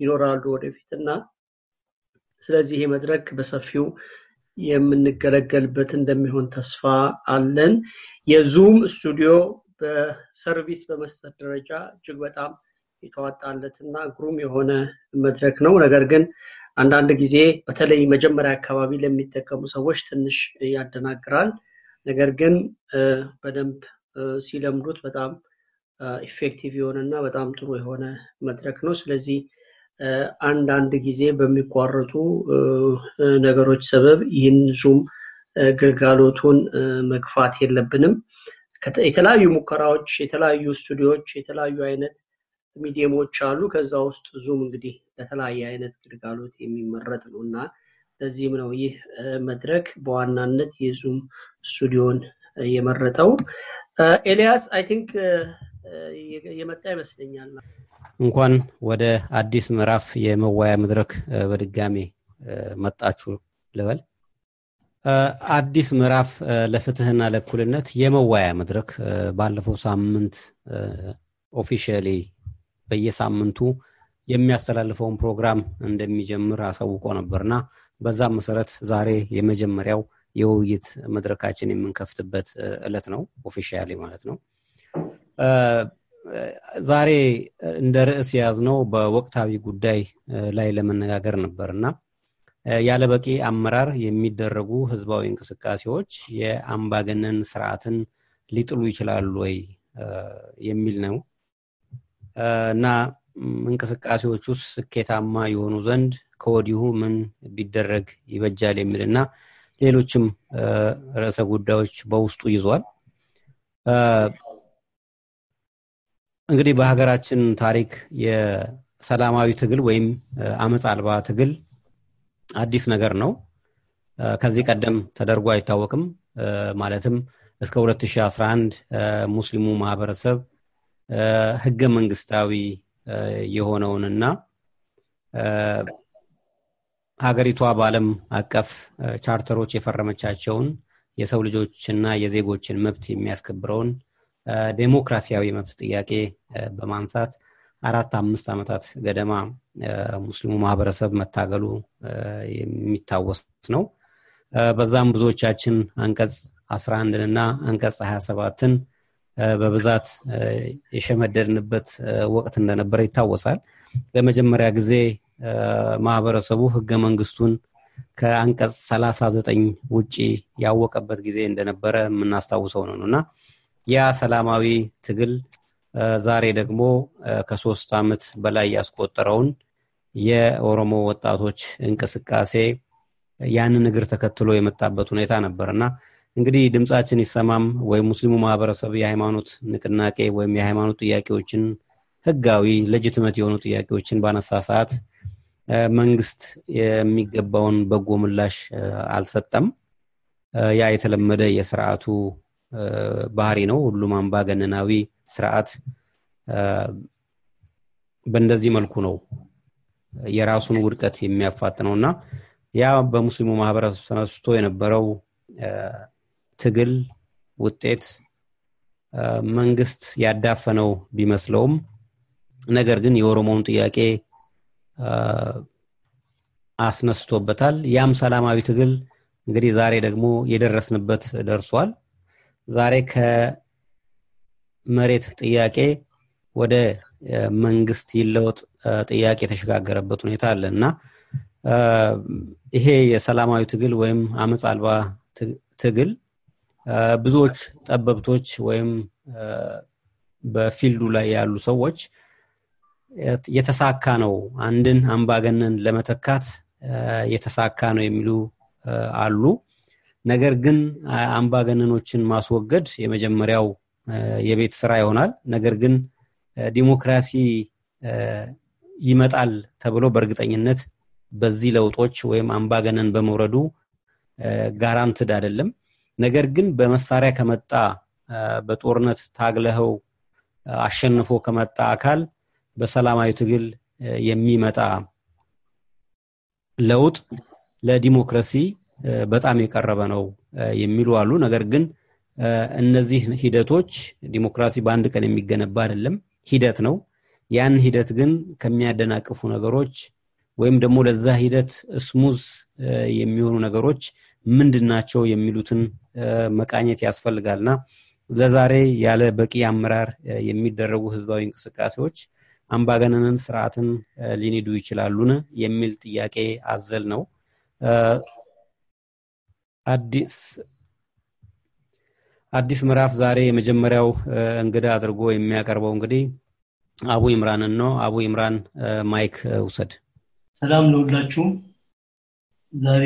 ይኖራሉ ወደፊት እና ስለዚህ ይሄ መድረክ በሰፊው የምንገለገልበት እንደሚሆን ተስፋ አለን። የዙም ስቱዲዮ በሰርቪስ በመስጠት ደረጃ እጅግ በጣም የተዋጣለት እና ግሩም የሆነ መድረክ ነው። ነገር ግን አንዳንድ ጊዜ በተለይ መጀመሪያ አካባቢ ለሚጠቀሙ ሰዎች ትንሽ ያደናግራል። ነገር ግን በደንብ ሲለምዱት በጣም effective የሆነ እና በጣም ጥሩ የሆነ መድረክ ነው። ስለዚህ አንዳንድ ጊዜ በሚቋረጡ ነገሮች ሰበብ ይህን ዙም ግልጋሎቱን መግፋት የለብንም። የተለያዩ ሙከራዎች፣ የተለያዩ ስቱዲዮዎች፣ የተለያዩ አይነት medium ኦች አሉ። ከዛ ውስጥ ዙም እንግዲህ ለተለያየ አይነት ግልጋሎት የሚመረጥ ነው እና ለዚህም ነው ይህ መድረክ በዋናነት የዙም ስቱዲዮን የመረጠው። ኤልያስ I think የመጣ ይመስለኛል። እንኳን ወደ አዲስ ምዕራፍ የመወያያ መድረክ በድጋሜ መጣችሁ ልበል። አዲስ ምዕራፍ ለፍትህና ለእኩልነት የመወያያ መድረክ ባለፈው ሳምንት officially በየሳምንቱ የሚያስተላልፈውን ፕሮግራም እንደሚጀምር አሳውቆ ነበርና በዛም መሰረት ዛሬ የመጀመሪያው የውይይት መድረካችን የምንከፍትበት እለት ነው። ኦፊሻሊ ማለት ነው። ዛሬ እንደ ርዕስ የያዝነው በወቅታዊ ጉዳይ ላይ ለመነጋገር ነበር እና ያለ በቂ አመራር የሚደረጉ ህዝባዊ እንቅስቃሴዎች የአምባገነን ስርዓትን ሊጥሉ ይችላሉ ወይ? የሚል ነው። እና እንቅስቃሴዎች ውስጥ ስኬታማ የሆኑ ዘንድ ከወዲሁ ምን ቢደረግ ይበጃል? የሚል እና ሌሎችም ርዕሰ ጉዳዮች በውስጡ ይዟል። እንግዲህ በሀገራችን ታሪክ የሰላማዊ ትግል ወይም አመፅ አልባ ትግል አዲስ ነገር ነው። ከዚህ ቀደም ተደርጎ አይታወቅም። ማለትም እስከ 2011 ሙስሊሙ ማህበረሰብ ህገ መንግስታዊ የሆነውንና ሀገሪቷ በዓለም አቀፍ ቻርተሮች የፈረመቻቸውን የሰው ልጆችና የዜጎችን መብት የሚያስከብረውን ዴሞክራሲያዊ መብት ጥያቄ በማንሳት አራት አምስት ዓመታት ገደማ ሙስሊሙ ማህበረሰብ መታገሉ የሚታወስ ነው። በዛም ብዙዎቻችን አንቀጽ 11 እና አንቀጽ 27ን በብዛት የሸመደድንበት ወቅት እንደነበረ ይታወሳል። ለመጀመሪያ ጊዜ ማህበረሰቡ ህገ መንግስቱን ከአንቀጽ 39 ውጪ ያወቀበት ጊዜ እንደነበረ የምናስታውሰው ነው። እና ያ ሰላማዊ ትግል ዛሬ ደግሞ ከሶስት ዓመት በላይ ያስቆጠረውን የኦሮሞ ወጣቶች እንቅስቃሴ ያንን እግር ተከትሎ የመጣበት ሁኔታ ነበር። እና እንግዲህ ድምፃችን ይሰማም ወይም ሙስሊሙ ማህበረሰብ የሃይማኖት ንቅናቄ ወይም የሃይማኖት ጥያቄዎችን ህጋዊ ለጅትመት የሆኑ ጥያቄዎችን ባነሳ ሰዓት መንግስት የሚገባውን በጎ ምላሽ አልሰጠም። ያ የተለመደ የስርዓቱ ባህሪ ነው። ሁሉም አምባገነናዊ ስርዓት በእንደዚህ መልኩ ነው የራሱን ውድቀት የሚያፋጥነው እና ያ በሙስሊሙ ማህበረሰብ ተነስቶ የነበረው ትግል ውጤት መንግስት ያዳፈነው ቢመስለውም ነገር ግን የኦሮሞውን ጥያቄ አስነስቶበታል። ያም ሰላማዊ ትግል እንግዲህ ዛሬ ደግሞ የደረስንበት ደርሷል። ዛሬ ከመሬት ጥያቄ ወደ መንግስት ይለወጥ ጥያቄ የተሸጋገረበት ሁኔታ አለ እና ይሄ የሰላማዊ ትግል ወይም አመፅ አልባ ትግል ብዙዎች ጠበብቶች ወይም በፊልዱ ላይ ያሉ ሰዎች የተሳካ ነው፣ አንድን አምባገነን ለመተካት የተሳካ ነው የሚሉ አሉ። ነገር ግን አምባገነኖችን ማስወገድ የመጀመሪያው የቤት ስራ ይሆናል። ነገር ግን ዲሞክራሲ ይመጣል ተብሎ በእርግጠኝነት በዚህ ለውጦች ወይም አምባገነን በመውረዱ ጋራንትድ አይደለም። ነገር ግን በመሳሪያ ከመጣ በጦርነት ታግለኸው አሸንፎ ከመጣ አካል በሰላማዊ ትግል የሚመጣ ለውጥ ለዲሞክራሲ በጣም የቀረበ ነው የሚሉ አሉ። ነገር ግን እነዚህ ሂደቶች ዲሞክራሲ በአንድ ቀን የሚገነባ አይደለም፣ ሂደት ነው። ያን ሂደት ግን ከሚያደናቅፉ ነገሮች ወይም ደግሞ ለዛ ሂደት ስሙዝ የሚሆኑ ነገሮች ምንድን ናቸው የሚሉትን መቃኘት ያስፈልጋልና ለዛሬ ያለ በቂ አመራር የሚደረጉ ህዝባዊ እንቅስቃሴዎች አምባገነን ስርዓትን ሊንዱ ይችላሉን የሚል ጥያቄ አዘል ነው። አዲስ አዲስ ምዕራፍ ዛሬ የመጀመሪያው እንግዳ አድርጎ የሚያቀርበው እንግዲህ አቡ ኢምራንን ነው። አቡ ኢምራን mic ውሰድ። ሰላም ለሁላችሁም። ዛሬ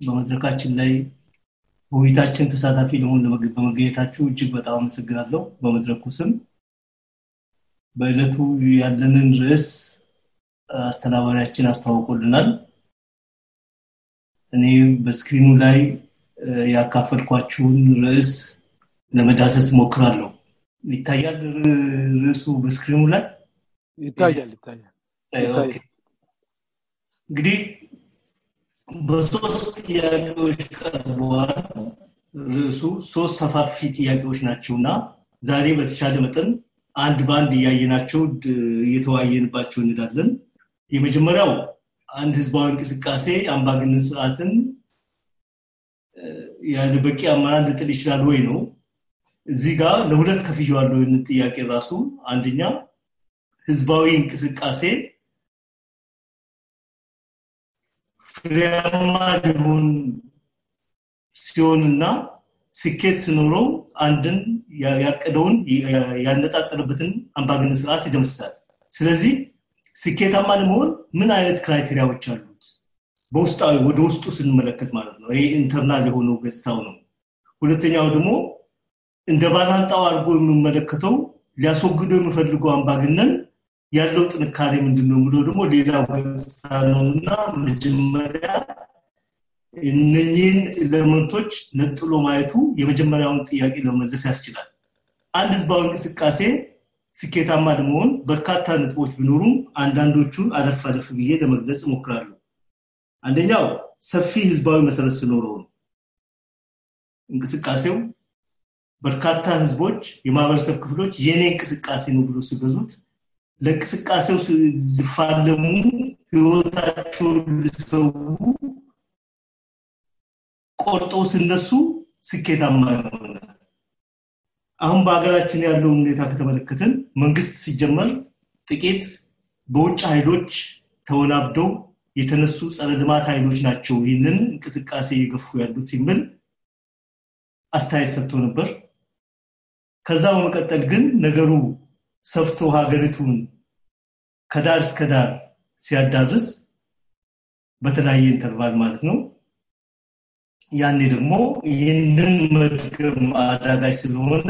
በመድረካችን ላይ በውይይታችን ተሳታፊ ለመሆን በመገኘታችሁ እጅግ በጣም አመሰግናለሁ። በመድረኩ ስም በዕለቱ ያለንን ርዕስ አስተናባሪያችን አስተዋውቆልናል። እኔ በስክሪኑ ላይ ያካፈልኳችሁን ርዕስ ለመዳሰስ ሞክራለሁ። ይታያል ርዕሱ በስክሪኑ ላይ ይታያል ይታያል። እንግዲህ በሶስት ጥያቄዎች ቀርበዋል። ርዕሱ ሶስት ሰፋፊ ጥያቄዎች ናቸው እና ዛሬ በተቻለ መጠን አንድ በአንድ እያየናቸው እየተወያየንባቸው እንሄዳለን። የመጀመሪያው አንድ ህዝባዊ እንቅስቃሴ አምባገነን ስርዓትን ያለ በቂ አመራር ልጥል ይችላል ወይ ነው። እዚህ ጋር ለሁለት ከፍየዋለሁ ይህንን ጥያቄ ራሱ። አንደኛ ህዝባዊ እንቅስቃሴ ፍሬያማ ሊሆን ሲሆንና ስኬት ሲኖረው አንድን ያቀደውን ያነጣጠረበትን አምባገነን ስርዓት ይደመስሳል። ስለዚህ ስኬታማ ለመሆን ምን አይነት criteria ዎች አሉት? በውስጣዊ ወደ ውስጡ ስንመለከት ማለት ነው። ይሄ internal የሆነው ገጽታው ነው። ሁለተኛው ደግሞ እንደ ባላንጣው አድርጎ የሚመለከተው ሊያስወግደው የሚፈልገው አምባገነን ያለው ጥንካሬ ምንድን ነው ደግሞ ሌላው ገጽታ ነው እና መጀመሪያ እነኚህን element ኦች ነጥሎ ማየቱ የመጀመሪያውን ጥያቄ ለመመለስ ያስችላል። አንድ ህዝባዊ እንቅስቃሴ ስኬታማ ለመሆን በርካታ ነጥቦች ቢኖሩም አንዳንዶቹን አለፍ አለፍ ብዬ ለመግለጽ እሞክራለሁ። አንደኛው ሰፊ ህዝባዊ መሰረት ሲኖረው ነው። እንቅስቃሴው በርካታ ህዝቦች፣ የማህበረሰብ ክፍሎች የኔ እንቅስቃሴ ነው ብሎ ሲገዙት ለእንቅስቃሴው ሊፋለሙ ህይወታቸውን ሊሰዉ ቆርጠው ሲነሱ ስኬታማ ይሆናል። አሁን በሀገራችን ያለውን ሁኔታ ከተመለከትን መንግስት ሲጀመር ጥቂት በውጭ ኃይሎች ተወናብደው የተነሱ ጸረ ልማት ኃይሎች ናቸው ይህንን እንቅስቃሴ እየገፉ ያሉት የሚል አስተያየት ሰጥቶ ነበር። ከዛ በመቀጠል ግን ነገሩ ሰፍቶ ሀገሪቱን ከዳር እስከ ዳር ሲያዳርስ በተለያየ interval ማለት ነው ያኔ ደግሞ ይህንን መድገም አዳጋች ስለሆነ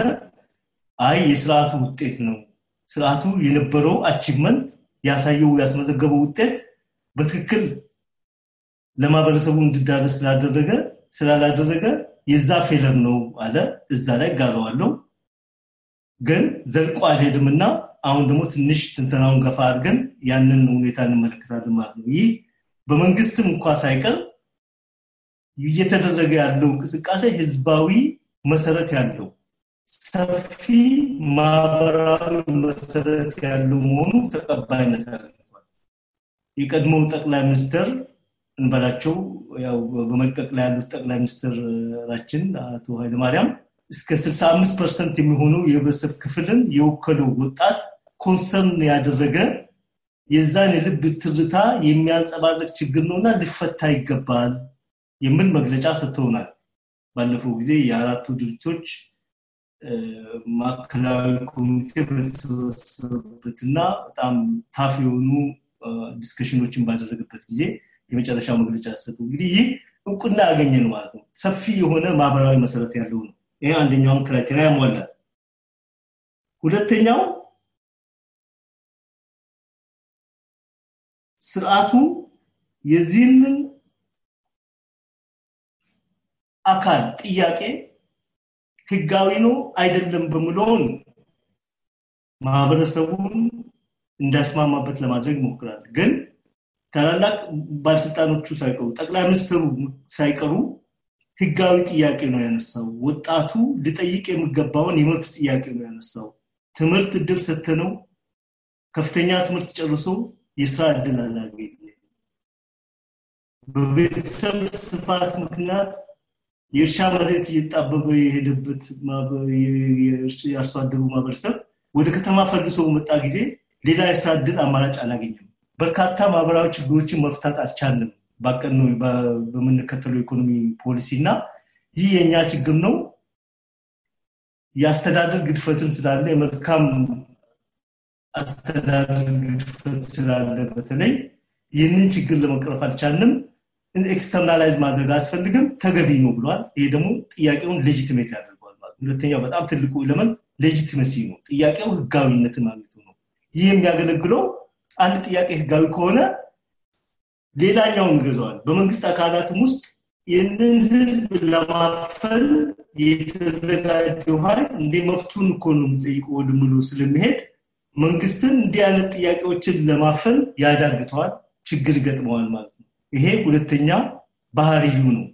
አይ የስርዓቱ ውጤት ነው። ስርዓቱ የነበረው achievement ያሳየው ያስመዘገበው ውጤት በትክክል ለማህበረሰቡ እንዲዳረስ ስላደረገ ስላላደረገ የዛ ፌለር ነው አለ። እዛ ላይ ጋረዋለው ግን ዘልቆ አልሄድምና አሁን ደግሞ ትንሽ ትንተናውን ገፋ አድርገን ያንን ሁኔታ እንመለከታለን ማለት ነው። ይህ በመንግስትም እንኳ ሳይቀር እየተደረገ ያለው እንቅስቃሴ ህዝባዊ መሰረት ያለው ሰፊ ማህበራዊ መሰረት ያለው መሆኑ ተቀባይነት ያገኝቷል። የቀድሞው ጠቅላይ ሚኒስትር እንበላቸው ያው በመልቀቅ ላይ ያሉት ጠቅላይ ሚኒስትራችን አቶ ኃይለማርያም እስከ 65 percent የሚሆነው የህብረተሰብ ክፍልን የወከለው ወጣት concern ያደረገ የዛን የልብ ትርታ የሚያንጸባርቅ ችግር ነውና ሊፈታ ይገባል የሚል መግለጫ ሰጥተውናል። ባለፈው ጊዜ የአራቱ ድርጅቶች ማዕከላዊ ኮሚቴ በተሰበሰበበትና በጣም tough የሆኑ discussion ኦችን ባደረገበት ጊዜ የመጨረሻው መግለጫ ሰጡ። እንግዲህ ይህ እውቅና ያገኘ ማለት ነው። ሰፊ የሆነ ማህበራዊ መሰረት ያለው ነው። ይህ አንደኛውን criteria ያሟላል። ሁለተኛው ስርዓቱ የዚህንን አካል ጥያቄ ህጋዊ ነው አይደለም በምለውን ማህበረሰቡን እንዳስማማበት ለማድረግ ይሞክራል። ግን ታላላቅ ባለስልጣኖቹ ሳይቀሩ ጠቅላይ ሚኒስትሩ ሳይቀሩ ህጋዊ ጥያቄ ነው ያነሳው። ወጣቱ ሊጠይቅ የሚገባውን የመብት ጥያቄ ነው ያነሳው። ትምህርት እድል ሰተነው ከፍተኛ ትምህርት ጨርሶ የስራ እድል አላገኘ በቤተሰብ ስፋት ምክንያት የእርሻ መሬት እየጣበበ የሄደበት የአርሶ አደሩ ማህበረሰብ ወደ ከተማ ፈልሶ በመጣ ጊዜ ሌላ የስራ እድል አማራጭ አላገኘም በርካታ ማህበራዊ ችግሮችን መፍታት አልቻልንም ባቀን በምንከተለው ኢኮኖሚ ፖሊሲ እና ይህ የእኛ ችግር ነው የአስተዳደር ግድፈትም ስላለ የመልካም አስተዳደር ግድፈት ስላለ በተለይ ይህንን ችግር ለመቅረፍ አልቻልንም externalize ማድረግ አያስፈልግም ተገቢ ነው ብሏል። ይሄ ደግሞ ጥያቄውን legitimate ያደርገዋል ማለት ሁለተኛው በጣም ትልቁ element legitimacy ነው። ጥያቄው ህጋዊነትን ማግኘቱ ነው። ይህ የሚያገለግለው አንድ ጥያቄ ህጋዊ ከሆነ ሌላኛውን ይገዛዋል። በመንግስት አካላትም ውስጥ ይህንን ህዝብ ለማፈን የተዘጋጀው ኃይል እንደ መብቱን እኮ ነው የሚጠይቀው ወደሚለው ስለሚሄድ መንግስትን እንዲህ አይነት ጥያቄዎችን ለማፈን ያዳግተዋል ችግር ይገጥመዋል ማለት ነው ይሄ ሁለተኛ ባህሪዩ ነው።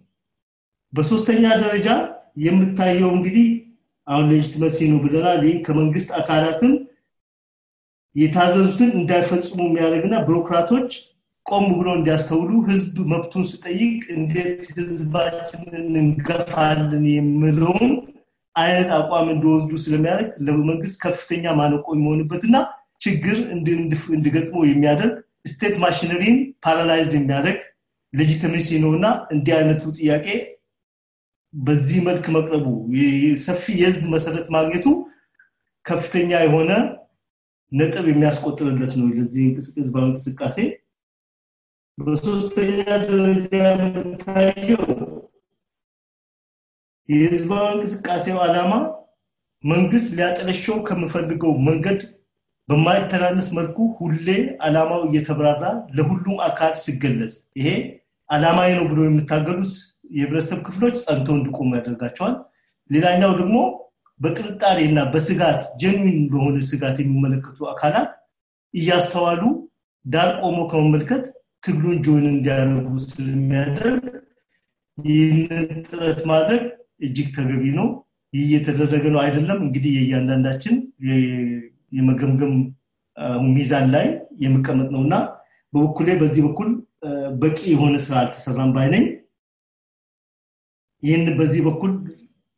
በሶስተኛ ደረጃ የምታየው እንግዲህ አሁን ሌጅትመሲ ነው ብለናል ይህ ከመንግስት አካላትም የታዘዙትን እንዳይፈጽሙ የሚያደርግና ቢሮክራቶች ቆም ብሎ እንዲያስተውሉ ህዝብ መብቱን ስጠይቅ እንዴት ህዝባችንን እንገፋለን የምለውን አይነት አቋም እንዲወስዱ ስለሚያደርግ ለመንግስት ከፍተኛ ማነቆ የሚሆንበትና ችግር እንዲገጥመው የሚያደርግ state machinery ን paralyzed የሚያደርግ legitimacy ነው እና እንዲህ አይነቱ ጥያቄ በዚህ መልክ መቅረቡ ሰፊ የህዝብ መሰረት ማግኘቱ ከፍተኛ የሆነ ነጥብ የሚያስቆጥርለት ነው ለዚህ ህዝባዊ እንቅስቃሴ። በሶስተኛ ደረጃ የሚታየው የህዝባዊ እንቅስቃሴው ዓላማ መንግስት ሊያጠለሸው ከምፈልገው መንገድ በማይተናነስ መልኩ ሁሌ ዓላማው እየተብራራ ለሁሉም አካል ሲገለጽ። ይሄ ዓላማዊ ነው ብሎ የሚታገሉት የህብረተሰብ ክፍሎች ጸንቶ እንዲቆሙ ያደርጋቸዋል። ሌላኛው ደግሞ በጥርጣሬ እና በስጋት ጀንዊን በሆነ ስጋት የሚመለከቱ አካላት እያስተዋሉ ዳር ቆሞ ከመመልከት ትግሉን ጆን እንዲያደርጉ ስለሚያደርግ ይህንን ጥረት ማድረግ እጅግ ተገቢ ነው። ይህ እየተደረገ ነው አይደለም። እንግዲህ የእያንዳንዳችን የመገምገም ሚዛን ላይ የሚቀመጥ ነው እና በበኩሌ በዚህ በኩል በቂ የሆነ ስራ አልተሰራም ባይ ነኝ ይህን በዚህ በኩል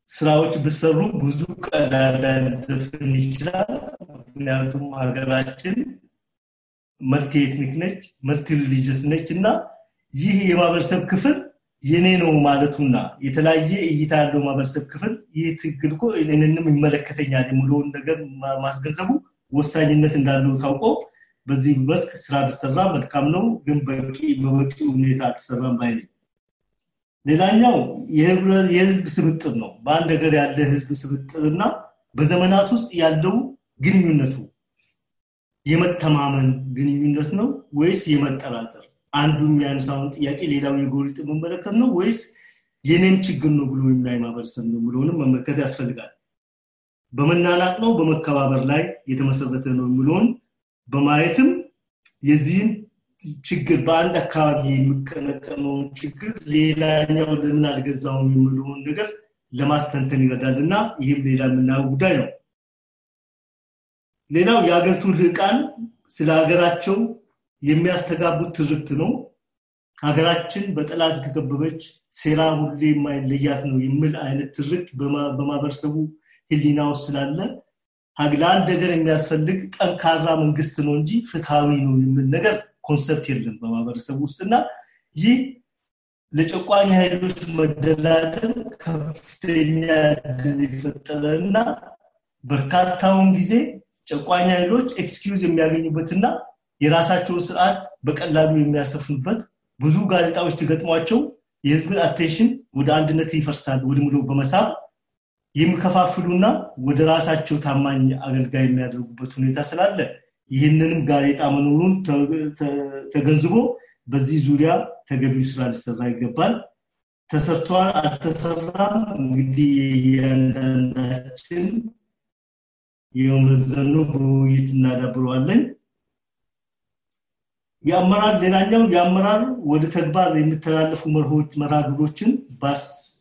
ስራዎች ቢሰሩ ብዙ ቀዳዳ ሊደፍን ይችላል። ምክንያቱም ሀገራችን multi ethnic ነች multi religious ነች እና ይህ የማህበረሰብ ክፍል የኔ ነው ማለቱና የተለያየ እይታ ያለው ማህበረሰብ ክፍል ይህ ትግል እኮ እኔንም ይመለከተኛል የሚለውን ነገር ማስገንዘቡ ወሳኝነት እንዳለው ታውቆ በዚህ መስክ ስራ ቢሰራ መልካም ነው ግን በቂ በበቂ ሁኔታ አልተሰራም ባይ ሌላኛው የህዝብ ስብጥር ነው። በአንድ ሀገር ያለ ህዝብ ስብጥር በዘመናት ውስጥ ያለው ግንኙነቱ የመተማመን ግንኙነት ነው ወይስ የመጠራጠር አንዱ የሚያነሳውን ጥያቄ ሌላው የጎሪጥ መመለከት ነው ወይስ የኔም ችግር ነው ብሎ የሚያይ ማህበረሰብ ነው ብሎንም መመልከት ያስፈልጋል? በመናናቅ ነው በመከባበር ላይ የተመሰረተ ነው የሚለውን በማየትም የዚህን ችግር በአንድ አካባቢ የሚቀነቀነውን ችግር ሌላኛው ለምን አልገዛውም የሚለውን ነገር ለማስተንተን ይረዳል እና ይህም ሌላ የምናየው ጉዳይ ነው። ሌላው የሀገሪቱ ልሂቃን ስለ ሀገራቸው የሚያስተጋቡት ትርክት ነው። ሀገራችን በጠላት የተከበበች ሴራ ሁሌ የማይለያት ነው የሚል አይነት ትርክት በማህበረሰቡ ህሊና ውስጥ ስላለ ለአንድ ነገር የሚያስፈልግ ጠንካራ መንግስት ነው እንጂ ፍትሃዊ ነው የሚል ነገር concept የለም በማህበረሰቡ ውስጥና ይህ ለጨቋኝ ኃይሎች መደላደል ከፍተኛ ድል የፈጠረ እና በርካታውን ጊዜ ጨቋኝ ኃይሎች excuse የሚያገኙበትና የራሳቸውን ስርዓት በቀላሉ የሚያሰፍኑበት ብዙ ጋሬጣዎች ሲገጥሟቸው የህዝብን attention ወደ አንድነት ይፈርሳል ወደሚል በመሳብ የሚከፋፍሉና ወደ ራሳቸው ታማኝ አገልጋይ የሚያደርጉበት ሁኔታ ስላለ ይህንንም ጋዜጣ መኖሩን ተገንዝቦ በዚህ ዙሪያ ተገቢው ስራ ሊሰራ ይገባል። ተሰርቷል አልተሰራም? እንግዲህ እያንዳንዳችን የመዘኑ በውይይት እናዳብረዋለን የአመራር ሌላኛው የአመራር ወደ ተግባር የሚተላለፉ መርሆች መራግሮችን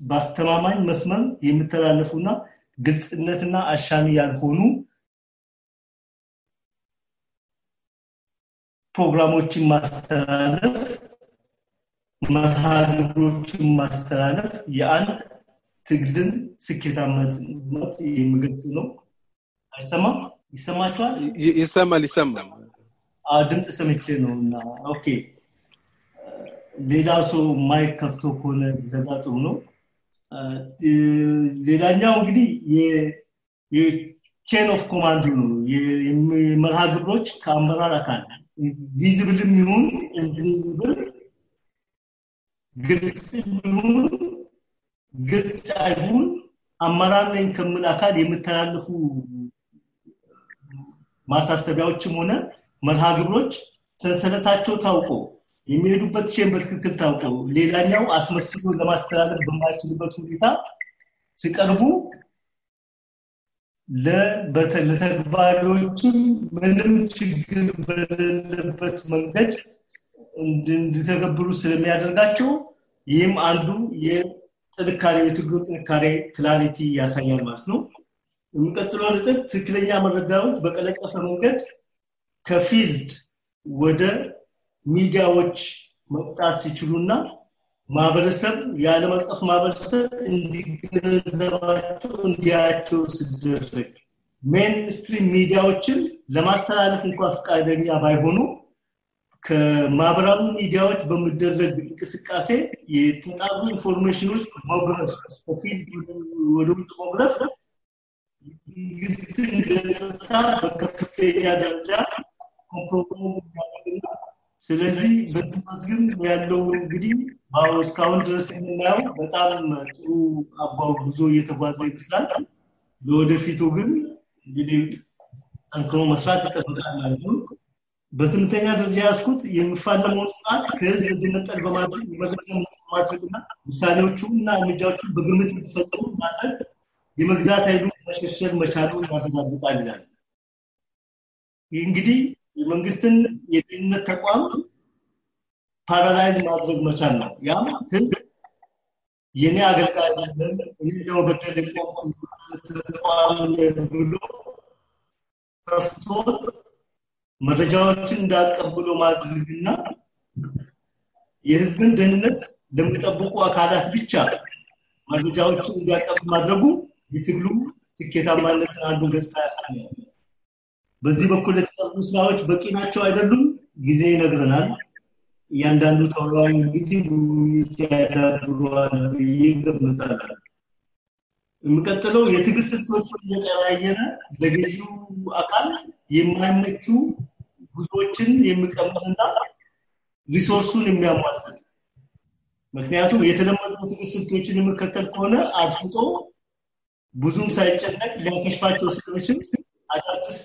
በአስተማማኝ መስመር የሚተላለፉና ግልጽነትና አሻሚ ያልሆኑ ፕሮግራሞችን ማስተላለፍ መርሃ ግብሮችን ማስተላለፍ የአንድ ትግልን ስኬታማነት የሚገልጽ ነው። አይሰማም? ይሰማችኋል? ይሰማል ይሰማል ድምፅ ሰምቼ ነው እና okay ሌላ ሰው mic ከፍቶ ከሆነ ዘጋ ጥሩ ነው። ሌላኛው እንግዲህ የ chain of command ነው። የመርሃ ግብሮች ከአመራር አካል visible ም ይሁን invisible ግልጽ ይሁን ግልጽ አይሁን አመራር ነኝ ከሚል አካል የሚተላለፉ ማሳሰቢያዎችም ሆነ መርሃ ግብሮች ሰንሰለታቸው ታውቆ የሚሄዱበት ሼን በትክክል ታውቀው ሌላኛው አስመስሎ ለማስተላለፍ በማይችልበት ሁኔታ ሲቀርቡ ለተግባሪዎችም ምንም ችግር በሌለበት መንገድ እንዲተገብሩ ስለሚያደርጋቸው ይህም አንዱ የጥንካሬ የትግሉ ጥንካሬ ክላሪቲ ያሳያል ማለት ነው። የሚቀጥለው ነጥብ ትክክለኛ መረጃዎች በቀለጠፈ መንገድ ከ field ወደ ሚዲያዎች መውጣት ሲችሉና ማህበረሰብ የዓለም አቀፍ ማህበረሰብ እንዲገነዘባቸው እንዲያያቸው ሲደረግ mainstream ሚዲያዎችን ለማስተላለፍ እንኳ ፈቃደኛ ባይሆኑ ከማህበራዊ ሚዲያዎች በሚደረግ እንቅስቃሴ የተጣሩ information ኖች መጉረፍ ከ field ወደ ውጭ መጉረፍ መንግስትን ገጽታ በከፍተኛ ደረጃ ስለዚህ ግን ያለው እንግዲህ እስካሁን ድረስ የምናየው በጣም ጥሩ አባው ጉዞ እየተጓዘ ይመስላል። ለወደፊቱ ግን እንግዲህ ጠንክሮ መስራት ይጠብቃል ማለት ነው። በስምንተኛ ደረጃ ያስኩት የሚፋለመውን ስርዓት ከህዝብ እንዲነጠል በማድረግ የመረጃ ማድረግና ውሳኔዎቹ እና እርምጃዎቹን በግምት እንዲፈጸሙ ማድረግ የመግዛት ኃይሉ መሻሻል መቻሉን ያረጋግጣል ይላል። እንግዲህ የመንግስትን የደህንነት ተቋም paralyze ማድረግ መቻል ነው። ያም ህዝብ የኔ አገልጋይ እኔ ለመበደል ተቋም ብሎ ከፍቶ መረጃዎችን እንዳያቀብል ማድረግና የህዝብን ደህንነት ለሚጠብቁ አካላት ብቻ መረጃዎችን እንዲያቀብል ማድረጉ የትግሉ ስኬታማነትን አንዱ ገጽታ ያሳያል በዚህ በኩል የተጠሩ ስራዎች በቂ ናቸው አይደሉም? ጊዜ ይነግረናል። እያንዳንዱ ተወያይ እንግዲህ ውይይት ያዳብሯል ብዬ ገምታለሁ የሚቀጥለው የትግል ስልቶችን እየቀያየረ ለገዢው አካል የማይመቹ ጉዞዎችን የሚቀምርና resource ኡን የሚያሟላት ምክንያቱም የተለመዱ ትግል ስልቶችን የሚከተል ከሆነ አድፍጦ ብዙም ሳይጨነቅ ሊያከሽፋቸው ስለሚችል አዳዲስ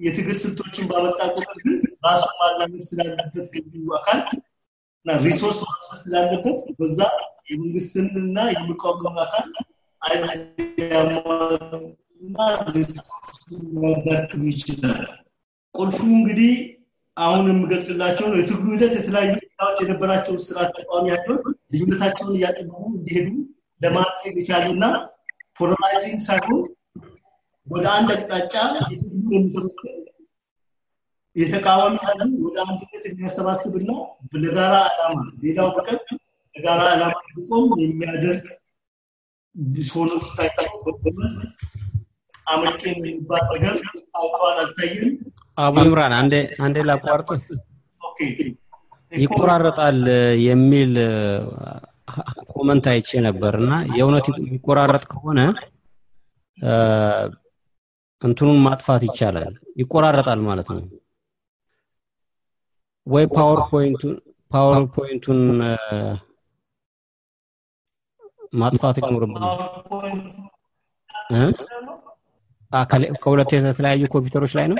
የትግል ስልቶችን ባመጣ ቁጥር ግን ራሱ ማላመድ ስላለበት ገዢው አካል እና resource ማፍሰስ ስላለበት በዛ የመንግስትንና የሚቋቋም አካል እና ሊያዳክም ይችላል። ቁልፉ እንግዲህ አሁን የምገልጽላችሁ ነው። የትግሉ ሂደት የተለያዩ ሁኔታዎች የነበራቸው ስርዓት ተቃዋሚ ኃይሎች ልዩነታቸውን እያጠበቡ እንዲሄዱ ለማድረግ የቻሉና polarizing ሳይሆን ወደ አንድ አቅጣጫ የትግሉ የተቃዋሚ ኃይል ወደ አንድነት የሚያሰባስብና ለጋራ ዓላማ ሌላው በቀር ለጋራ ዓላማ እንዲቆም የሚያደርግ ሆኖ በመስ አመቄ የሚባል ነገር ታውቋል አልታየም። አቡ ኢምራን አንዴ አንዴ ላቋርጥ። ይቆራረጣል የሚል ኮመንት አይቼ ነበር እና የእውነት ይቆራረጥ ከሆነ እንትኑን ማጥፋት ይቻላል። ይቆራረጣል ማለት ነው። ወይ ፓወርፖይንቱን ፓወርፖይንቱን ማጥፋት ይኖርብናል። ከሁለት የተለያዩ ኮምፒውተሮች ላይ ነው?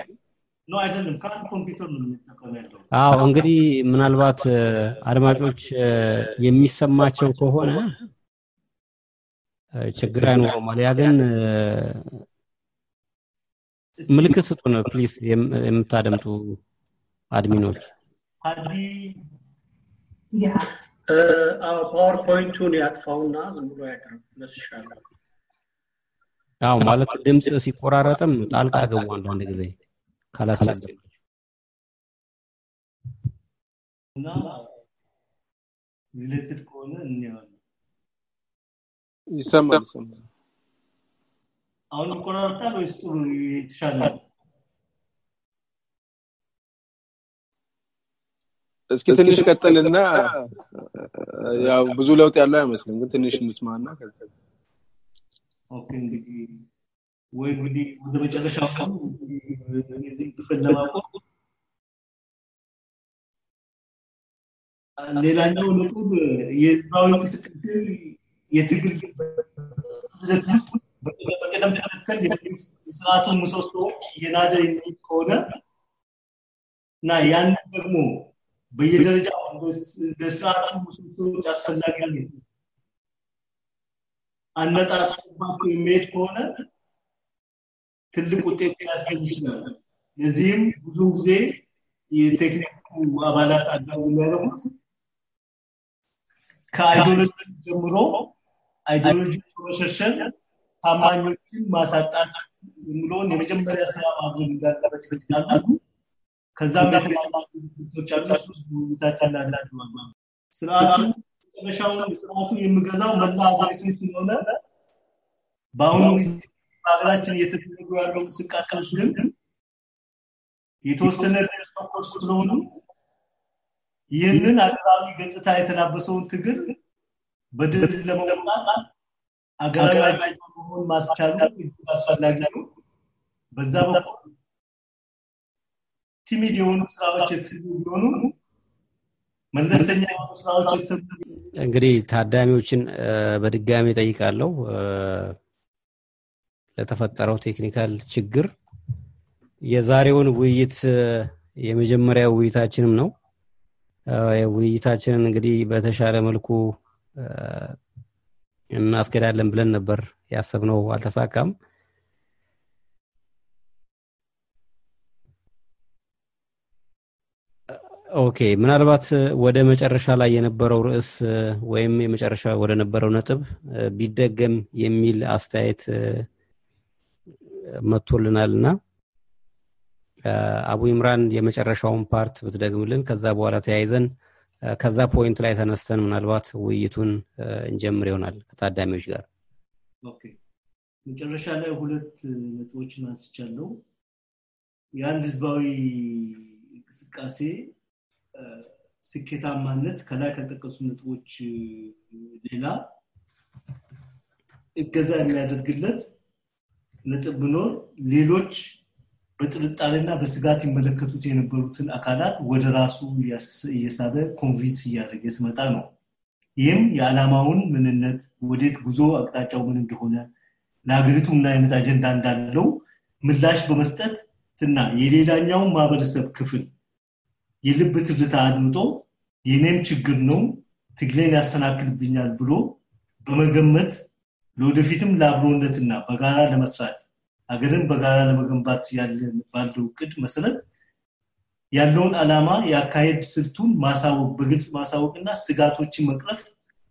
አዎ እንግዲህ ምናልባት አድማጮች የሚሰማቸው ከሆነ ችግር አይኖረውም። አሊያ ግን ምልክት ስጡን please የምታደምጡ admin ኖች PowerPoint ኡን ያጥፋውና ዝም ብሎ ያቅርብ ይሻላል አዎ ማለት ድምፅ ሲቆራረጥም ጣልቃ ገቡ አንዳንድ ጊዜ ካላስቸገራችሁ እና related ከሆነ እንየዋለን። ይሰማል ይሰማል። አሁን ይቆራረጣል ወይስ ጥሩ የተሻለ? እስኪ ትንሽ ቀጥልና ያው ብዙ ለውጥ ያለው አይመስልም፣ ግን ትንሽ እንስማና ከዛ okay እንግዲህ ወይ እንግዲህ ወደ መጨረሻው የዚህ ክፍል ለማቆም ሌላኛው ነጥብ የህዝባዊ እንቅስቃሴ የትግል ውስጥ በቅደም ተከተል የስርዓቱን ምሰሶዎች እየናደ የሚሄድ ከሆነ እና ያንን ደግሞ በየደረጃው ለስርዓቱ ምሰሶዎች አስፈላጊነት አነጣጥባቸው የሚሄድ ከሆነ ትልቅ ውጤት ሊያስገኝ ይችላል። ለዚህም ብዙ ጊዜ የቴክኒኩ አባላት አጋዝ የሚያደርጉት ከአይዲዮሎጂ ጀምሮ አይዲዮሎጂ በመሸርሸር ታማኞችን ማሳጣት የሚለውን የመጀመሪያ ስራ ማድረግ እንዳለበት ይችላሉ። ከዛም ድርጅቶች አሉ። እሱ ውይይታችን ስርዓቱ መጨረሻውን ስርዓቱ የሚገዛው መላ ሀገሪቱን ስለሆነ በአሁኑ ጊዜ በሀገራችን እየተደረጉ ያሉ እንቅስቃሴዎች ግን የተወሰነ ተኮር ስለሆኑ ይህንን አገራዊ ገጽታ የተላበሰውን ትግል በድል ለመውጣት አገራዊ መሆን ማስቻሉ አስፈላጊ ነው። በዛ በኩል timid የሆኑ ስራዎች የተሰሩ ቢሆኑ መለስተኛ የሆኑ ስራዎች የተሰሩ እንግዲህ ታዳሚዎችን በድጋሚ ጠይቃለሁ ለተፈጠረው ቴክኒካል ችግር የዛሬውን ውይይት የመጀመሪያ ውይይታችንም ነው። ውይይታችንን እንግዲህ በተሻለ መልኩ እናስኬዳለን ብለን ነበር ያሰብነው፣ አልተሳካም። okay፣ ምናልባት ወደ መጨረሻ ላይ የነበረው ርዕስ ወይም የመጨረሻ ወደ ነበረው ነጥብ ቢደገም የሚል አስተያየት መጥቶልናል እና አቡ ኢምራን የመጨረሻውን part ብትደግምልን ከዛ በኋላ ተያይዘን ከዛ point ላይ ተነስተን ምናልባት ውይይቱን እንጀምር ይሆናል ከታዳሚዎች ጋር። መጨረሻ ላይ ሁለት ነጥቦችን አንስቻለሁ። የአንድ ህዝባዊ እንቅስቃሴ ስኬታማነት ከላይ ከጠቀሱ ነጥቦች ሌላ እገዛ የሚያደርግለት ነጥብ ብኖር ሌሎች በጥርጣሬና በስጋት ይመለከቱት የነበሩትን አካላት ወደ ራሱ እየሳበ convince እያደረገ ስመጣ ነው። ይህም የዓላማውን ምንነት፣ ወዴት ጉዞ አቅጣጫው ምን እንደሆነ፣ ለሀገሪቱ ምን አይነት አጀንዳ እንዳለው ምላሽ በመስጠት እና የሌላኛውን ማህበረሰብ ክፍል የልብ ትርታ አድምጦ የኔም ችግር ነው ትግሌን ያሰናክልብኛል ብሎ በመገመት ለወደፊትም ለአብሮነትና በጋራ ለመስራት ሀገርን በጋራ ለመገንባት ባለው እቅድ መሰረት ያለውን ዓላማ የአካሄድ ስልቱን ማሳወቅ በግልጽ ማሳወቅና ስጋቶችን መቅረፍ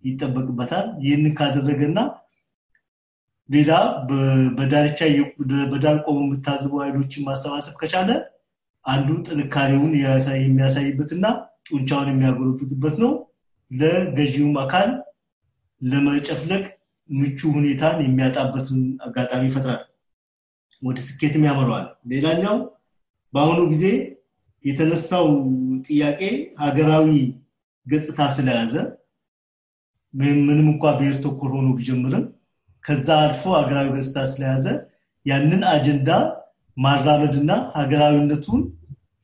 ይጠበቅበታል። ይህንን ካደረገና ሌላ በዳርቻ በዳር ቆሞ የምታዝቡ ኃይሎችን ማሰባሰብ ከቻለ አንዱ ጥንካሬውን የሚያሳይበትና ጡንቻውን የሚያጎለብትበት ነው። ለገዢውም አካል ለመጨፍለቅ ምቹ ሁኔታን የሚያጣበትን አጋጣሚ ይፈጥራል። ወደ ስኬትም ያመረዋል። ሌላኛው በአሁኑ ጊዜ የተነሳው ጥያቄ ሀገራዊ ገጽታ ስለያዘ ምንም እንኳ ብሔር ተኮር ሆኖ ቢጀምርም ከዛ አልፎ ሀገራዊ ገጽታ ስለያዘ ያንን አጀንዳ ማራመድና ሀገራዊነቱን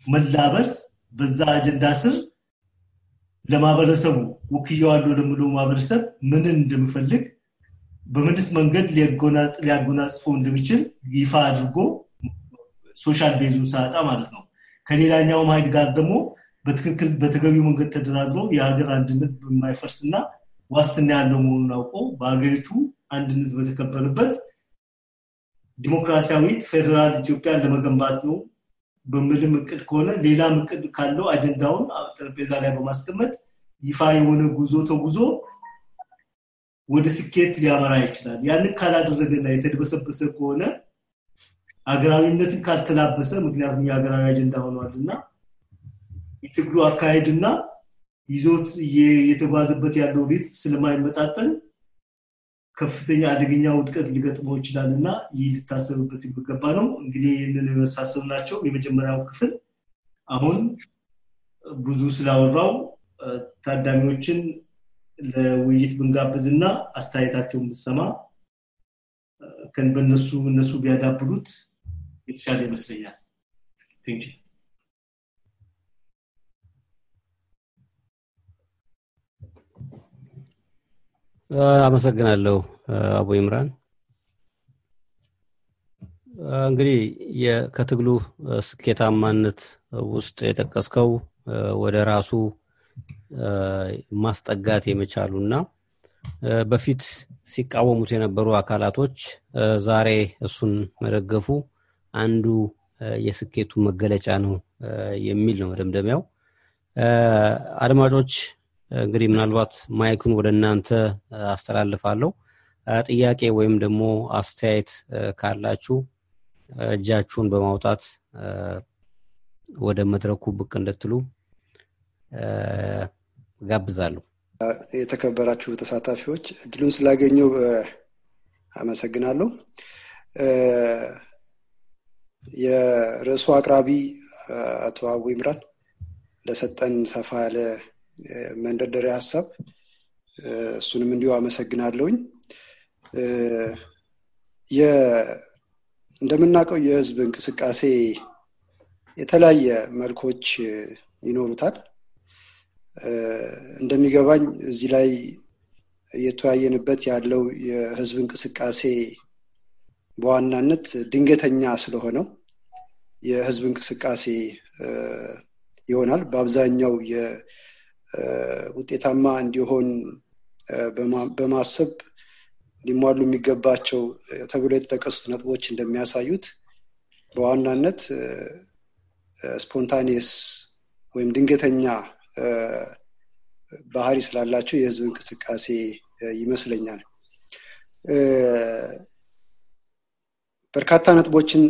መላበስ በዛ አጀንዳ ስር ለማህበረሰቡ ውክየዋለሁ ለምለው ማህበረሰብ ምንን እንደምፈልግ በምንስ መንገድ ሊያጎናጽፈው እንደሚችል ይፋ አድርጎ social base ኡን ሳጣ ማለት ነው። ከሌላኛውም ሀይል ጋር ደግሞ በትክክል በተገቢው መንገድ ተደራድሮ የሀገር አንድነት በማይፈርስና ዋስትና ያለው መሆኑን አውቆ በሀገሪቱ አንድነት በተከበረበት ዲሞክራሲያዊት ፌዴራል ኢትዮጵያን ለመገንባት ነው በምልም እቅድ ከሆነ ሌላም እቅድ ካለው አጀንዳውን ጠረጴዛ ላይ በማስቀመጥ ይፋ የሆነ ጉዞ ተጉዞ ወደ ስኬት ሊያመራ ይችላል። ያንን ካላደረገና የተደበሰበሰ ከሆነ ሀገራዊነትን ካልተላበሰ ምክንያቱም የሀገራዊ አጀንዳ ሆኗል እና የትግሉ አካሄድና ይዞት የተጓዘበት ያለው ሪትም ስለማይመጣጠን ከፍተኛ አደገኛ ውድቀት ሊገጥመው ይችላል እና ይህ ሊታሰብበት የሚገባ ነው። እንግዲህ ይህንን የመሳሰሉ ናቸው። የመጀመሪያው ክፍል አሁን ብዙ ስላወራው ታዳሚዎችን ለውይይት ብንጋብዝ እና አስተያየታቸውን ብሰማ በእነሱ እነሱ ቢያዳብሉት የተሻለ ይመስለኛል። አመሰግናለሁ አቡ ኢምራን። እንግዲህ ከትግሉ ስኬታማነት ውስጥ የጠቀስከው ወደ ራሱ ማስጠጋት የመቻሉ እና በፊት ሲቃወሙት የነበሩ አካላቶች ዛሬ እሱን መደገፉ አንዱ የስኬቱ መገለጫ ነው የሚል ነው መደምደሚያው። አድማጮች እንግዲህ ምናልባት ማይኩን ወደ እናንተ አስተላልፋለሁ። ጥያቄ ወይም ደግሞ አስተያየት ካላችሁ እጃችሁን በማውጣት ወደ መድረኩ ብቅ እንድትሉ ጋብዛለሁ። የተከበራችሁ ተሳታፊዎች እድሉን ስላገኘው አመሰግናለሁ። የርዕሱ አቅራቢ አቶ አቡ ኢምራን ለሰጠን ሰፋ ያለ መንደርደሪያ ሀሳብ እሱንም እንዲሁ አመሰግናለሁኝ። እንደምናውቀው የህዝብ እንቅስቃሴ የተለያየ መልኮች ይኖሩታል። እንደሚገባኝ እዚህ ላይ እየተወያየንበት ያለው የህዝብ እንቅስቃሴ በዋናነት ድንገተኛ ስለሆነው የህዝብ እንቅስቃሴ ይሆናል። በአብዛኛው ውጤታማ እንዲሆን በማሰብ ሊሟሉ የሚገባቸው ተብሎ የተጠቀሱት ነጥቦች እንደሚያሳዩት በዋናነት ስፖንታኒየስ ወይም ድንገተኛ ባህሪ ስላላቸው የህዝብ እንቅስቃሴ ይመስለኛል። በርካታ ነጥቦችን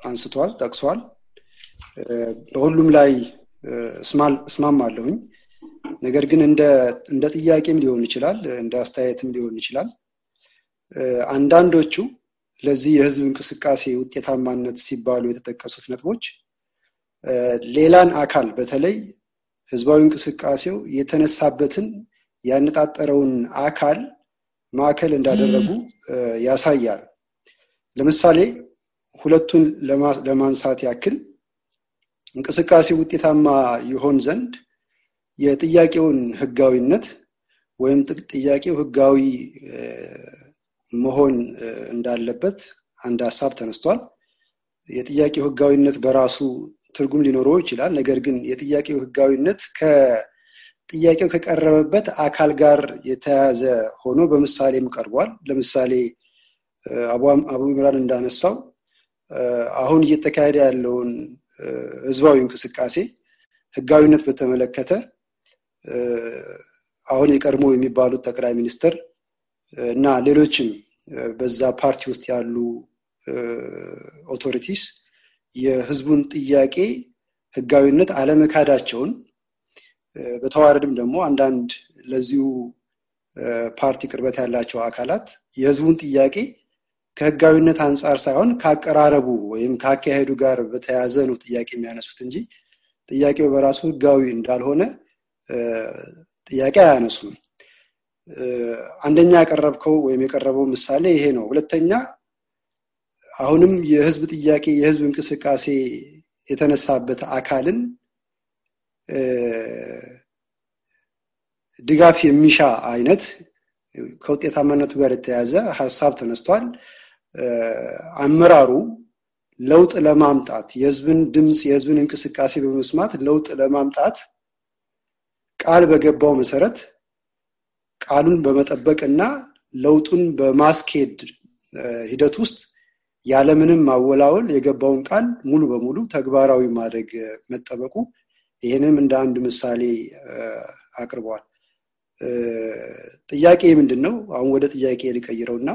አንስተዋል፣ ጠቅሰዋል። በሁሉም ላይ እስማማለሁኝ። ነገር ግን እንደ ጥያቄም ሊሆን ይችላል፣ እንደ አስተያየትም ሊሆን ይችላል። አንዳንዶቹ ለዚህ የህዝብ እንቅስቃሴ ውጤታማነት ሲባሉ የተጠቀሱት ነጥቦች ሌላን አካል በተለይ ህዝባዊ እንቅስቃሴው የተነሳበትን ያነጣጠረውን አካል ማዕከል እንዳደረጉ ያሳያል። ለምሳሌ ሁለቱን ለማንሳት ያክል እንቅስቃሴ ውጤታማ ይሆን ዘንድ የጥያቄውን ህጋዊነት ወይም ጥያቄው ህጋዊ መሆን እንዳለበት አንድ ሀሳብ ተነስቷል። የጥያቄው ህጋዊነት በራሱ ትርጉም ሊኖረው ይችላል። ነገር ግን የጥያቄው ህጋዊነት ከጥያቄው ከቀረበበት አካል ጋር የተያያዘ ሆኖ በምሳሌም ቀርቧል። ለምሳሌ አቡ ኢምራን እንዳነሳው አሁን እየተካሄደ ያለውን ህዝባዊ እንቅስቃሴ ህጋዊነት በተመለከተ አሁን የቀድሞ የሚባሉት ጠቅላይ ሚኒስትር እና ሌሎችም በዛ ፓርቲ ውስጥ ያሉ ኦቶሪቲስ የህዝቡን ጥያቄ ህጋዊነት አለመካዳቸውን በተዋረድም ደግሞ አንዳንድ ለዚሁ ፓርቲ ቅርበት ያላቸው አካላት የህዝቡን ጥያቄ ከህጋዊነት አንጻር ሳይሆን ከአቀራረቡ ወይም ከአካሄዱ ጋር በተያያዘ ነው ጥያቄ የሚያነሱት እንጂ ጥያቄው በራሱ ህጋዊ እንዳልሆነ ጥያቄ አያነሱም። አንደኛ ያቀረብከው ወይም የቀረበው ምሳሌ ይሄ ነው። ሁለተኛ አሁንም የህዝብ ጥያቄ የህዝብ እንቅስቃሴ የተነሳበት አካልን ድጋፍ የሚሻ አይነት ከውጤታማነቱ ጋር የተያያዘ ሀሳብ ተነስቷል። አመራሩ ለውጥ ለማምጣት የህዝብን ድምፅ የህዝብን እንቅስቃሴ በመስማት ለውጥ ለማምጣት ቃል በገባው መሰረት ቃሉን በመጠበቅ እና ለውጡን በማስኬድ ሂደት ውስጥ ያለምንም ማወላወል የገባውን ቃል ሙሉ በሙሉ ተግባራዊ ማድረግ መጠበቁ ይህንም እንደ አንድ ምሳሌ አቅርበዋል። ጥያቄ ምንድን ነው? አሁን ወደ ጥያቄ ሊቀይረው እና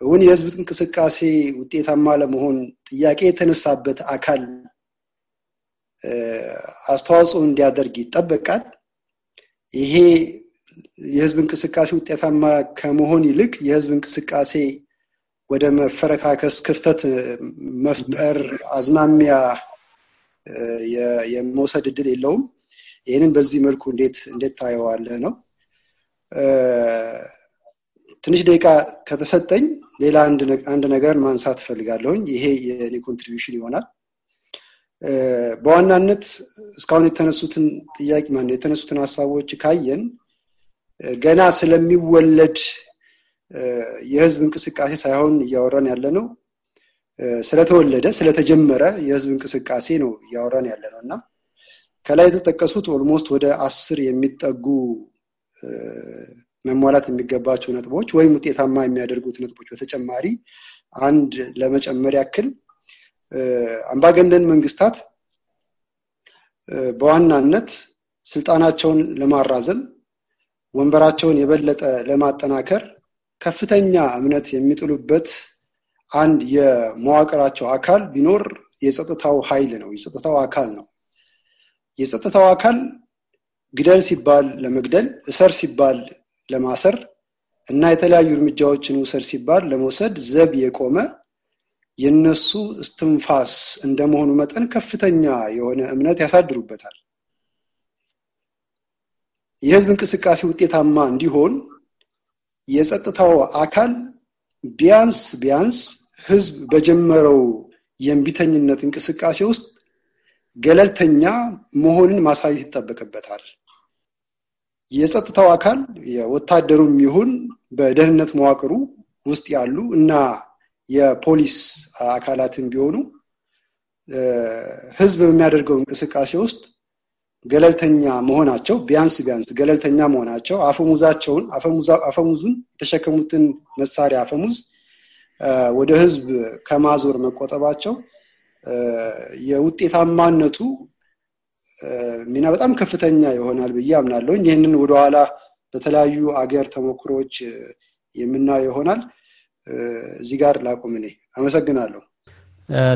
እውን የህዝብ እንቅስቃሴ ውጤታማ ለመሆን ጥያቄ የተነሳበት አካል አስተዋጽኦ እንዲያደርግ ይጠበቃል። ይሄ የህዝብ እንቅስቃሴ ውጤታማ ከመሆን ይልቅ የህዝብ እንቅስቃሴ ወደ መፈረካከስ ክፍተት መፍጠር አዝማሚያ የመውሰድ እድል የለውም። ይህንን በዚህ መልኩ እንዴት እንዴት ታየዋለህ ነው። ትንሽ ደቂቃ ከተሰጠኝ ሌላ አንድ ነገር ማንሳት እፈልጋለሁኝ። ይሄ የኔ contribution ይሆናል። በዋናነት እስካሁን የተነሱትን ጥያቄ ማነው የተነሱትን ሀሳቦች ካየን ገና ስለሚወለድ የህዝብ እንቅስቃሴ ሳይሆን እያወራን ያለ ነው ስለተወለደ ስለተጀመረ የህዝብ እንቅስቃሴ ነው እያወራን ያለ ነው እና ከላይ የተጠቀሱት almost ወደ አስር የሚጠጉ መሟላት የሚገባቸው ነጥቦች ወይም ውጤታማ የሚያደርጉት ነጥቦች በተጨማሪ አንድ ለመጨመር ያክል አምባገነን መንግስታት በዋናነት ስልጣናቸውን ለማራዘም ወንበራቸውን የበለጠ ለማጠናከር ከፍተኛ እምነት የሚጥሉበት አንድ የመዋቅራቸው አካል ቢኖር የጸጥታው ኃይል ነው፣ የጸጥታው አካል ነው። የጸጥታው አካል ግደል ሲባል ለመግደል፣ እሰር ሲባል ለማሰር እና የተለያዩ እርምጃዎችን ውሰድ ሲባል ለመውሰድ ዘብ የቆመ የነሱ እስትንፋስ እንደመሆኑ መጠን ከፍተኛ የሆነ እምነት ያሳድሩበታል። የህዝብ እንቅስቃሴ ውጤታማ እንዲሆን የጸጥታው አካል ቢያንስ ቢያንስ ህዝብ በጀመረው የእምቢተኝነት እንቅስቃሴ ውስጥ ገለልተኛ መሆንን ማሳየት ይጠበቅበታል። የጸጥታው አካል የወታደሩም ይሁን በደህንነት መዋቅሩ ውስጥ ያሉ እና የፖሊስ አካላትን ቢሆኑ ህዝብ በሚያደርገው እንቅስቃሴ ውስጥ ገለልተኛ መሆናቸው ቢያንስ ቢያንስ ገለልተኛ መሆናቸው አፈሙዛቸውን አፈሙዙን የተሸከሙትን መሳሪያ አፈሙዝ ወደ ህዝብ ከማዞር መቆጠባቸው የውጤታማነቱ ሚና በጣም ከፍተኛ ይሆናል ብዬ አምናለሁ። ይህንን ወደኋላ በተለያዩ አገር ተሞክሮዎች የምናየው ይሆናል። እዚህ ጋር ላቁም። እኔ አመሰግናለሁ።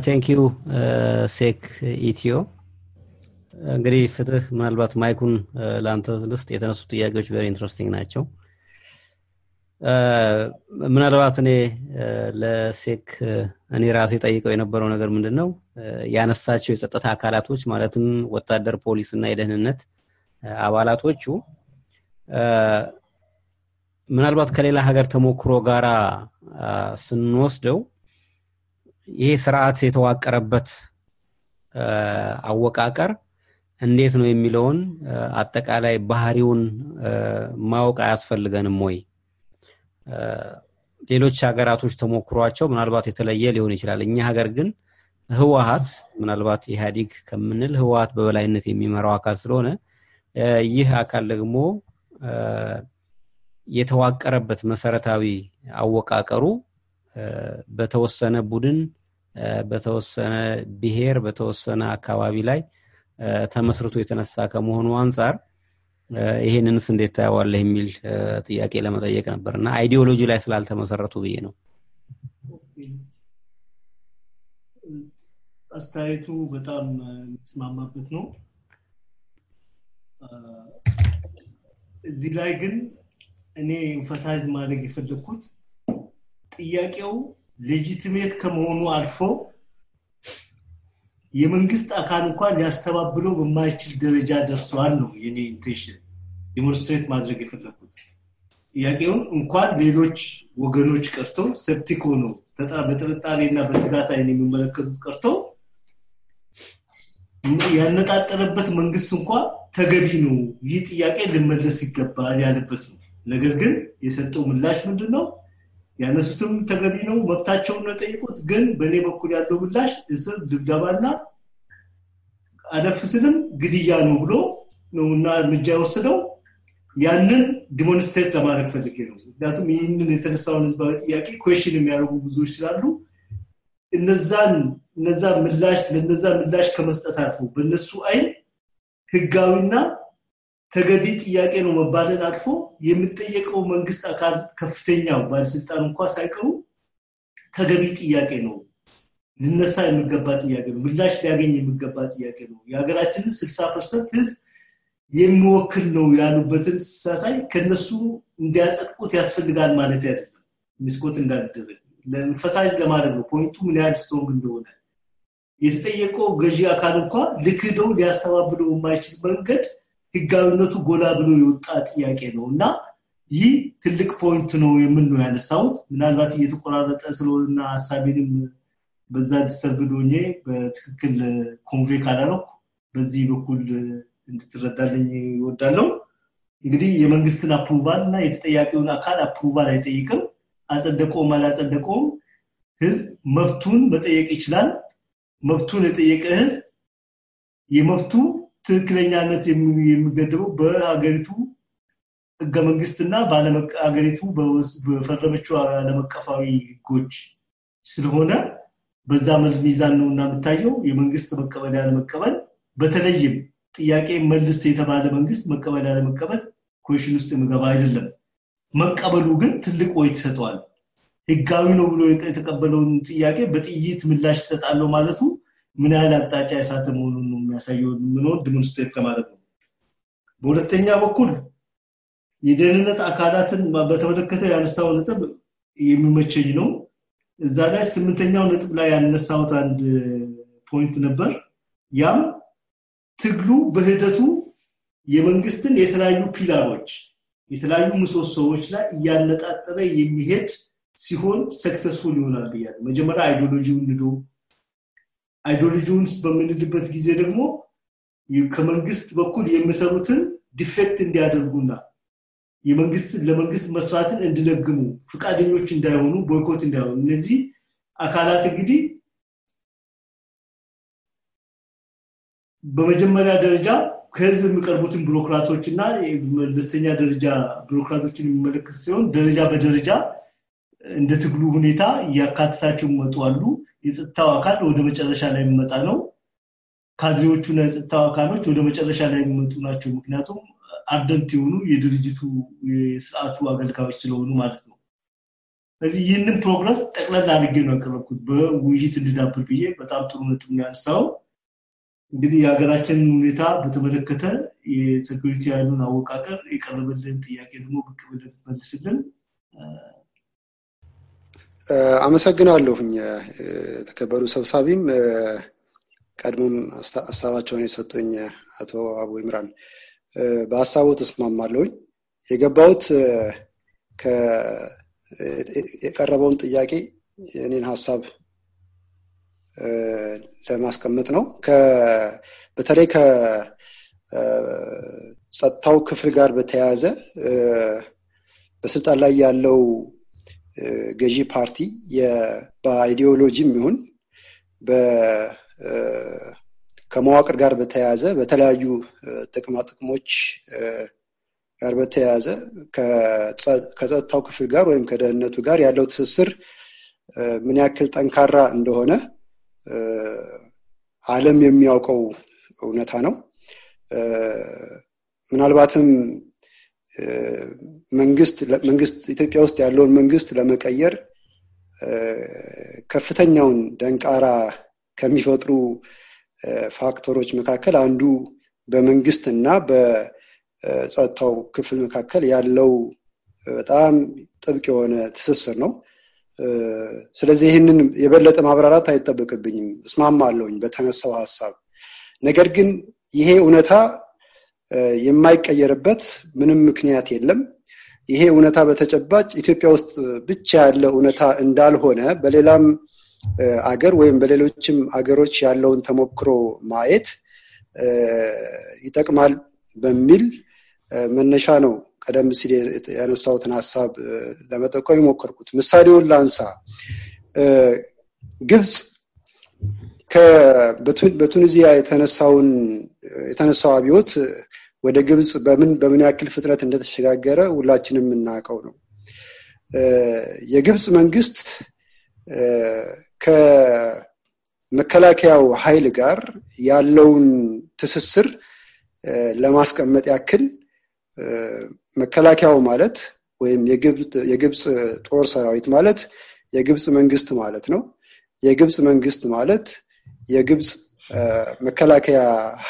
thank you ሴክ ኢትዮ። እንግዲህ ፍትህ ምናልባት mic ኡን ለአንተ ልስጥ። የተነሱ ጥያቄዎች very interesting ናቸው። ምናልባት እኔ ለሴክ እኔ ራሴ ጠይቀው የነበረው ነገር ምንድን ነው ያነሳቸው የጸጥታ አካላቶች ማለትም ወታደር፣ ፖሊስ እና የደህንነት አባላቶቹ ምናልባት ከሌላ ሀገር ተሞክሮ ጋራ ስንወስደው ይሄ ስርዓት የተዋቀረበት አወቃቀር እንዴት ነው የሚለውን አጠቃላይ ባህሪውን ማወቅ አያስፈልገንም ወይ? ሌሎች ሀገራቶች ተሞክሯቸው ምናልባት የተለየ ሊሆን ይችላል። እኛ ሀገር ግን ህወሀት ምናልባት ኢህአዲግ ከምንል ህወሀት በበላይነት የሚመራው አካል ስለሆነ ይህ አካል ደግሞ የተዋቀረበት መሰረታዊ አወቃቀሩ በተወሰነ ቡድን፣ በተወሰነ ብሔር፣ በተወሰነ አካባቢ ላይ ተመስርቶ የተነሳ ከመሆኑ አንጻር ይሄንንስ እንዴት ታየዋለህ የሚል ጥያቄ ለመጠየቅ ነበር እና ideology ላይ ስላልተመሰረቱ ብዬ ነው። አስተያየቱ በጣም የሚስማማበት ነው። እዚህ ላይ ግን እኔ emphasize ማድረግ የፈለግኩት ጥያቄው legitimate ከመሆኑ አልፎ የመንግስት አካል እንኳን ሊያስተባብለው በማይችል ደረጃ ደርሷል ነው የኔ intention demonstrate ማድረግ የፈለግኩት። ጥያቄውን እንኳን ሌሎች ወገኖች ቀርቶ skeptic ሆኖ በጥርጣሬና በስጋት አይን የሚመለከቱት ቀርቶ ያነጣጠረበት መንግስት እንኳ ተገቢ ነው፣ ይህ ጥያቄ ልመለስ ይገባል ያለበት ነው። ነገር ግን የሰጠው ምላሽ ምንድን ነው? ያነሱትም ተገቢ ነው፣ መብታቸውን ነው የጠየቁት። ግን በእኔ በኩል ያለው ምላሽ እስር፣ ድብደባና አለፍ ስልም ግድያ ነው ብሎ ነው እና እርምጃ የወሰደው ያንን demonstrate ለማድረግ ፈልጌ ነው። ምክንያቱም ይህንን የተነሳውን ህዝባዊ ጥያቄ question የሚያደርጉ ብዙዎች ስላሉ እነዛን እነዛ ምላሽ ለነዛ ምላሽ ከመስጠት አልፎ በእነሱ አይን ህጋዊና ተገቢ ጥያቄ ነው መባልን አልፎ የሚጠየቀው መንግስት አካል ከፍተኛው ባለስልጣን እንኳ ሳይቀሩ ተገቢ ጥያቄ ነው ሊነሳ የሚገባ ጥያቄ ነው። ምላሽ ሊያገኝ የሚገባ ጥያቄ ነው። የሀገራችንን ስልሳ percent ህዝብ የሚወክል ነው ያሉበትን ሳሳይ ከነሱ እንዲያጸድቁት ያስፈልጋል ማለት አይደለም። misquote እንዳልደረግ emphasize ለማድረግ ነው point ኡ ምን ያህል strong እንደሆነ የተጠየቀው ገዢ አካል እንኳ ልክደው ሊያስተባብለው የማይችል መንገድ ህጋዊነቱ ጎላ ብሎ የወጣ ጥያቄ ነው እና ይህ ትልቅ point ነው የምን ነው ያነሳሁት። ምናልባት እየተቆራረጠ ስለሆነና ሀሳቤንም በዛ disturbed ሆኜ በትክክል convey ካላረኩ በዚህ በኩል እንድትረዳልኝ ይወዳለው። እንግዲህ የመንግስትን approval እና የተጠያቂውን አካል approval አይጠይቅም። አጸደቀውም አላጸደቀውም ህዝብ መብቱን መጠየቅ ይችላል። መብቱን የጠየቀ ህዝብ የመብቱ ትክክለኛነት የሚገድበው በሀገሪቱ ህገ መንግስትና ሀገሪቱ በፈረመችው ዓለም አቀፋዊ ህጎች ስለሆነ በዛ ሚዛን ነው እና የምታየው የመንግስት መቀበል ያለመቀበል በተለይም ጥያቄ መልስ የተባለ መንግስት መቀበል ያለመቀበል equation ውስጥ የሚገባ አይደለም። መቀበሉ ግን ትልቅ weight ይሰጠዋል። ህጋዊ ነው ብሎ የተቀበለውን ጥያቄ በጥይት ምላሽ ይሰጣለሁ ማለቱ ምን ያህል አቅጣጫ የሳተ መሆኑን ነው የሚያሳየው ምንሆን demonstrate ለማድረግ ነው። በሁለተኛ በኩል የደህንነት አካላትን በተመለከተ ያነሳው ነጥብ የሚመቸኝ ነው። እዛ ላይ ስምንተኛው ነጥብ ላይ ያነሳውት አንድ point ነበር። ያም ትግሉ በሂደቱ የመንግስትን የተለያዩ pillar ኦች የተለያዩ ምሰሶዎች ላይ እያነጣጠረ የሚሄድ ሲሆን successful ይሆናል ብያለሁ። መጀመሪያ ideology ውን ንዶ ideology ውን በምንድበት ጊዜ ደግሞ ከመንግስት በኩል የሚሰሩትን defect እንዲያደርጉና የመንግስት ለመንግስት መስራትን እንዲለግሙ ፍቃደኞች እንዳይሆኑ boycott እንዳይሆኑ እነዚህ አካላት እንግዲህ በመጀመሪያ ደረጃ ከህዝብ የሚቀርቡትን ቢሮክራቶች እና መለስተኛ ደረጃ ቢሮክራቶችን የሚመለከት ሲሆን ደረጃ በደረጃ እንደ ትግሉ ሁኔታ እያካትታቸው ይመጡ አሉ። የጸጥታው አካል ወደ መጨረሻ ላይ የሚመጣ ነው። ካድሬዎቹና የጸጥታው አካሎች ወደ መጨረሻ ላይ የሚመጡ ናቸው። ምክንያቱም ardent የሆኑ የድርጅቱ የስርዓቱ አገልጋዮች ስለሆኑ ማለት ነው። ስለዚህ ይህንን progress ጠቅላላ አድርጌ ነው ያቀረብኩት በውይይት እንዲዳብር ብዬ በጣም ጥሩ ነጥብ ያነሳው። እንግዲህ የሀገራችንን ሁኔታ በተመለከተ የ security ኃይሉን አወቃቀር የቀረበልን ጥያቄ ደግሞ ብቅ ብለህ መልስልን። አመሰግናለሁኝ። የተከበሩ ሰብሳቢም ቀድሞም ሀሳባቸውን የሰጡኝ አቶ አቡ ኢምራን በሀሳቡ ተስማማለሁኝ። የገባሁት የቀረበውን ጥያቄ የእኔን ሀሳብ ለማስቀመጥ ነው። በተለይ ከጸጥታው ክፍል ጋር በተያያዘ በስልጣን ላይ ያለው ገዢ ፓርቲ በአይዲዮሎጂም ይሁን ከመዋቅር ጋር በተያያዘ በተለያዩ ጥቅማ ጥቅሞች ጋር በተያያዘ ከጸጥታው ክፍል ጋር ወይም ከደህንነቱ ጋር ያለው ትስስር ምን ያክል ጠንካራ እንደሆነ ዓለም የሚያውቀው እውነታ ነው። ምናልባትም መንግስት መንግስት ኢትዮጵያ ውስጥ ያለውን መንግስት ለመቀየር ከፍተኛውን ደንቃራ ከሚፈጥሩ ፋክተሮች መካከል አንዱ በመንግስት እና በጸጥታው ክፍል መካከል ያለው በጣም ጥብቅ የሆነ ትስስር ነው። ስለዚህ ይህንን የበለጠ ማብራራት አይጠበቅብኝም፣ እስማማለሁኝ በተነሳው ሀሳብ። ነገር ግን ይሄ እውነታ የማይቀየርበት ምንም ምክንያት የለም። ይሄ እውነታ በተጨባጭ ኢትዮጵያ ውስጥ ብቻ ያለ እውነታ እንዳልሆነ በሌላም አገር ወይም በሌሎችም አገሮች ያለውን ተሞክሮ ማየት ይጠቅማል በሚል መነሻ ነው ቀደም ሲል ያነሳሁትን ሀሳብ ለመጠቆም የሞከርኩት። ምሳሌውን ላንሳ። ግብፅ በቱኒዚያ የተነሳውን የተነሳው አብዮት ወደ ግብፅ በምን በምን ያክል ፍጥነት እንደተሸጋገረ ሁላችንም የምናውቀው ነው። የግብፅ መንግስት ከመከላከያው ኃይል ጋር ያለውን ትስስር ለማስቀመጥ ያክል መከላከያው ማለት ወይም የግብፅ ጦር ሰራዊት ማለት የግብፅ መንግስት ማለት ነው። የግብፅ መንግስት ማለት የግብፅ መከላከያ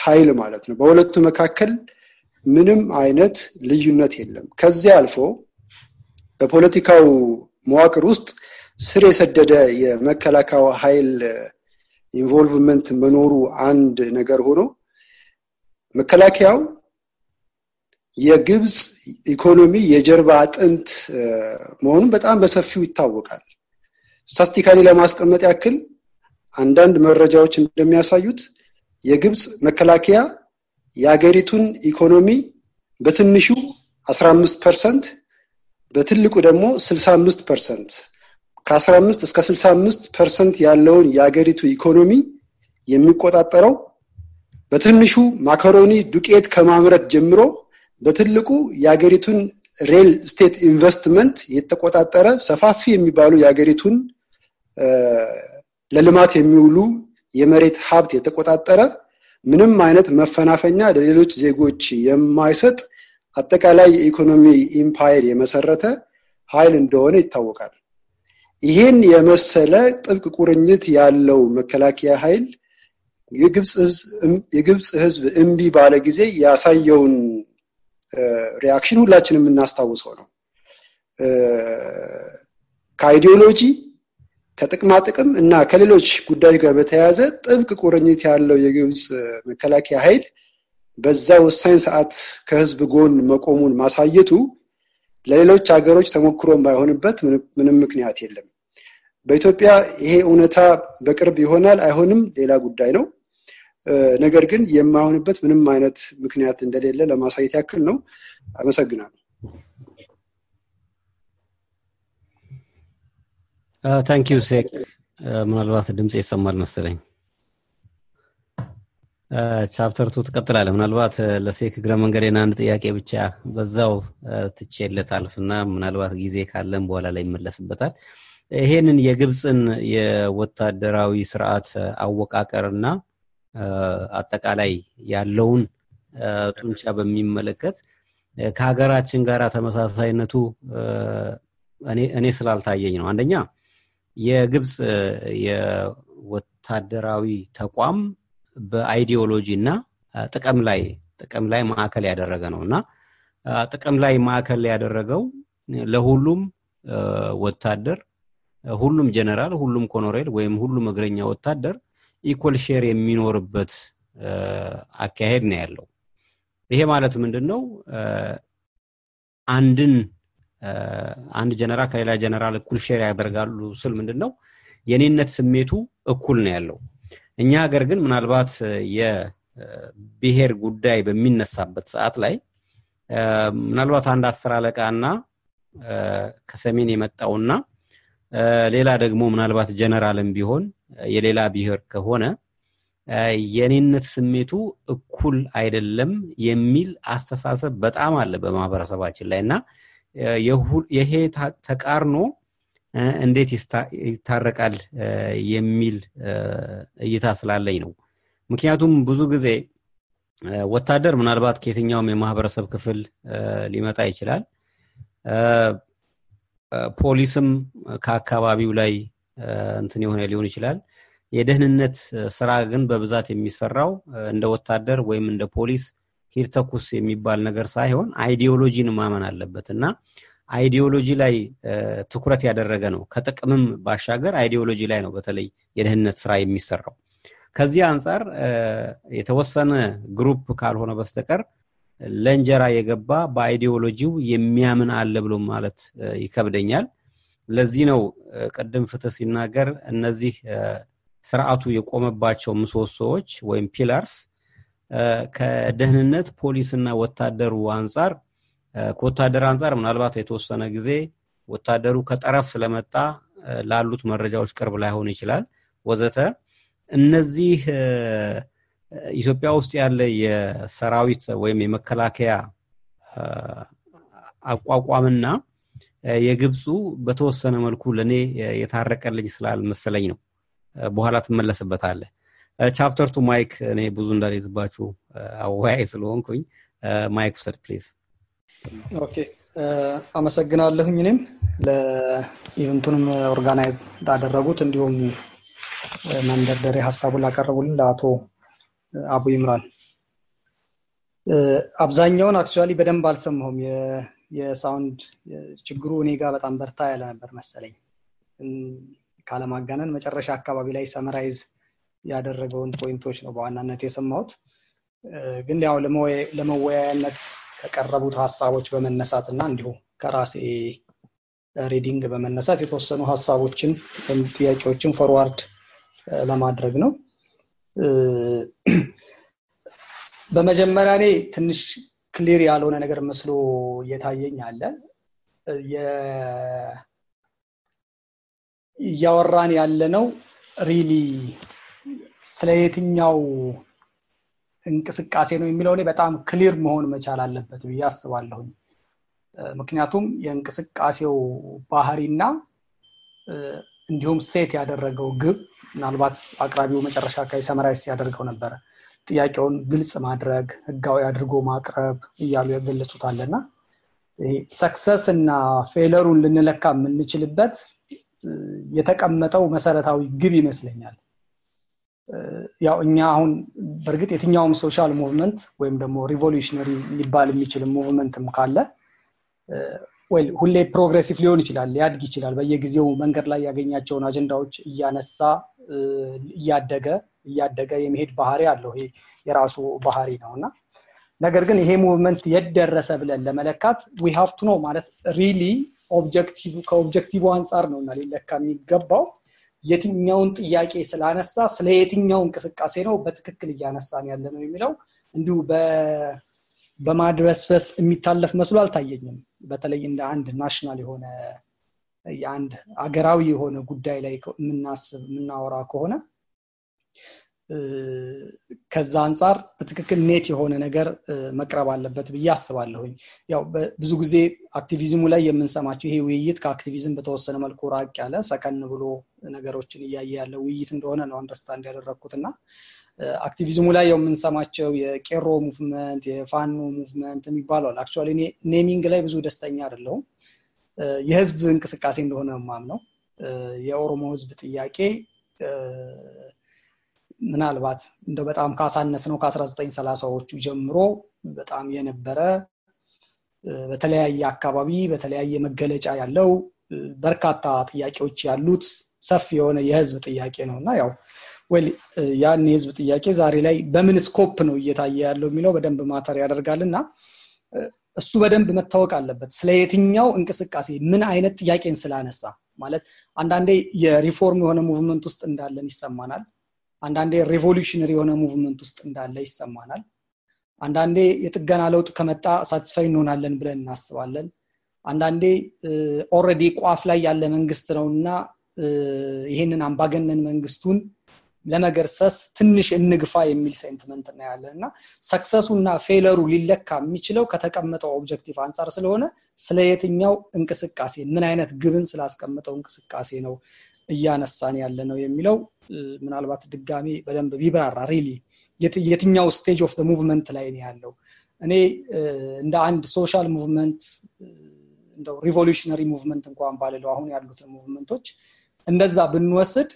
ኃይል ማለት ነው። በሁለቱ መካከል ምንም አይነት ልዩነት የለም። ከዚያ አልፎ በፖለቲካው መዋቅር ውስጥ ስር የሰደደ የመከላከያ ኃይል involvement መኖሩ አንድ ነገር ሆኖ መከላከያው የግብፅ ኢኮኖሚ የጀርባ አጥንት መሆኑን በጣም በሰፊው ይታወቃል። statistically ለማስቀመጥ ያክል አንዳንድ መረጃዎች እንደሚያሳዩት የግብፅ መከላከያ የሀገሪቱን ኢኮኖሚ በትንሹ 15 percent በትልቁ ደግሞ 65 percent። ከ15 እስከ 65 percent ያለውን የሀገሪቱ ኢኮኖሚ የሚቆጣጠረው በትንሹ ማካሮኒ ዱቄት ከማምረት ጀምሮ በትልቁ የሀገሪቱን real estate investment የተቆጣጠረ ሰፋፊ የሚባሉ የሀገሪቱን ለልማት የሚውሉ የመሬት ሀብት የተቆጣጠረ ምንም አይነት መፈናፈኛ ለሌሎች ዜጎች የማይሰጥ አጠቃላይ የኢኮኖሚ empire የመሰረተ ኃይል እንደሆነ ይታወቃል። ይህን የመሰለ ጥብቅ ቁርኝት ያለው መከላከያ ኃይል የግብፅ ሕዝብ እምቢ ባለ ጊዜ ያሳየውን reaction ሁላችንም የምናስታውሰው ነው። ከ ideology ከጥቅማ ጥቅም እና ከሌሎች ጉዳዮች ጋር በተያያዘ ጥብቅ ቁርኝት ያለው የግብፅ መከላከያ ኃይል በዛ ወሳኝ ሰዓት ከህዝብ ጎን መቆሙን ማሳየቱ ለሌሎች ሀገሮች ተሞክሮ የማይሆንበት ምንም ምክንያት የለም። በኢትዮጵያ ይሄ እውነታ በቅርብ ይሆናል አይሆንም ሌላ ጉዳይ ነው። ነገር ግን የማይሆንበት ምንም አይነት ምክንያት እንደሌለ ለማሳየት ያክል ነው። አመሰግናለሁ። thank you ሴክ። ምናልባት ድምፅ ይሰማል መሰለኝ። chapter two ትቀጥላለህ። ምናልባት ለሴክ እግረ መንገዴን አንድ ጥያቄ ብቻ በዛው ትቼለት አልፍና ምናልባት ጊዜ ካለን በኋላ ላይ ይመለስበታል። ይሄንን የግብፅን የወታደራዊ ስርዓት አወቃቀርና አጠቃላይ ያለውን ጡንቻ በሚመለከት ከሀገራችን ጋር ተመሳሳይነቱ እኔ ስላልታየኝ ነው። አንደኛ የግብፅ የወታደራዊ ተቋም በ ideology እና ጥቅም ላይ ጥቅም ላይ ማዕከል ያደረገ ነው እና ጥቅም ላይ ማዕከል ያደረገው ለሁሉም ወታደር ሁሉም ጀነራል፣ ሁሉም ኮሎኔል ወይም ሁሉም እግረኛ ወታደር equal share የሚኖርበት አካሄድ ነው ያለው። ይሄ ማለት ምንድን ነው? አንድን አንድ ጀነራል ከሌላ ጀነራል እኩል share ያደርጋሉ ስል ምንድን ነው የኔነት ስሜቱ እኩል ነው ያለው። እኛ ሀገር ግን ምናልባት የብሔር ጉዳይ በሚነሳበት ሰዓት ላይ ምናልባት አንድ አስር አለቃና ከሰሜን የመጣውና ሌላ ደግሞ ምናልባት ጀነራልም ቢሆን የሌላ ብሔር ከሆነ የኔነት ስሜቱ እኩል አይደለም የሚል አስተሳሰብ በጣም አለ በማህበረሰባችን ላይ እና ይሄ ተቃርኖ እንዴት ይታረቃል የሚል እይታ ስላለኝ ነው። ምክንያቱም ብዙ ጊዜ ወታደር ምናልባት ከየትኛውም የማህበረሰብ ክፍል ሊመጣ ይችላል። ፖሊስም ከአካባቢው ላይ እንትን የሆነ ሊሆን ይችላል። የደህንነት ስራ ግን በብዛት የሚሰራው እንደ ወታደር ወይም እንደ ፖሊስ ሂድ ተኩስ የሚባል ነገር ሳይሆን ideology ን ማመን አለበት እና ideology ላይ ትኩረት ያደረገ ነው። ከጥቅምም ባሻገር ideology ላይ ነው በተለይ የደህንነት ስራ የሚሰራው። ከዚህ አንጻር የተወሰነ group ካልሆነ በስተቀር ለእንጀራ የገባ በ ideology ው የሚያምን አለ ብሎ ማለት ይከብደኛል። ለዚህ ነው ቅድም ፍትህ ሲናገር እነዚህ ስርዓቱ የቆመባቸው ምሰሶዎች ወይም pillars ከደህንነት ፖሊስና ወታደሩ አንጻር ከወታደር አንጻር ምናልባት የተወሰነ ጊዜ ወታደሩ ከጠረፍ ስለመጣ ላሉት መረጃዎች ቅርብ ላይሆን ይችላል ወዘተ። እነዚህ ኢትዮጵያ ውስጥ ያለ የሰራዊት ወይም የመከላከያ አቋቋምና የግብፁ በተወሰነ መልኩ ለእኔ የታረቀልኝ ስላልመሰለኝ ነው። በኋላ ትመለስበታለህ። chapter two mic እኔ ብዙ እንዳልይዝባችሁ አወያይ ስለሆንኩኝ mic ውሰድ please። OK አመሰግናለሁኝ። እኔም ለ event ኡንም organize ላደረጉት እንዲሁም መንደርደሪያ ሀሳቡን ላቀረቡልን ለአቶ አቡ ይምራን አብዛኛውን actually በደንብ አልሰማሁም የ sound ችግሩ እኔ ጋር በጣም በርታ ያለ ነበር መሰለኝ ካለማጋነን መጨረሻ አካባቢ ላይ summarize ያደረገውን point ኦች ነው በዋናነት የሰማሁት። ግን ያው ለመወያያነት ከቀረቡት ሀሳቦች በመነሳት እና እንዲሁ ከራሴ reading በመነሳት የተወሰኑ ሀሳቦችን ጥያቄዎችን forward ለማድረግ ነው። በመጀመሪያ እኔ ትንሽ clear ያልሆነ ነገር መስሎ እየታየኝ አለ። እያወራን ያለ ነው really ስለ የትኛው እንቅስቃሴ ነው የሚለው በጣም clear መሆን መቻል አለበት ብዬ አስባለሁኝ። ምክንያቱም የእንቅስቃሴው ባህሪና እንዲሁም set ያደረገው ግብ ምናልባት አቅራቢው መጨረሻ አካባቢ summarize ያደርገው ነበረ። ጥያቄውን ግልጽ ማድረግ ህጋዊ አድርጎ ማቅረብ እያሉ የገለጹት አለና success እና failure ኡን ልንለካ የምንችልበት የተቀመጠው መሰረታዊ ግብ ይመስለኛል ያው እኛ አሁን በእርግጥ የትኛውም social movement ወይም ደግሞ revolutionary ሊባል የሚችል movement ም ካለ ሁሌ progressive ሊሆን ይችላል ሊያድግ ይችላል። በየጊዜው መንገድ ላይ ያገኛቸውን አጀንዳዎች እያነሳ እያደገ እያደገ የመሄድ ባህሪ አለው። ይሄ የራሱ ባህሪ ነው እና ነገር ግን ይሄ movement የት ደረሰ ብለን ለመለካት we have to ነው ማለት really objective ከ objective አንጻር ነው እና ሊለካ የሚገባው የትኛውን ጥያቄ ስላነሳ ስለ የትኛው እንቅስቃሴ ነው በትክክል እያነሳን ያለ ነው የሚለው እንዲሁ በማድበስበስ የሚታለፍ መስሎ አልታየኝም። በተለይ እንደ አንድ national የሆነ የአንድ አገራዊ የሆነ ጉዳይ ላይ የምናስብ የምናወራ ከሆነ ከዛ አንጻር በትክክል neat የሆነ ነገር መቅረብ አለበት ብዬ አስባለሁኝ። ያው ብዙ ጊዜ activism ኡ ላይ የምንሰማቸው ይሄ ውይይት ከ activism በተወሰነ መልኩ ራቅ ያለ ሰከን ብሎ ነገሮችን እያየ ያለ ውይይት እንደሆነ ነው understand ያደረግኩት እና activism ኡ ላይ የምንሰማቸው የቄሮ movement የፋኖ movement የሚባሉ አለ actually naming ላይ ብዙ ደስተኛ አይደለሁም። የህዝብ እንቅስቃሴ እንደሆነ ማምነው የኦሮሞ ህዝብ ጥያቄ ምናልባት እንደ በጣም ካሳነስነው ከ1930ዎቹ ጀምሮ በጣም የነበረ በተለያየ አካባቢ በተለያየ መገለጫ ያለው በርካታ ጥያቄዎች ያሉት ሰፊ የሆነ የህዝብ ጥያቄ ነው እና ያው ወይ ያን የህዝብ ጥያቄ ዛሬ ላይ በምን scope ነው እየታየ ያለው የሚለው በደንብ matter ያደርጋል እና እሱ በደንብ መታወቅ አለበት። ስለ የትኛው እንቅስቃሴ ምን አይነት ጥያቄን ስላነሳ ማለት አንዳንዴ የሪፎርም የሆነ movement ውስጥ እንዳለን ይሰማናል አንዳንዴ revolutionary የሆነ movement ውስጥ እንዳለ ይሰማናል። አንዳንዴ የጥገና ለውጥ ከመጣ satisfy እንሆናለን ብለን እናስባለን። አንዳንዴ already ቋፍ ላይ ያለ መንግስት ነው እና ይህንን አምባገነን መንግስቱን ለመገርሰስ ትንሽ እንግፋ የሚል sentiment እናያለን እና success ኡ እና failure ኡ ሊለካ የሚችለው ከተቀመጠው objective አንጻር ስለሆነ ስለ የትኛው እንቅስቃሴ ምን አይነት ግብን ስላስቀመጠው እንቅስቃሴ ነው እያነሳን ያለ ነው የሚለው ምናልባት ድጋሚ በደንብ ቢብራራ really የትኛው stage of movement ላይ ነው ያለው? እኔ እንደ አንድ social movement እንደው revolutionary movement እንኳን ባልለው አሁን ያሉትን movement ኦች እንደዛ ብንወስድ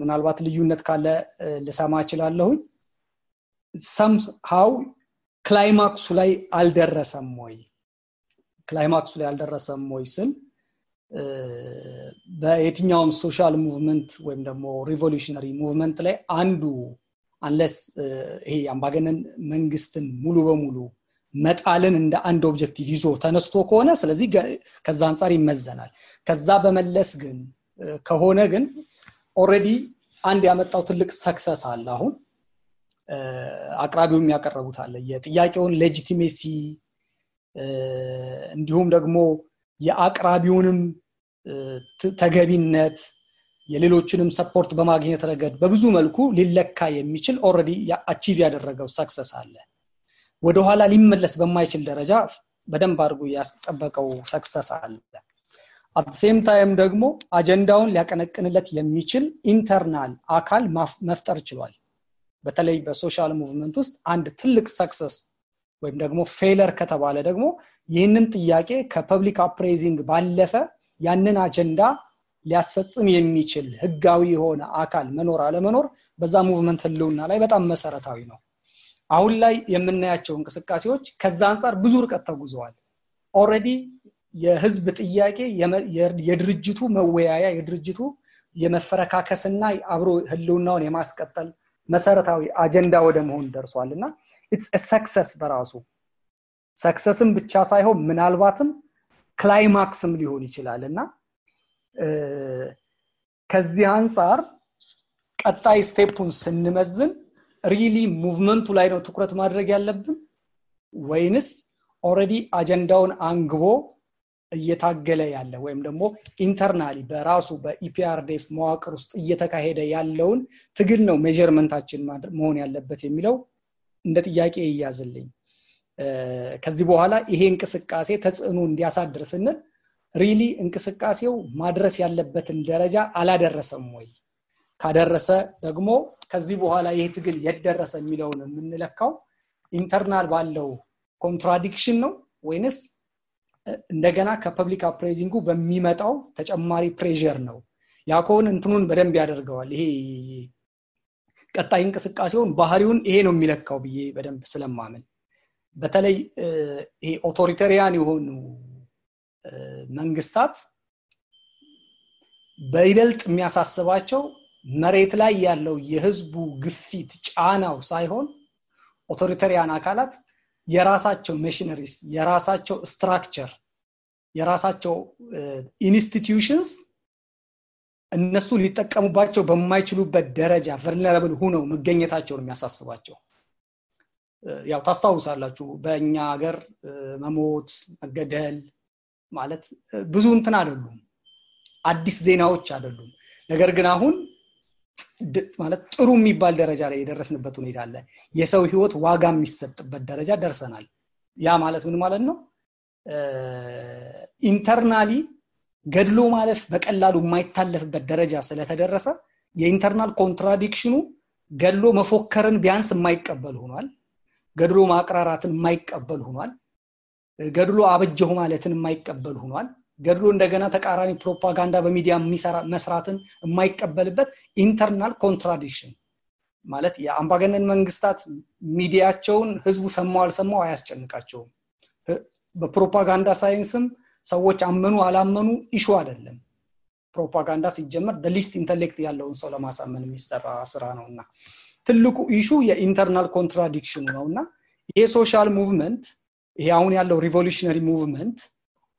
ምናልባት ልዩነት ካለ ልሰማ እችላለሁኝ። somehow climax ኡ ላይ አልደረሰም ወይ? climax ኡ ላይ አልደረሰም ወይ ስል በየትኛውም social movement ወይም ደግሞ revolutionary movement ላይ አንዱ unless ይሄ አምባገነን መንግስትን ሙሉ በሙሉ መጣልን እንደ አንድ objective ይዞ ተነስቶ ከሆነ ስለዚህ ከዛ አንጻር ይመዘናል። ከዛ በመለስ ግን ከሆነ ግን already አንድ ያመጣው ትልቅ success አለ አሁን። አቅራቢውም ያቀረቡት አለ። የጥያቄውን legitimacy እንዲሁም ደግሞ የአቅራቢውንም ተገቢነት የሌሎችንም support በማግኘት ረገድ በብዙ መልኩ ሊለካ የሚችል already achieve ያደረገው success አለ። ወደኋላ ሊመለስ በማይችል ደረጃ በደንብ አድርጎ ያስጠበቀው success አለ at same time ደግሞ አጀንዳውን ሊያቀነቅንለት የሚችል internal አካል መፍጠር ችሏል። በተለይ በ social movement ውስጥ አንድ ትልቅ success ወይም ደግሞ failure ከተባለ ደግሞ ይህንን ጥያቄ ከ public uprising ባለፈ ያንን አጀንዳ ሊያስፈጽም የሚችል ህጋዊ የሆነ አካል መኖር አለመኖር በዛ movement ህልውና ላይ በጣም መሰረታዊ ነው። አሁን ላይ የምናያቸው እንቅስቃሴዎች ከዛ አንጻር ብዙ ርቀት ተጉዘዋል። already የህዝብ ጥያቄ የድርጅቱ መወያያ የድርጅቱ የመፈረካከስና አብሮ ህልውናውን የማስቀጠል መሰረታዊ አጀንዳ ወደ መሆን ደርሷል። እና success በራሱ። success ም ብቻ ሳይሆን ምናልባትም climax ም ሊሆን ይችላል። እና ከዚህ አንጻር ቀጣይ step ኡን ስንመዝን really movement ኡ ላይ ነው ትኩረት ማድረግ ያለብን ወይንስ already አጀንዳውን አንግቦ እየታገለ ያለ ወይም ደግሞ internally በራሱ በ EPRDF መዋቅር ውስጥ እየተካሄደ ያለውን ትግል ነው measurement ኣችን መሆን ያለበት የሚለው እንደ ጥያቄ ይያዝልኝ። ከዚህ በኋላ ይሄ እንቅስቃሴ ተጽዕኖ እንዲያሳድር ስንል really እንቅስቃሴው ማድረስ ያለበትን ደረጃ አላደረሰም ወይ? ካደረሰ ደግሞ ከዚህ በኋላ ይህ ትግል የደረሰ የሚለውን የምንለካው internal ባለው contradiction ነው ወይንስ እንደገና ከ public uprising ኡ በሚመጣው ተጨማሪ pressure ነው። ያ ከሆነ እንትኑን በደንብ ያደርገዋል። ይሄ ቀጣይ እንቅስቃሴውን ባህሪውን ይሄ ነው የሚለካው ብዬ በደንብ ስለማምን። በተለይ ይሄ authoritarian የሆኑ መንግስታት በይበልጥ የሚያሳስባቸው መሬት ላይ ያለው የህዝቡ ግፊት ጫናው ሳይሆን authoritarian አካላት የራሳቸው machineries የራሳቸው structure የራሳቸው institutions እነሱ ሊጠቀሙባቸው በማይችሉበት ደረጃ vulnerable ሁነው መገኘታቸው ነው የሚያሳስባቸው ያው ታስታውሳላችሁ በእኛ ሀገር መሞት መገደል ማለት ብዙ እንትን አይደሉም። አዲስ ዜናዎች አይደሉም። ነገር ግን አሁን ማለት ጥሩ የሚባል ደረጃ ላይ የደረስንበት ሁኔታ አለ። የሰው ህይወት ዋጋ የሚሰጥበት ደረጃ ደርሰናል። ያ ማለት ምን ማለት ነው? internally ገድሎ ማለፍ በቀላሉ የማይታለፍበት ደረጃ ስለተደረሰ የ internal contradiction ኡ ገድሎ መፎከርን ቢያንስ የማይቀበል ሆኗል። ገድሎ ማቅራራትን የማይቀበል ሆኗል። ገድሎ አበጀሁ ማለትን የማይቀበል ሆኗል ገድሎ እንደገና ተቃራኒ ፕሮፓጋንዳ በሚዲያ መስራትን የማይቀበልበት internal contradiction ማለት የአምባገነን መንግስታት ሚዲያቸውን ህዝቡ ሰማው አልሰማው አያስጨንቃቸውም። በፕሮፓጋንዳ ሳይንስም ሰዎች አመኑ አላመኑ issue ኡ አይደለም። ፕሮፓጋንዳ ሲጀመር በ least intellect ያለውን ሰው ለማሳመን የሚሰራ ስራ ነው እና ትልቁ issue የ internal contradiction ኡ ነው እና ይሄ social movement ይሄ አሁን ያለው revolutionary movement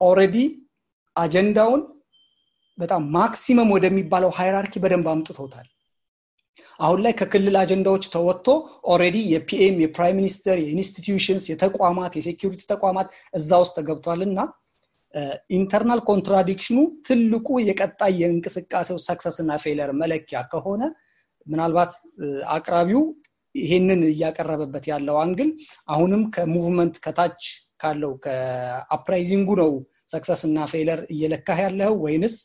already አጀንዳውን በጣም maximum ወደሚባለው hierarchy በደንብ አምጥቶታል። አሁን ላይ ከክልል አጀንዳዎች ተወጥቶ already የ PM የ prime minister የ institutions የተቋማት የ security ተቋማት እዛ ውስጥ ተገብቷል እና internal contradiction ኡ ትልቁ የቀጣይ የእንቅስቃሴው success እና failure መለኪያ ከሆነ ምናልባት አቅራቢው ይሄንን እያቀረበበት ያለው angle አሁንም ከ movement ከታች ካለው ከ uprising ኡ ነው success እና failure እየለካህ ያለው ወይንስ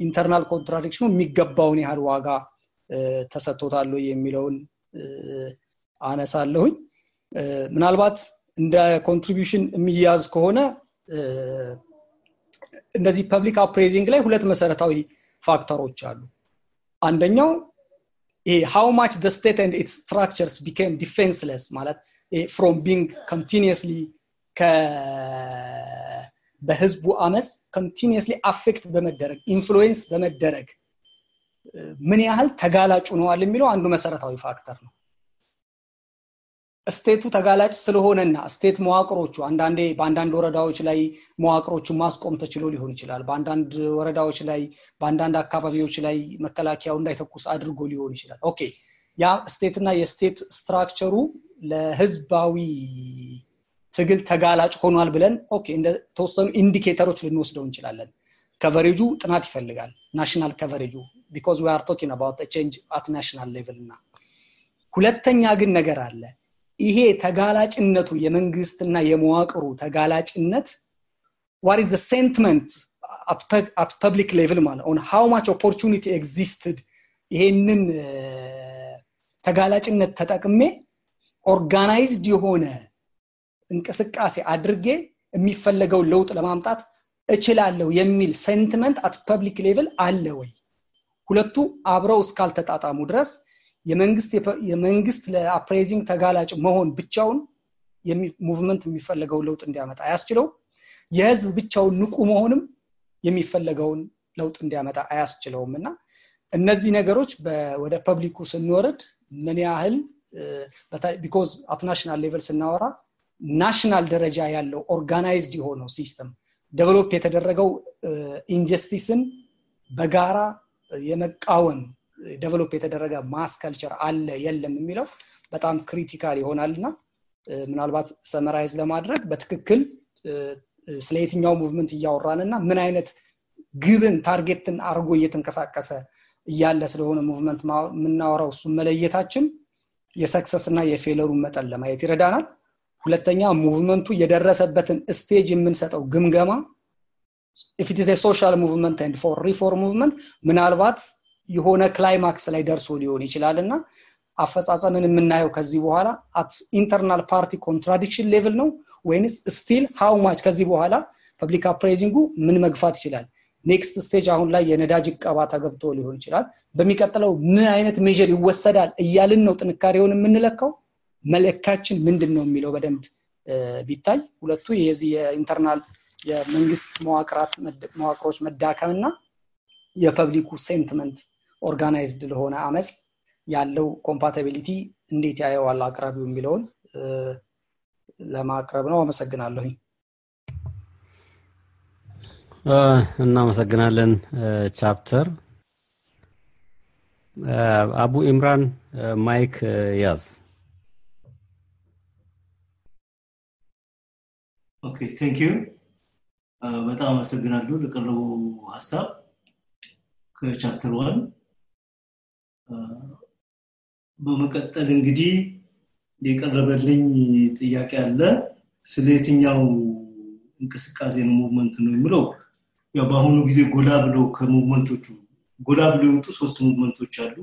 internal contradiction ኡ የሚገባውን ያህል ዋጋ ተሰጥቶታል የሚለውን አነሳለሁኝ። ምናልባት እንደ contribution የሚያዝ ከሆነ እንደዚህ public uprising ላይ ሁለት መሰረታዊ factor ኦች አሉ። አንደኛው ይሄ how much the state and its structures became defenseless ማለት from being continuously በህዝቡ አመፅ continuously affect በመደረግ influence በመደረግ ምን ያህል ተጋላጭ ሆነዋል የሚለው አንዱ መሰረታዊ factor ነው። state ኡ ተጋላጭ ስለሆነና state መዋቅሮቹ አንዳንዴ በአንዳንድ ወረዳዎች ላይ መዋቅሮቹን ማስቆም ተችሎ ሊሆን ይችላል። በአንዳንድ ወረዳዎች ላይ በአንዳንድ አካባቢዎች ላይ መከላከያው እንዳይተኩስ አድርጎ ሊሆን ይችላል። okay ያ state ና የ state structure ኡ ለህዝባዊ ትግል ተጋላጭ ሆኗል ብለን okay እንደተወሰኑ indicator ኦች ልንወስደው እንችላለን። coverage ኡ ጥናት ይፈልጋል። national coverage ኡ because we are talking about change at national level እና ሁለተኛ ግን ነገር አለ። ይሄ ተጋላጭነቱ የመንግስትና የመዋቅሩ ተጋላጭነት what is sentiment at public level ማለት on how much opportunity existed ይሄንን ተጋላጭነት ተጠቅሜ organized የሆነ እንቅስቃሴ አድርጌ የሚፈለገውን ለውጥ ለማምጣት እችላለሁ የሚል sentiment at public level አለ ወይ? ሁለቱ አብረው እስካልተጣጣሙ ድረስ የመንግስት ለ uprising ተጋላጭ መሆን ብቻውን movement የሚፈለገውን ለውጥ እንዲያመጣ አያስችለው። የህዝብ ብቻውን ንቁ መሆንም የሚፈለገውን ለውጥ እንዲያመጣ አያስችለውም እና እነዚህ ነገሮች ወደ public ኡ ስንወርድ ምን ያህል because at national level ስናወራ national ደረጃ ያለው organized የሆነው system develop የተደረገው injustice ን በጋራ የመቃወም develop የተደረገ mass culture አለ የለም የሚለው በጣም critical ይሆናል እና ምናልባት summarize ለማድረግ በትክክል ስለ የትኛው movement እያወራን እና ምን አይነት ግብን target ን አርጎ እየተንቀሳቀሰ እያለ ስለሆነ movement የምናወራው እሱን መለየታችን የ success እና የ failure ኡን መጠን ለማየት ይረዳናል። ሁለተኛ movement ኡ የደረሰበትን stage የምንሰጠው ግምገማ ኢፍትስ ሶሻል ሙቭመንት ንድ ፎር ሪፎርም ሙቭመንት ምናልባት የሆነ ክላይማክስ ላይ ደርሶ ሊሆን ይችላል እና አፈጻጸምን የምናየው ከዚህ በኋላ አት ኢንተርናል ፓርቲ ኮንትራዲክሽን ሌቭል ነው ወይንስ ስቲል ሃው ማች ከዚህ በኋላ ፐብሊክ አፕሬዚንጉ ምን መግፋት ይችላል? ኔክስት ስቴጅ አሁን ላይ የነዳጅ እቀባ ተገብቶ ሊሆን ይችላል። በሚቀጥለው ምን አይነት ሜዥር ይወሰዳል እያልን ነው ጥንካሬውን የምንለካው መለካችን ምንድን ነው የሚለው በደንብ ቢታይ ሁለቱ የዚህ የ internal የመንግስት መዋቅሮች መዳከም እና የ public ኡ sentiment organized ለሆነ አመፅ ያለው compatibility እንዴት ያየዋል አቅራቢው የሚለውን ለማቅረብ ነው። አመሰግናለሁኝ። እናመሰግናለን። chapter አቡ ኢምራን mic ያዝ okay thank you። በጣም አመሰግናለሁ ለቀረቡ ሀሳብ ከ chapter one። በመቀጠል እንግዲህ የቀረበልኝ ጥያቄ አለ። ስለ የትኛው እንቅስቃሴ ነው movement ነው የሚለው? ያው በአሁኑ ጊዜ ጎላ ብለው ከ movement ኦቹ ጎላ ብለው የወጡ ሶስት movement ኦች አሉ።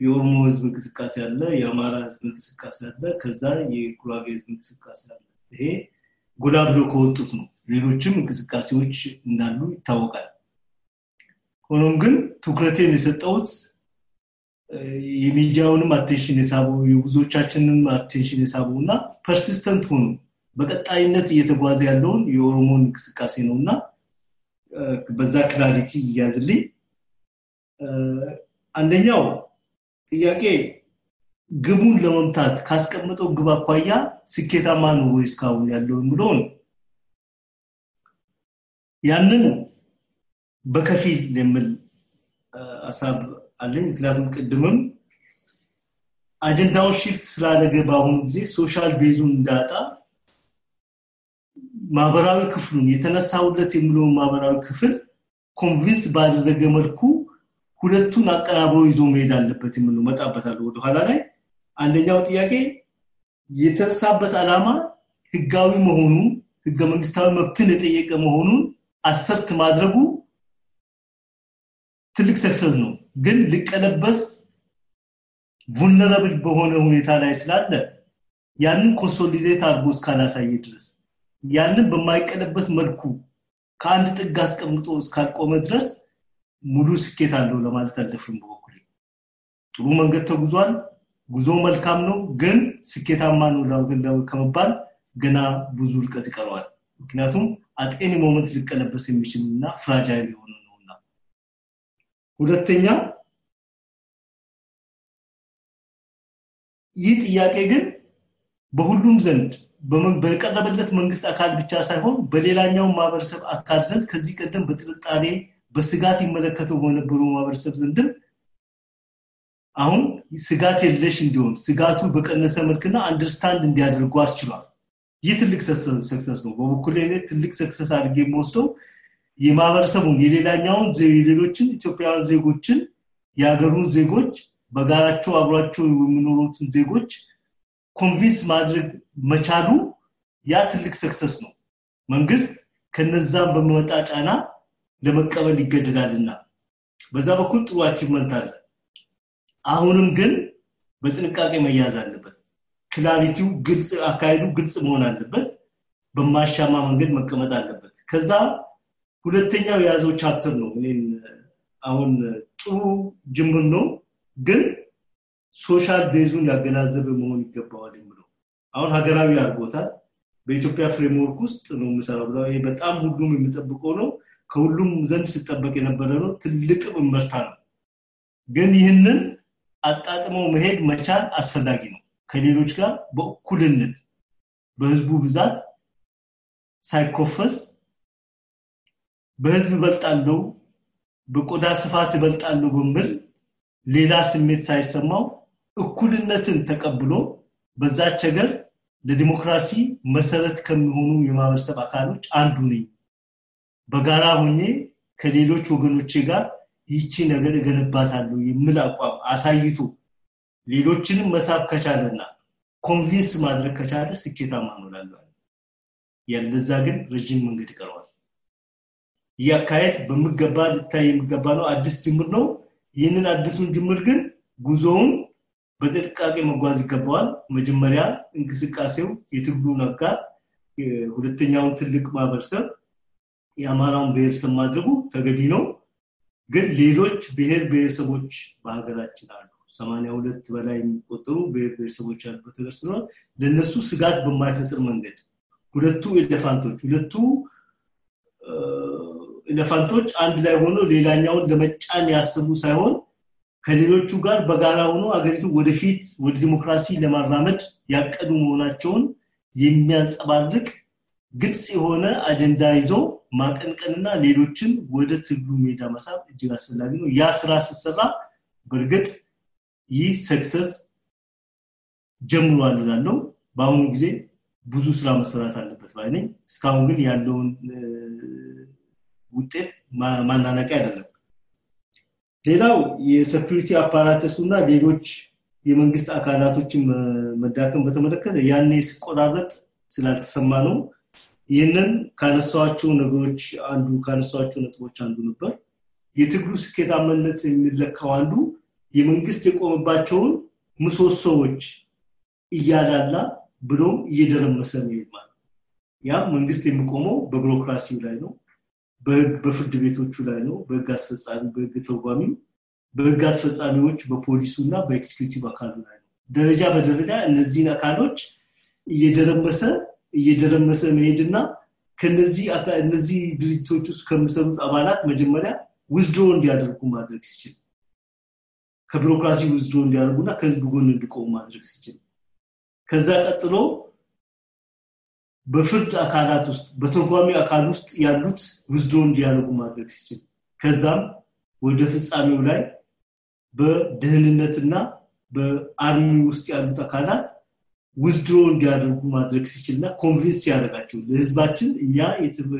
የኦሮሞ ህዝብ እንቅስቃሴ አለ የአማራ ህዝብ እንቅስቃሴ አለ ከዛ የጉራጌ ህዝብ እንቅስቃሴ አለ። ይሄ ጎላ ብለው ከወጡት ነው። ሌሎችም እንቅስቃሴዎች እንዳሉ ይታወቃል። ሆኖም ግን ትኩረቴን የሰጠውት የሚዲያውንም attention የሳቡ የብዙዎቻችንም attention የሳቡ እና persistent ሆኑ በቀጣይነት እየተጓዘ ያለውን የኦሮሞን እንቅስቃሴ ነው እና በዛ clarity እያዝልኝ አንደኛው ጥያቄ ግቡን ለመምታት ካስቀመጠው ግብ አኳያ ስኬታማ ነው ወይ እስካሁን ያለው የሚለው ያንን በከፊል የምል ሀሳብ አለኝ። ምክንያቱም ቅድምም አጀንዳውን shift ስላደረገ በአሁኑ ጊዜ social base ኡን እንዳጣ ማህበራዊ ክፍሉን የተነሳውለት የሚለውን ማህበራዊ ክፍል convince ባደረገ መልኩ ሁለቱን አቀናብሮ ይዞ መሄድ አለበት የምለው መጣበታለሁ ወደኋላ ላይ አንደኛው ጥያቄ የተነሳበት ዓላማ ህጋዊ መሆኑ ህገ መንግስታዊ መብትን የጠየቀ መሆኑን assert ማድረጉ ትልቅ success ነው። ግን ሊቀለበስ vulnerable በሆነ ሁኔታ ላይ ስላለ ያንን consolidate አድርጎ እስካላሳየ ድረስ ያንን በማይቀለበስ መልኩ ከአንድ ጥግ አስቀምጦ እስካልቆመ ድረስ ሙሉ ስኬት አለው ለማለት አልደፍርም በበኩሌ ጥሩ መንገድ ተጉዟል ጉዞ መልካም ነው ግን ስኬታማ ነው ከመባል ገና ብዙ ርቀት ይቀረዋል። ምክንያቱም at any moment ሊቀለበስ የሚችል እና fragile የሆነ ነውና ሁለተኛ ይህ ጥያቄ ግን በሁሉም ዘንድ በቀረበለት መንግስት አካል ብቻ ሳይሆን በሌላኛው ማህበረሰብ አካል ዘንድ ከዚህ ቀደም በጥርጣሬ በስጋት ይመለከተው በነበሩ ማህበረሰብ ዘንድም አሁን ስጋት የለሽ እንዲሆን ስጋቱ በቀነሰ መልክና አንደርስታንድ እንዲያደርጉ አስችሏል። ይህ ትልቅ ሰክሰስ ነው። በበኩል ትልቅ ሰክሰስ አድርጌ የምወስደው የማህበረሰቡን የሌላኛውን የሌሎችን ኢትዮጵያውያን ዜጎችን የሀገሩን ዜጎች በጋራቸው አብሯቸው የሚኖሩትን ዜጎች convince ማድረግ መቻሉ ያ ትልቅ success ነው። መንግስት ከነዛም በመመጣ ጫና ለመቀበል ይገደዳልና። በዛ በኩል ጥሩ achievement አለ አሁንም ግን በጥንቃቄ መያዝ አለበት። clarity ው ግልጽ አካሄዱ ግልጽ መሆን አለበት። በማሻማ መንገድ መቀመጥ አለበት። ከዛ ሁለተኛው የያዘው chapter ነው። አሁን ጥሩ ጅምር ነው ግን social base ኡን ያገናዘበ መሆን ይገባዋል የምለው አሁን ሀገራዊ አድርጎታል። በኢትዮጵያ framework ውስጥ ነው የምሰራው ይሄ በጣም ሁሉም የሚጠብቀው ነው። ከሁሉም ዘንድ ሲጠበቅ የነበረ ነው። ትልቅ እመርታ ነው። ግን ይህንን አጣጥመው መሄድ መቻል አስፈላጊ ነው። ከሌሎች ጋር በእኩልነት በህዝቡ ብዛት ሳይኮፈስ በህዝብ እበልጣለሁ በቆዳ ስፋት እበልጣለሁ በሚል ሌላ ስሜት ሳይሰማው እኩልነትን ተቀብሎ በዛች ሀገር ለዲሞክራሲ መሰረት ከሚሆኑ የማህበረሰብ አካሎች አንዱ ነኝ። በጋራ ሆኜ ከሌሎች ወገኖቼ ጋር ይቺ ነገር እገነባታለሁ የሚል አቋም አሳይቶ ሌሎችንም መሳብ ከቻለና convince ማድረግ ከቻለ ስኬታማ እንሆናለን ያለዛ ግን ረጅም መንገድ ይቀረዋል። ይህ አካሄድ ልታይ የሚገባ ነው። አዲስ ጅምር ነው። ይህንን አዲሱን ጅምር ግን ጉዞውን በጥንቃቄ መጓዝ ይገባዋል። መጀመሪያ እንቅስቃሴው የትግሉ አጋር ሁለተኛውን ትልቅ ማህበረሰብ የአማራውን ብሔረሰብ ማድረጉ ተገቢ ነው ግን ሌሎች ብሔር ብሔረሰቦች በሀገራችን አሉ። ሰማኒያ ሁለት በላይ የሚቆጠሩ ብሔር ብሔረሰቦች ያሉበት ሀገር ስለሆነ ለእነሱ ስጋት በማይፈጥር መንገድ ሁለቱ elephant ኦች ሁለቱ elephant ኦች አንድ ላይ ሆኖ ሌላኛውን ለመጫን ያስቡ ሳይሆን ከሌሎቹ ጋር በጋራ ሆኖ አገሪቱ ወደፊት ወደ ዲሞክራሲ ለማራመድ ያቀዱ መሆናቸውን የሚያንጸባርቅ ግልጽ የሆነ አጀንዳ ይዞ ማቀንቀንና ሌሎችን ወደ ትግሉ ሜዳ መሳብ እጅግ አስፈላጊ ነው። ያ ስራ ስሰራ በእርግጥ ይህ success ጀምሯል ላለው በአሁኑ ጊዜ ብዙ ስራ መሰራት አለበት ባይ እስካሁን ግን ያለውን ውጤት ማናናቂያ አይደለም። ሌላው የ security apparatus ኡ እና ሌሎች የመንግስት አካላቶችን መዳከም በተመለከተ ያኔ ሲቆራረጥ ስላልተሰማ ነው ይህንን ካነሷቸው ነገሮች አንዱ ካነሷቸው ነጥቦች አንዱ ነበር። የትግሉ ስኬታማነት የሚለካው አንዱ የመንግስት የቆመባቸውን ምሰሶዎች እያላላ ብሎም እየደረመሰ መሄድ ማለት ያ መንግስት የሚቆመው በቢሮክራሲው ላይ ነው በፍርድ ቤቶቹ ላይ ነው በህግ አስፈጻሚ በህግ ተርጓሚ በህግ አስፈጻሚዎች በፖሊሱ እና በ executive አካሉ ላይ ነው። ደረጃ በደረጃ እነዚህን አካሎች እየደረመሰ እየደረመሰ መሄድና ከነዚህ እነዚህ ድርጅቶች ውስጥ ከሚሰሩት አባላት መጀመሪያ withdraw እንዲያደርጉ ማድረግ ሲችል ከቢሮክራሲ withdraw እንዲያደርጉና ከህዝብ ጎን እንዲቆሙ ማድረግ ሲችል ከዛ ቀጥሎ በፍርድ አካላት ውስጥ በተርጓሚ አካል ውስጥ ያሉት withdraw እንዲያደርጉ ማድረግ ሲችል ከዛም ወደ ፍጻሜው ላይ በደህንነትና በ army ውስጥ ያሉት አካላት withdraw እንዲያደርጉ ማድረግ ሲችልና convince ሲያደርጋቸው ለህዝባችን እኛ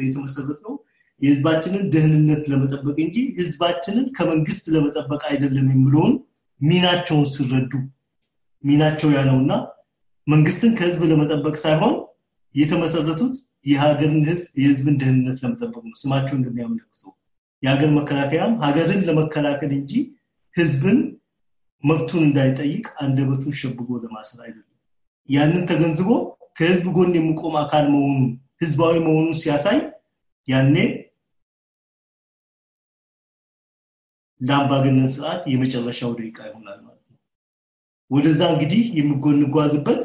የተመሰረትነው የህዝባችንን ደህንነት ለመጠበቅ እንጂ ህዝባችንን ከመንግስት ለመጠበቅ አይደለም የሚለውን ሚናቸውን ስረዱ ሚናቸው ያነውና መንግስትን ከህዝብ ለመጠበቅ ሳይሆን የተመሰረቱት የሀገርን ህዝብ የህዝብን ደህንነት ለመጠበቅ ነው። ስማቸው እንደሚያመለክተው የሀገር መከላከያም ሀገርን ለመከላከል እንጂ ህዝብን መብቱን እንዳይጠይቅ አንደበቱን ሸብጎ ለማሰር አይደለም ያንን ተገንዝቦ ከህዝብ ጎን የሚቆም አካል መሆኑን ህዝባዊ መሆኑን ሲያሳይ ያኔ ለአምባገነን ስርዓት የመጨረሻው ደቂቃ ይሆናል ማለት ነው። ወደዛ እንግዲህ የምንጓዝበት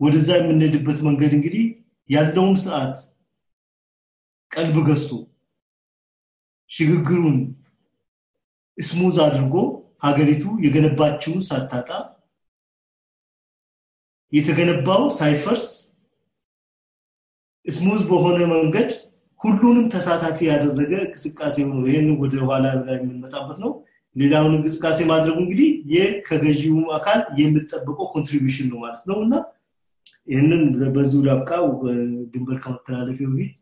ወደዛ የምንሄድበት መንገድ እንግዲህ ያለውን ሰዓት ቀልብ ገዝቶ ሽግግሩን smooth አድርጎ ሀገሪቱ የገነባችውን ሳታጣ የተገነባው ሳይፈርስ smooth በሆነ መንገድ ሁሉንም ተሳታፊ ያደረገ እንቅስቃሴ ነው። ይህን ወደ ኋላ ላይ የምንመጣበት ነው። ሌላውን እንቅስቃሴ ማድረጉ እንግዲህ ይህ ከገዢው አካል የምጠበቀው contribution ነው ማለት ነው። እና ይህንን በዚሁ ላብቃው ድንበር ከመተላለፊ በፊት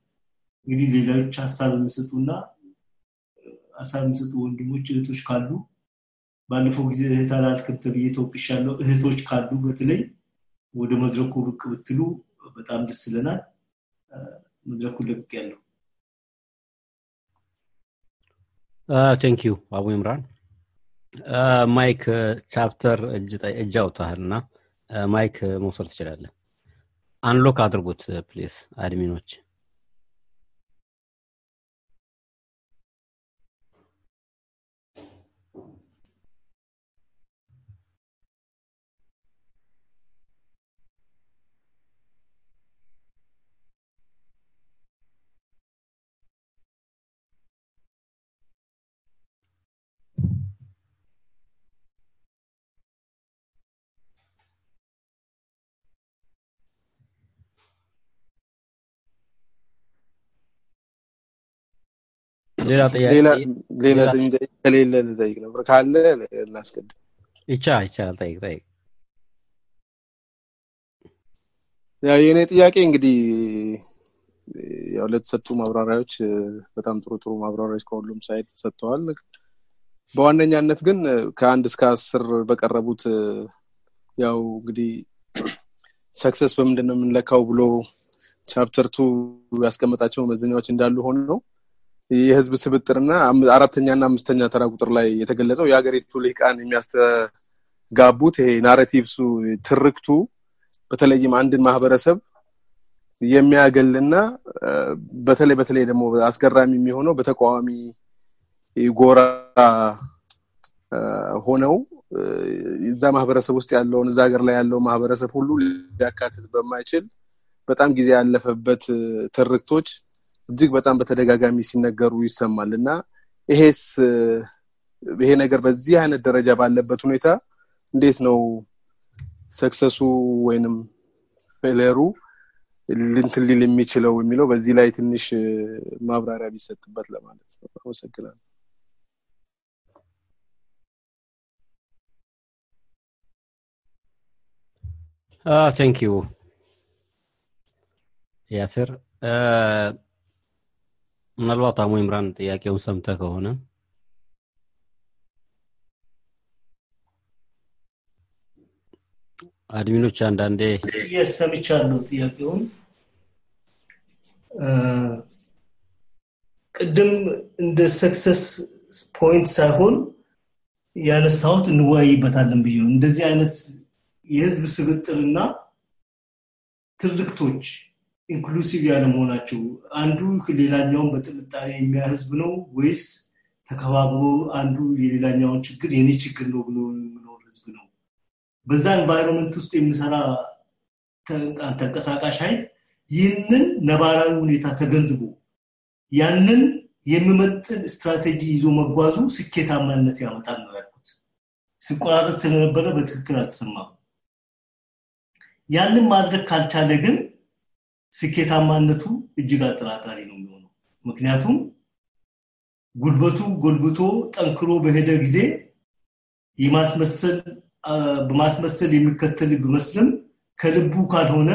እንግዲህ ሌሎች ሀሳብ የሚሰጡና ሀሳብ የሚሰጡ ወንድሞች እህቶች ካሉ ባለፈው ጊዜ እህት አላልክም ተብዬ ተወቅሻለሁ። እህቶች ካሉ በተለይ ወደ መድረኩ ብቅ ብትሉ በጣም ደስ ይለናል። መድረኩን ለቅቅ ያለው Thank you አቡ ኢምራን mic chapter እጅ አውጥተሃል እና mic መውሰድ ትችላለህ። unlock አድርጉት please admin ኦች ሌላ ጥያቄ? ሌላ ከሌለ ልጠይቅ ነበር ካለ እናስቀድም ይቻላል ይቻላል። ጠይቅ ጠይቅ። ያው የእኔ ጥያቄ እንግዲህ ያው ለተሰጡ ማብራሪያዎች በጣም ጥሩ ጥሩ ማብራሪያዎች ከሁሉም side ተሰጥተዋል። በዋነኛነት ግን ከአንድ እስከ አስር በቀረቡት ያው እንግዲህ success በምንድን ነው የምንለካው ብሎ chapter two ያስቀመጣቸው መመዘኛዎች እንዳሉ ሆነው የህዝብ ስብጥርና አራተኛና አምስተኛ ተራ ቁጥር ላይ የተገለጸው የሀገሪቱ ልሂቃን የሚያስተጋቡት ይሄ narratives ኡ ትርክቱ በተለይም አንድን ማህበረሰብ የሚያገልና በተለይ በተለይ ደግሞ አስገራሚ የሚሆነው በተቃዋሚ ጎራ ሆነው እዛ ማህበረሰብ ውስጥ ያለውን እዛ ሀገር ላይ ያለው ማህበረሰብ ሁሉ ሊያካትት በማይችል በጣም ጊዜ ያለፈበት ትርክቶች እጅግ በጣም በተደጋጋሚ ሲነገሩ ይሰማል እና ይሄስ ይሄ ነገር በዚህ አይነት ደረጃ ባለበት ሁኔታ እንዴት ነው ሰክሰሱ ወይንም ፌለሩ ልንትን ሊል የሚችለው የሚለው በዚህ ላይ ትንሽ ማብራሪያ ቢሰጥበት ለማለት ነው። አመሰግናለሁ። Thank you ያስር ምናልባት አቡ ኢምራን ጥያቄውን ሰምተ ከሆነ? admin ኦች አንዳንዴ ሰምቻለሁ ጥያቄውን። ቅድም እንደ success point ሳይሆን ያነሳሁት እንወያይበታለን ብዬ ነው። እንደዚህ አይነት የህዝብ ስብጥርና ትርክቶች inclusive ያለመሆናቸው አንዱ ሌላኛውን በጥርጣሬ የሚያይ ህዝብ ነው ወይስ ተከባብሮ አንዱ የሌላኛውን ችግር የኔ ችግር ነው ብሎ የሚኖር ህዝብ ነው? በዛ environment ውስጥ የሚሰራ ተንቀሳቃሽ ኃይል ይህንን ነባራዊ ሁኔታ ተገንዝቦ ያንን የሚመጥን ስትራቴጂ ይዞ መጓዙ ስኬታማነት ያመጣል ነው ያልኩት። ስቆራረጥ ስለነበረ በትክክል አልተሰማም። ያንን ማድረግ ካልቻለ ግን ስኬታማነቱ እጅግ አጠራጣሪ ነው የሚሆነው። ምክንያቱም ጉልበቱ ጎልብቶ ጠንክሮ በሄደ ጊዜ የማስመሰል በማስመሰል የሚከተል ቢመስልም ከልቡ ካልሆነ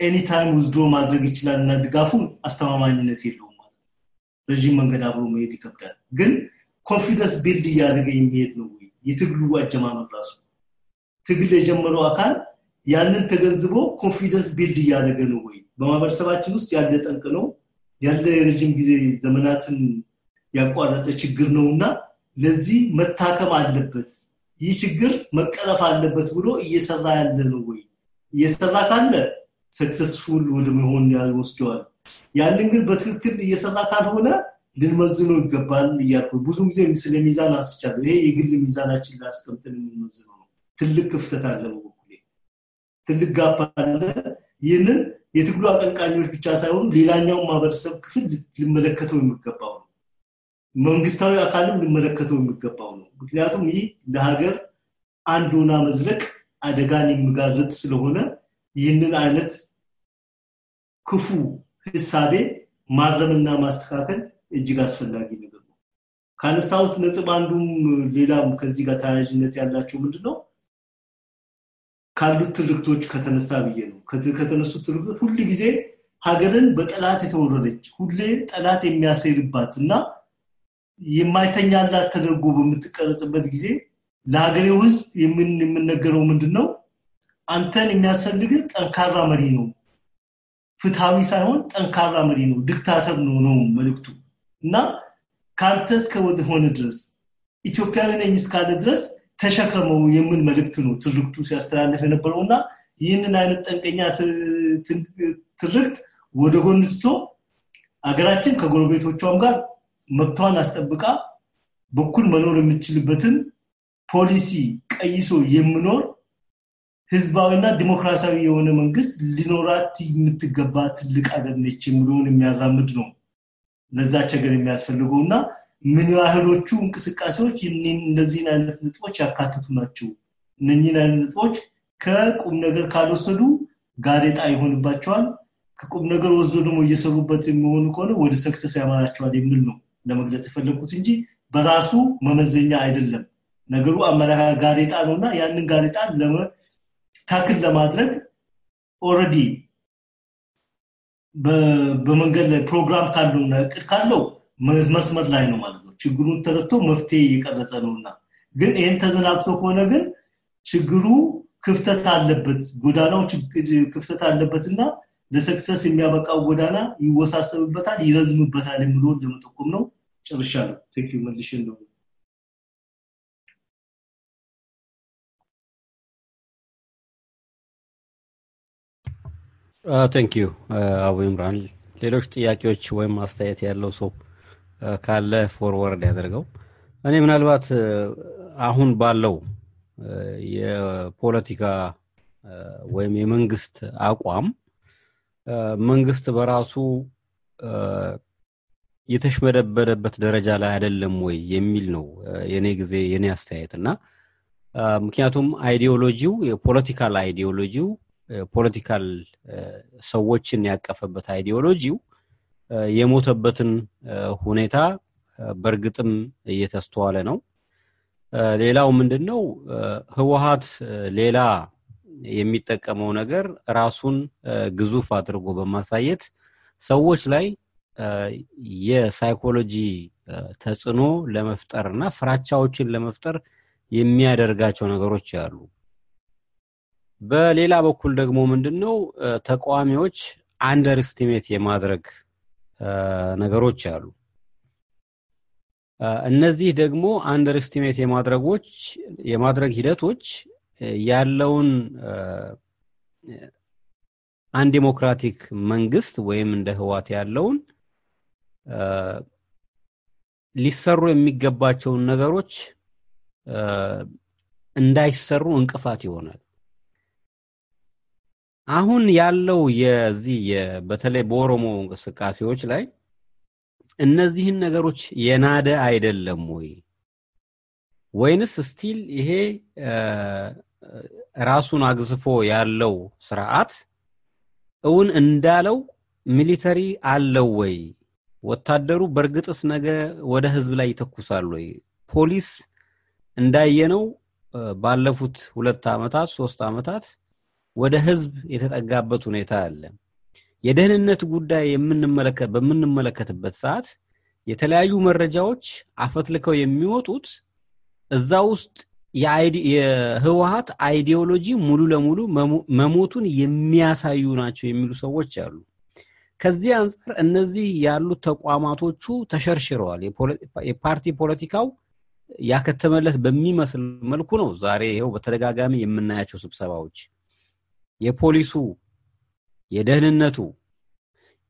anytime withdraw ማድረግ ይችላል እና ድጋፉን አስተማማኝነት የለውም ማለት ነው። ረዥም መንገድ አብሮ መሄድ ይከብዳል። ግን confidence build እያደረገ የሚሄድ ነው ወይ? የትግሉ አጀማመር ራሱ ትግል የጀመረው አካል ያንን ተገንዝቦ confidence build እያደረገ ነው ወይ በማህበረሰባችን ውስጥ ያለ ጠንቅ ነው ያለ የረጅም ጊዜ ዘመናትን ያቋረጠ ችግር ነው እና ለዚህ መታከም አለበት። ይህ ችግር መቀረፍ አለበት ብሎ እየሰራ ያለ ነው ወይ? እየሰራ ካለ successful ወደ መሆን ይወስደዋል ያንን ግን በትክክል እየሰራ ካልሆነ ልንመዝነው ይገባል እያልኩ ብዙ ጊዜ ስለ ሚዛን አንስቻለሁ። ይሄ የግል ሚዛናችን ላይ አስቀምጠን የምንመዝነው ነው። ትልቅ ክፍተት አለ በበኩሌ። ትልቅ gap አለ። ይህንን የትግሉ አቀንቃኞች ብቻ ሳይሆኑ ሌላኛው ማህበረሰብ ክፍል ሊመለከተው የሚገባው ነው። መንግስታዊ አካልም ሊመለከተው የሚገባው ነው። ምክንያቱም ይህ ለሀገር አንድ ሆና መዝለቅ አደጋን የሚጋርጥ ስለሆነ ይህንን አይነት ክፉ ህሳቤ ማረምና ማስተካከል እጅግ አስፈላጊ ነገር ነው። ካነሳሁት ነጥብ አንዱም ሌላም ከዚህ ጋር ተያያዥነት ያላቸው ምንድን ነው ካሉት ትርክቶች ከተነሳ ብዬ ነው። ከተነሱት ትርክቶች ሁል ጊዜ ሀገርን በጠላት የተወረረች ሁሌ ጠላት የሚያሰይርባት እና የማይተኛላት ተደርጎ በምትቀረጽበት ጊዜ ለሀገሬው ህዝብ የምን- የምነገረው ምንድን ነው አንተን የሚያስፈልግ ጠንካራ መሪ ነው። ፍትሃዊ ሳይሆን ጠንካራ መሪ ነው። ዲክታተር ነው ነው መልእክቱ። እና ከአንተ እስከሆነ ድረስ ኢትዮጵያዊ ነኝ እስካለ ድረስ ተሸከመው የምን መልእክት ነው ትርክቱ ሲያስተላልፍ የነበረው? እና ይህንን አይነት ጠንቀኛ ትርክት ወደ ጎን ትቶ አገራችን ከጎረቤቶቿም ጋር መብቷን አስጠብቃ በኩል መኖር የምትችልበትን ፖሊሲ ቀይሶ የምኖር ህዝባዊና ዲሞክራሲያዊ የሆነ መንግስት ሊኖራት የምትገባ ትልቅ ሀገር ነች የሚለውን የሚያራምድ ነው ለዛች ሀገር የሚያስፈልገው። እና ምን ያህሎቹ እንቅስቃሴዎች እንደዚህን አይነት ነጥቦች ያካትቱ ናቸው? እነኝህን አይነት ነጥቦች ከቁም ነገር ካልወሰዱ ጋሬጣ ይሆንባቸዋል። ከቁም ነገር ወስዶ ደግሞ እየሰሩበት የሚሆኑ ከሆነ ወደ success ያመራቸዋል የሚል ነው ለመግለጽ የፈለግኩት እንጂ በራሱ መመዘኛ አይደለም። ነገሩ አመለካከት ጋሬጣ ነው እና ያንን ጋሬጣ tackle ለማድረግ already በመንገድ ላይ ፕሮግራም ካለውና እቅድ ካለው መስመር ላይ ነው ማለት ነው። ችግሩን ተረድቶ መፍትሄ እየቀረጸ ነውና። ግን ይህን ተዘናግቶ ከሆነ ግን ችግሩ ክፍተት አለበት። ጎዳናው ክፍተት አለበትና ለሰክሰስ የሚያበቃው ጎዳና ይወሳሰብበታል ይረዝምበታል የሚለውን ለመጠቆም ነው። ጨርሻለሁ። ቴክ መልሽን ነው። Thank you። አቡ ኢምራን ሌሎች ጥያቄዎች ወይም አስተያየት ያለው ሰው ካለ forward ያደርገው። እኔ ምናልባት አሁን ባለው የፖለቲካ ወይም የመንግስት አቋም መንግስት በራሱ የተሽመደበደበት ደረጃ ላይ አይደለም ወይ የሚል ነው የኔ ጊዜ የኔ አስተያየት። እና ምክንያቱም ideology ው የ political ideology ው political ሰዎችን ያቀፈበት ideology ው የሞተበትን ሁኔታ በእርግጥም እየተስተዋለ ነው። ሌላው ምንድን ነው ህወሀት ሌላ የሚጠቀመው ነገር ራሱን ግዙፍ አድርጎ በማሳየት ሰዎች ላይ የሳይኮሎጂ ተጽዕኖ ለመፍጠር እና ፍራቻዎችን ለመፍጠር የሚያደርጋቸው ነገሮች አሉ። በሌላ በኩል ደግሞ ምንድን ነው ተቃዋሚዎች አንደር ስቲሜት የማድረግ ነገሮች አሉ። እነዚህ ደግሞ አንደር ስቲሜት የማድረጎች የማድረግ ሂደቶች ያለውን አንድ ዴሞክራቲክ መንግስት ወይም እንደ ህዋት ያለውን ሊሰሩ የሚገባቸውን ነገሮች እንዳይሰሩ እንቅፋት ይሆናል አሁን ያለው የዚህ በተለይ በኦሮሞ እንቅስቃሴዎች ላይ እነዚህን ነገሮች የናደ አይደለም ወይ? ወይንስ still ይሄ ራሱን አግዝፎ ያለው ስርዓት እውን እንዳለው military አለው ወይ? ወታደሩ በእርግጥስ ነገ ወደ ህዝብ ላይ ይተኩሳል ወይ? ፖሊስ እንዳየነው ባለፉት ሁለት ዓመታት ሶስት ዓመታት ወደ ህዝብ የተጠጋበት ሁኔታ አለ። የደህንነት ጉዳይ በምንመለከትበት ሰዓት የተለያዩ መረጃዎች አፈትልከው የሚወጡት እዛ ውስጥ የህወሀት ideology ሙሉ ለሙሉ መሞቱን የሚያሳዩ ናቸው የሚሉ ሰዎች አሉ። ከዚህ አንጻር እነዚህ ያሉት ተቋማቶቹ ተሸርሽረዋል። የፓርቲ ፖለቲካው ያከተመለት በሚመስል መልኩ ነው ዛሬ ይኸው በተደጋጋሚ የምናያቸው ስብሰባዎች የፖሊሱ የደህንነቱ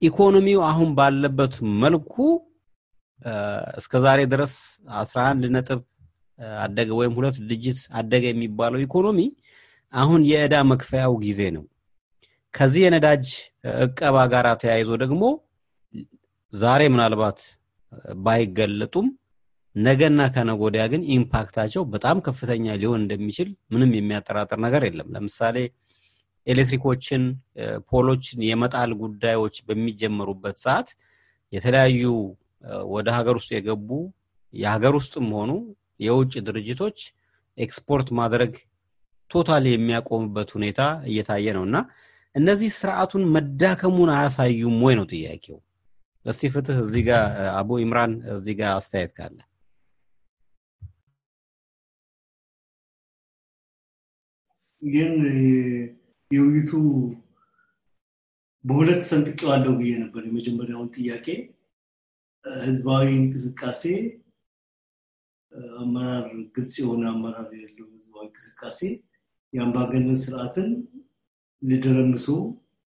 ኢኮኖሚው አሁን ባለበት መልኩ እስከ ዛሬ ድረስ 11 ነጥብ አደገ ወይም ሁለት ድጅት አደገ የሚባለው ኢኮኖሚ አሁን የዕዳ መክፈያው ጊዜ ነው። ከዚህ የነዳጅ እቀባ ጋር ተያይዞ ደግሞ ዛሬ ምናልባት ባይገለጡም ነገና ከነጎዲያ ግን ኢምፓክታቸው በጣም ከፍተኛ ሊሆን እንደሚችል ምንም የሚያጠራጥር ነገር የለም። ለምሳሌ ኤሌክትሪኮችን ፖሎችን የመጣል ጉዳዮች በሚጀመሩበት ሰዓት የተለያዩ ወደ ሀገር ውስጥ የገቡ የሀገር ውስጥም ሆኑ የውጭ ድርጅቶች ኤክስፖርት ማድረግ total የሚያቆምበት ሁኔታ እየታየ ነው። እና እነዚህ ስርዓቱን መዳከሙን አያሳዩም ወይ ነው ጥያቄው? እስቲ ፍትህ እዚህ ጋር አቡ ኢምራን እዚህ ጋር አስተያየት ካለ። ግን የውይይቱ በሁለት ሰንጥቄዋለሁ ብዬ ነበር የመጀመሪያውን ጥያቄ። ህዝባዊ እንቅስቃሴ አመራር ግልጽ የሆነ አመራር የሌለው ህዝባዊ እንቅስቃሴ የአምባገነን ስርዓትን ሊደረምስ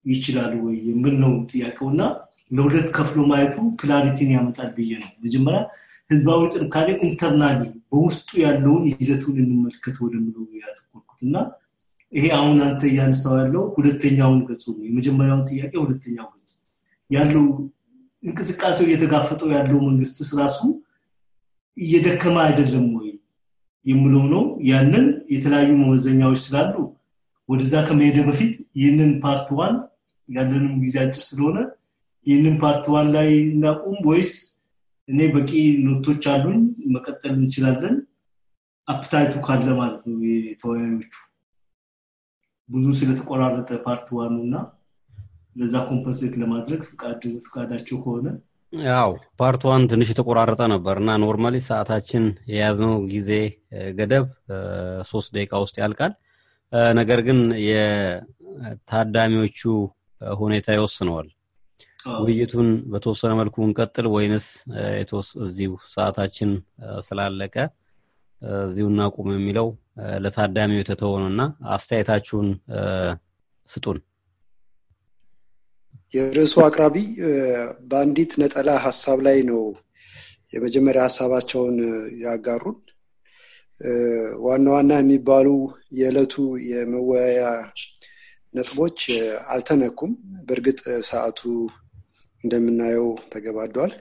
ይችላል ወይ የምል ነው ጥያቄውና ለሁለት ከፍሎ ማየቱ clarity ን ያመጣል ብዬ ነው። መጀመሪያ ህዝባዊ ጥንካሬ internally በውስጡ ያለውን ይዘቱን እንመልከት ወደምለው ያተኮርኩት እና ይሄ አሁን አንተ እያነሳው ያለው ሁለተኛውን ገጹ ነው። የመጀመሪያውን ጥያቄ ሁለተኛው ገጽ ያለው እንቅስቃሴው እየተጋፈጠው ያለው መንግስትስ ራሱ እየደከመ አይደለም ወይ የምለው ነው። ያንን የተለያዩ መመዘኛዎች ስላሉ ወደዛ ከመሄደ በፊት ይህንን part one ያለንም ጊዜ አጭር ስለሆነ ይህንን part one ላይ እናቁም ወይስ እኔ በቂ note ኦች አሉኝ መቀጠል እንችላለን? appetite ኡ ካለ ማለት ነው የተወያዮቹ ብዙ ስለተቆራረጠ part one ኡ እና ለዛ compensate ለማድረግ ፍቃዳቸው ከሆነ ያው part one ትንሽ የተቆራረጠ ነበር እና normally ሰዓታችን የያዝነው ጊዜ ገደብ ሶስት ደቂቃ ውስጥ ያልቃል። ነገር ግን የታዳሚዎቹ ሁኔታ ይወስነዋል። ውይይቱን በተወሰነ መልኩ እንቀጥል ወይንስ እዚሁ ሰዓታችን ስላለቀ እዚሁ እናቁም የሚለው ለታዳሚው የተተወ ነው እና አስተያየታችሁን ስጡን። የርዕሱ አቅራቢ በአንዲት ነጠላ ሀሳብ ላይ ነው የመጀመሪያ ሀሳባቸውን ያጋሩን። ዋና ዋና የሚባሉ የዕለቱ የመወያያ ነጥቦች አልተነኩም። በእርግጥ ሰዓቱ እንደምናየው ተገባዷል።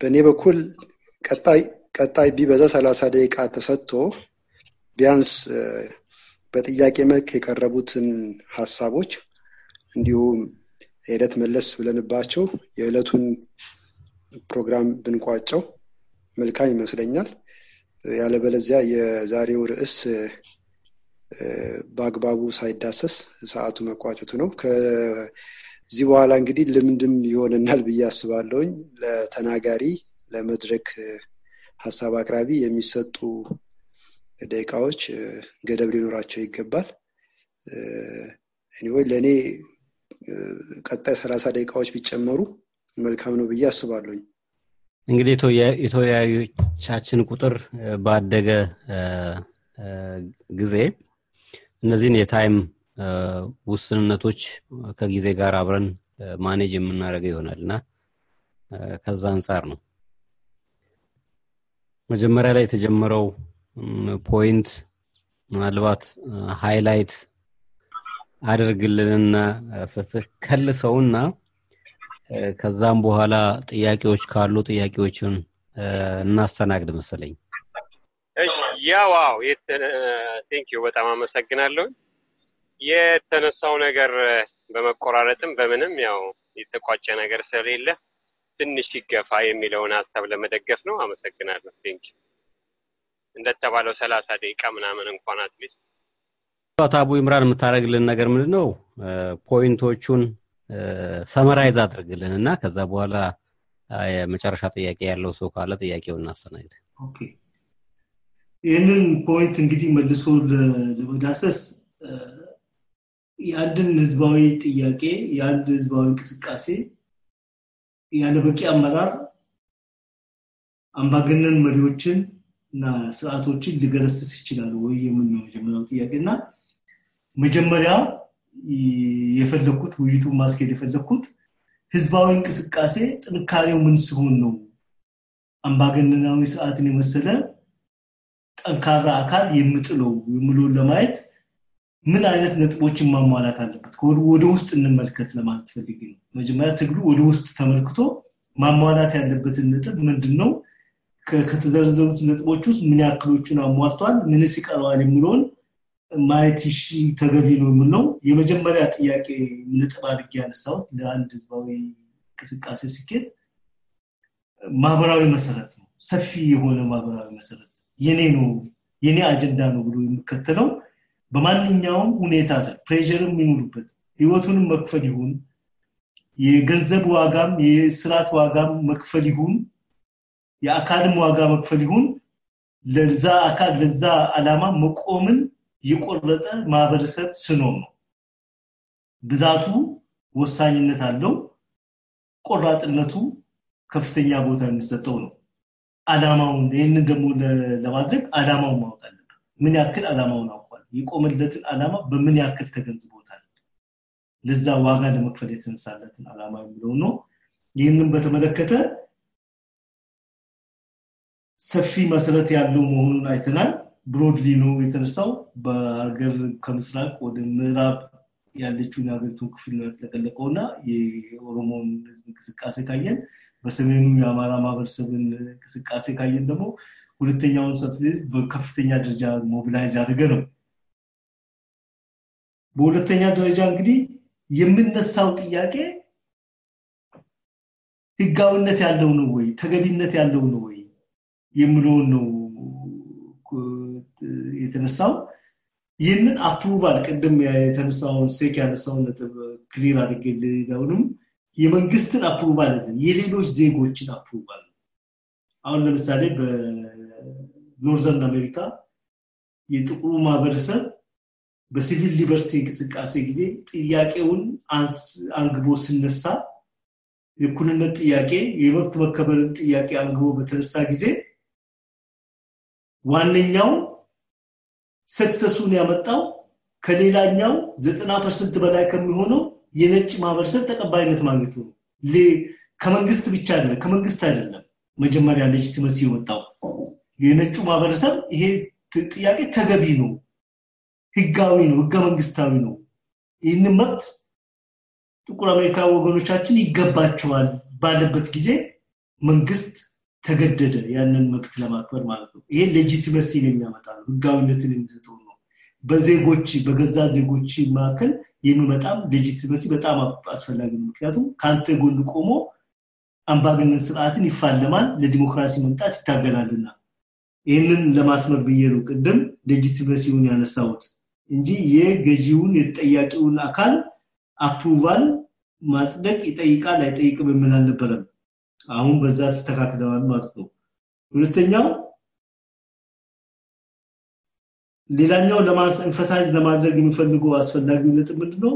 በእኔ በኩል ቀጣይ ቢበዛ ሰላሳ ደቂቃ ተሰጥቶ ቢያንስ በጥያቄ መልክ የቀረቡትን ሀሳቦች እንዲሁም ሂደት መለስ ብለንባቸው የዕለቱን ፕሮግራም ብንቋጨው መልካም ይመስለኛል። ያለበለዚያ የዛሬው ርዕስ በአግባቡ ሳይዳሰስ ሰዓቱ መቋጨቱ ነው። ከዚህ በኋላ እንግዲህ ልምድም ይሆነናል ብዬ አስባለሁኝ። ለተናጋሪ ለመድረክ ሀሳብ አቅራቢ የሚሰጡ ደቂቃዎች ገደብ ሊኖራቸው ይገባል። ኒወይ ለእኔ ቀጣይ ሰላሳ ደቂቃዎች ቢጨመሩ መልካም ነው ብዬ አስባለሁኝ። እንግዲህ የተወያዮቻችን ቁጥር ባደገ ጊዜ እነዚህን የ time ውስንነቶች ከጊዜ ጋር አብረን manage የምናደርገው ይሆናል እና ከዛ አንጻር ነው መጀመሪያ ላይ የተጀመረው point ምናልባት highlight አድርግልንና ፍትህ ከልሰውና ከዛም በኋላ ጥያቄዎች ካሉ ጥያቄዎችን እናስተናግድ መሰለኝ። ያው thank you በጣም አመሰግናለሁ። የተነሳው ነገር በመቆራረጥም በምንም ያው የተቋጨ ነገር ስለሌለ ትንሽ ይገፋ የሚለውን ሀሳብ ለመደገፍ ነው። አመሰግናለሁ። Thank you እንደተባለው ሰላሳ ደቂቃ ምናምን እንኳን at least። አቡ ኢምራን የምታደረግልን ነገር ምንድን ነው point ኦቹን summarize አድርግልን እና ከዛ በኋላ የመጨረሻ ጥያቄ ያለው ሰው ካለ ጥያቄውን እናስተናግድ ይህንን point እንግዲህ መልሶ ለመዳሰስ የአንድን ህዝባዊ ጥያቄ የአንድ ህዝባዊ እንቅስቃሴ ያለ በቂ አመራር አምባገነን መሪዎችን እና ስርዓቶችን ሊገረስስ ይችላል ወይ የምል ነው መጀመሪያው ጥያቄ። እና መጀመሪያ የፈለግኩት ውይይቱን ማስኬድ የፈለግኩት ህዝባዊ እንቅስቃሴ ጥንካሬው ምን ሲሆን ነው? አምባገነናዊ ስርዓትን የመሰለ ጠንካራ አካል የምጥለው የምለውን ለማየት ምን አይነት ነጥቦችን ማሟላት አለበት? ወደ ውስጥ እንመልከት ለማለት ፈልግ ነው። መጀመሪያ ትግሉ ወደ ውስጥ ተመልክቶ ማሟላት ያለበትን ነጥብ ምንድን ነው ከተዘረዘሩት ነጥቦች ውስጥ ምን ያክሎቹን አሟልቷል ምንስ ይቀረዋል የሚለውን ማየት ተገቢ ነው የምለው። የመጀመሪያ ጥያቄ ነጥብ አድርጌ ያነሳሁት ለአንድ ህዝባዊ እንቅስቃሴ ስኬት ማህበራዊ መሰረት ነው። ሰፊ የሆነ ማህበራዊ መሰረት የኔ ነው የኔ አጀንዳ ነው ብሎ የሚከተለው በማንኛውም ሁኔታ ስር ፕሬርም ይኑሩበት ህይወቱንም መክፈል ይሁን የገንዘብ ዋጋም የስርዓት ዋጋም መክፈል ይሁን የአካልም ዋጋ መክፈል ይሁን ለዛ አካል ለዛ አላማ መቆምን የቆረጠ ማህበረሰብ ስኖር ነው። ብዛቱ ወሳኝነት አለው። ቆራጥነቱ ከፍተኛ ቦታ የሚሰጠው ነው። አላማውን ይህንን ደግሞ ለማድረግ አላማውን ማወቅ አለበት። ምን ያክል አላማውን አውቋል የቆመለትን አላማ በምን ያክል ተገንዝቦታል? ለዛ ዋጋ ለመክፈል የተነሳለትን አላማ የሚለው ነው። ይህንን በተመለከተ ሰፊ መሰረት ያለው መሆኑን አይተናል። broadly ነው የተነሳው። በሀገር ከምስራቅ ወደ ምዕራብ ያለችውን የሀገሪቱን ክፍል ነው ያጥለቀለቀው እና የኦሮሞን ህዝብ እንቅስቃሴ ካየን በሰሜኑ የአማራ ማህበረሰብን እንቅስቃሴ ካየን ደግሞ ሁለተኛውን ሰፊ ህዝብ በከፍተኛ ደረጃ mobilize ያደረገ ነው በሁለተኛ ደረጃ እንግዲህ የምነሳው ጥያቄ ህጋዊነት ያለው ነው ወይ? ተገቢነት ያለው ነው ወይ? የምለውን ነው የተነሳው። ይህንን approval ቅድም የተነሳውን ሴክ ያነሳውን ነጥብ clear አድርጌ ሌላውንም የመንግስትን approval የሌሎች ዜጎችን approval አሁን ለምሳሌ በ northern አሜሪካ የጥቁሩ ማህበረሰብ በ civil liberty እንቅስቃሴ ጊዜ ጥያቄውን አንግቦ ስነሳ የእኩልነት ጥያቄ የመብት መከበርን ጥያቄ አንግቦ በተነሳ ጊዜ ዋነኛው success ኡን ያመጣው ከሌላኛው ዘጠና percent በላይ ከሚሆነው የነጭ ማህበረሰብ ተቀባይነት ማግኘቱ ነው። ከመንግስት ብቻ አይደለም ከመንግስት አይደለም መጀመሪያ legitimacy የወጣው የነጩ ማህበረሰብ ይሄ ጥያቄ ተገቢ ነው ህጋዊ ነው ህገ መንግስታዊ ነው። ይህንን መብት ጥቁር አሜሪካ ወገኖቻችን ይገባቸዋል ባለበት ጊዜ መንግስት ተገደደ። ያንን መብት ለማክበር ማለት ነው። ይሄ ሌጂቲመሲን የሚያመጣ ነው ህጋዊነትን የሚሰጠው ነው። በዜጎች በገዛ ዜጎች መካከል የሚመጣም ሌጂቲመሲ በጣም አስፈላጊ ነው። ምክንያቱም ከአንተ ጎን ቆሞ አምባገነን ስርዓትን ይፋለማል ለዲሞክራሲ መምጣት ይታገላልና። ይህንን ለማስመር ብዬ ነው ቅድም legitimacy ውን ያነሳሁት እንጂ የገዢውን የተጠያቂውን አካል approval ማጽደቅ ይጠይቃል አይጠይቅም የምን አልነበረም። አሁን በዛ ተስተካክለዋል ማለት ነው። ሁለተኛው ሌላኛው emphasize ለማድረግ የሚፈልገው አስፈላጊው ነጥብ ምንድነው?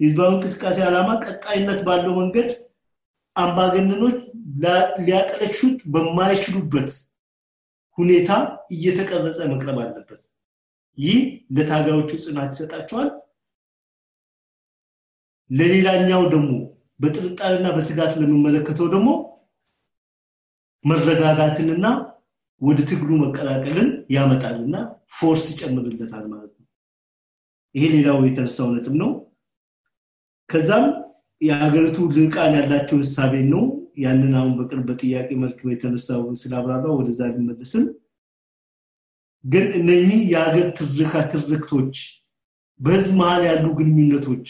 የህዝባዊ እንቅስቃሴ ዓላማ ቀጣይነት ባለው መንገድ አምባገነኖች ሊያጠለሹት በማይችሉበት ሁኔታ እየተቀረጸ መቅረብ አለበት ይህ ለታጋዮቹ ጽናት ይሰጣቸዋል። ለሌላኛው ደግሞ በጥርጣሬና በስጋት ለሚመለከተው ደግሞ መረጋጋትንና ወደ ትግሉ መቀላቀልን ያመጣልና force ይጨምርለታል ማለት ነው። ይሄ ሌላው የተነሳው ነጥብ ነው። ከዛም የሀገሪቱ ልቃን ያላቸው ህሳቤ ነው። ያንን አሁን በቅርብ በጥያቄ መልክ የተነሳው ስላብራራው ወደዛ ሊመልስም ግን እነኚህ የሀገር ትርካ ትርክቶች በህዝብ መሀል ያሉ ግንኙነቶች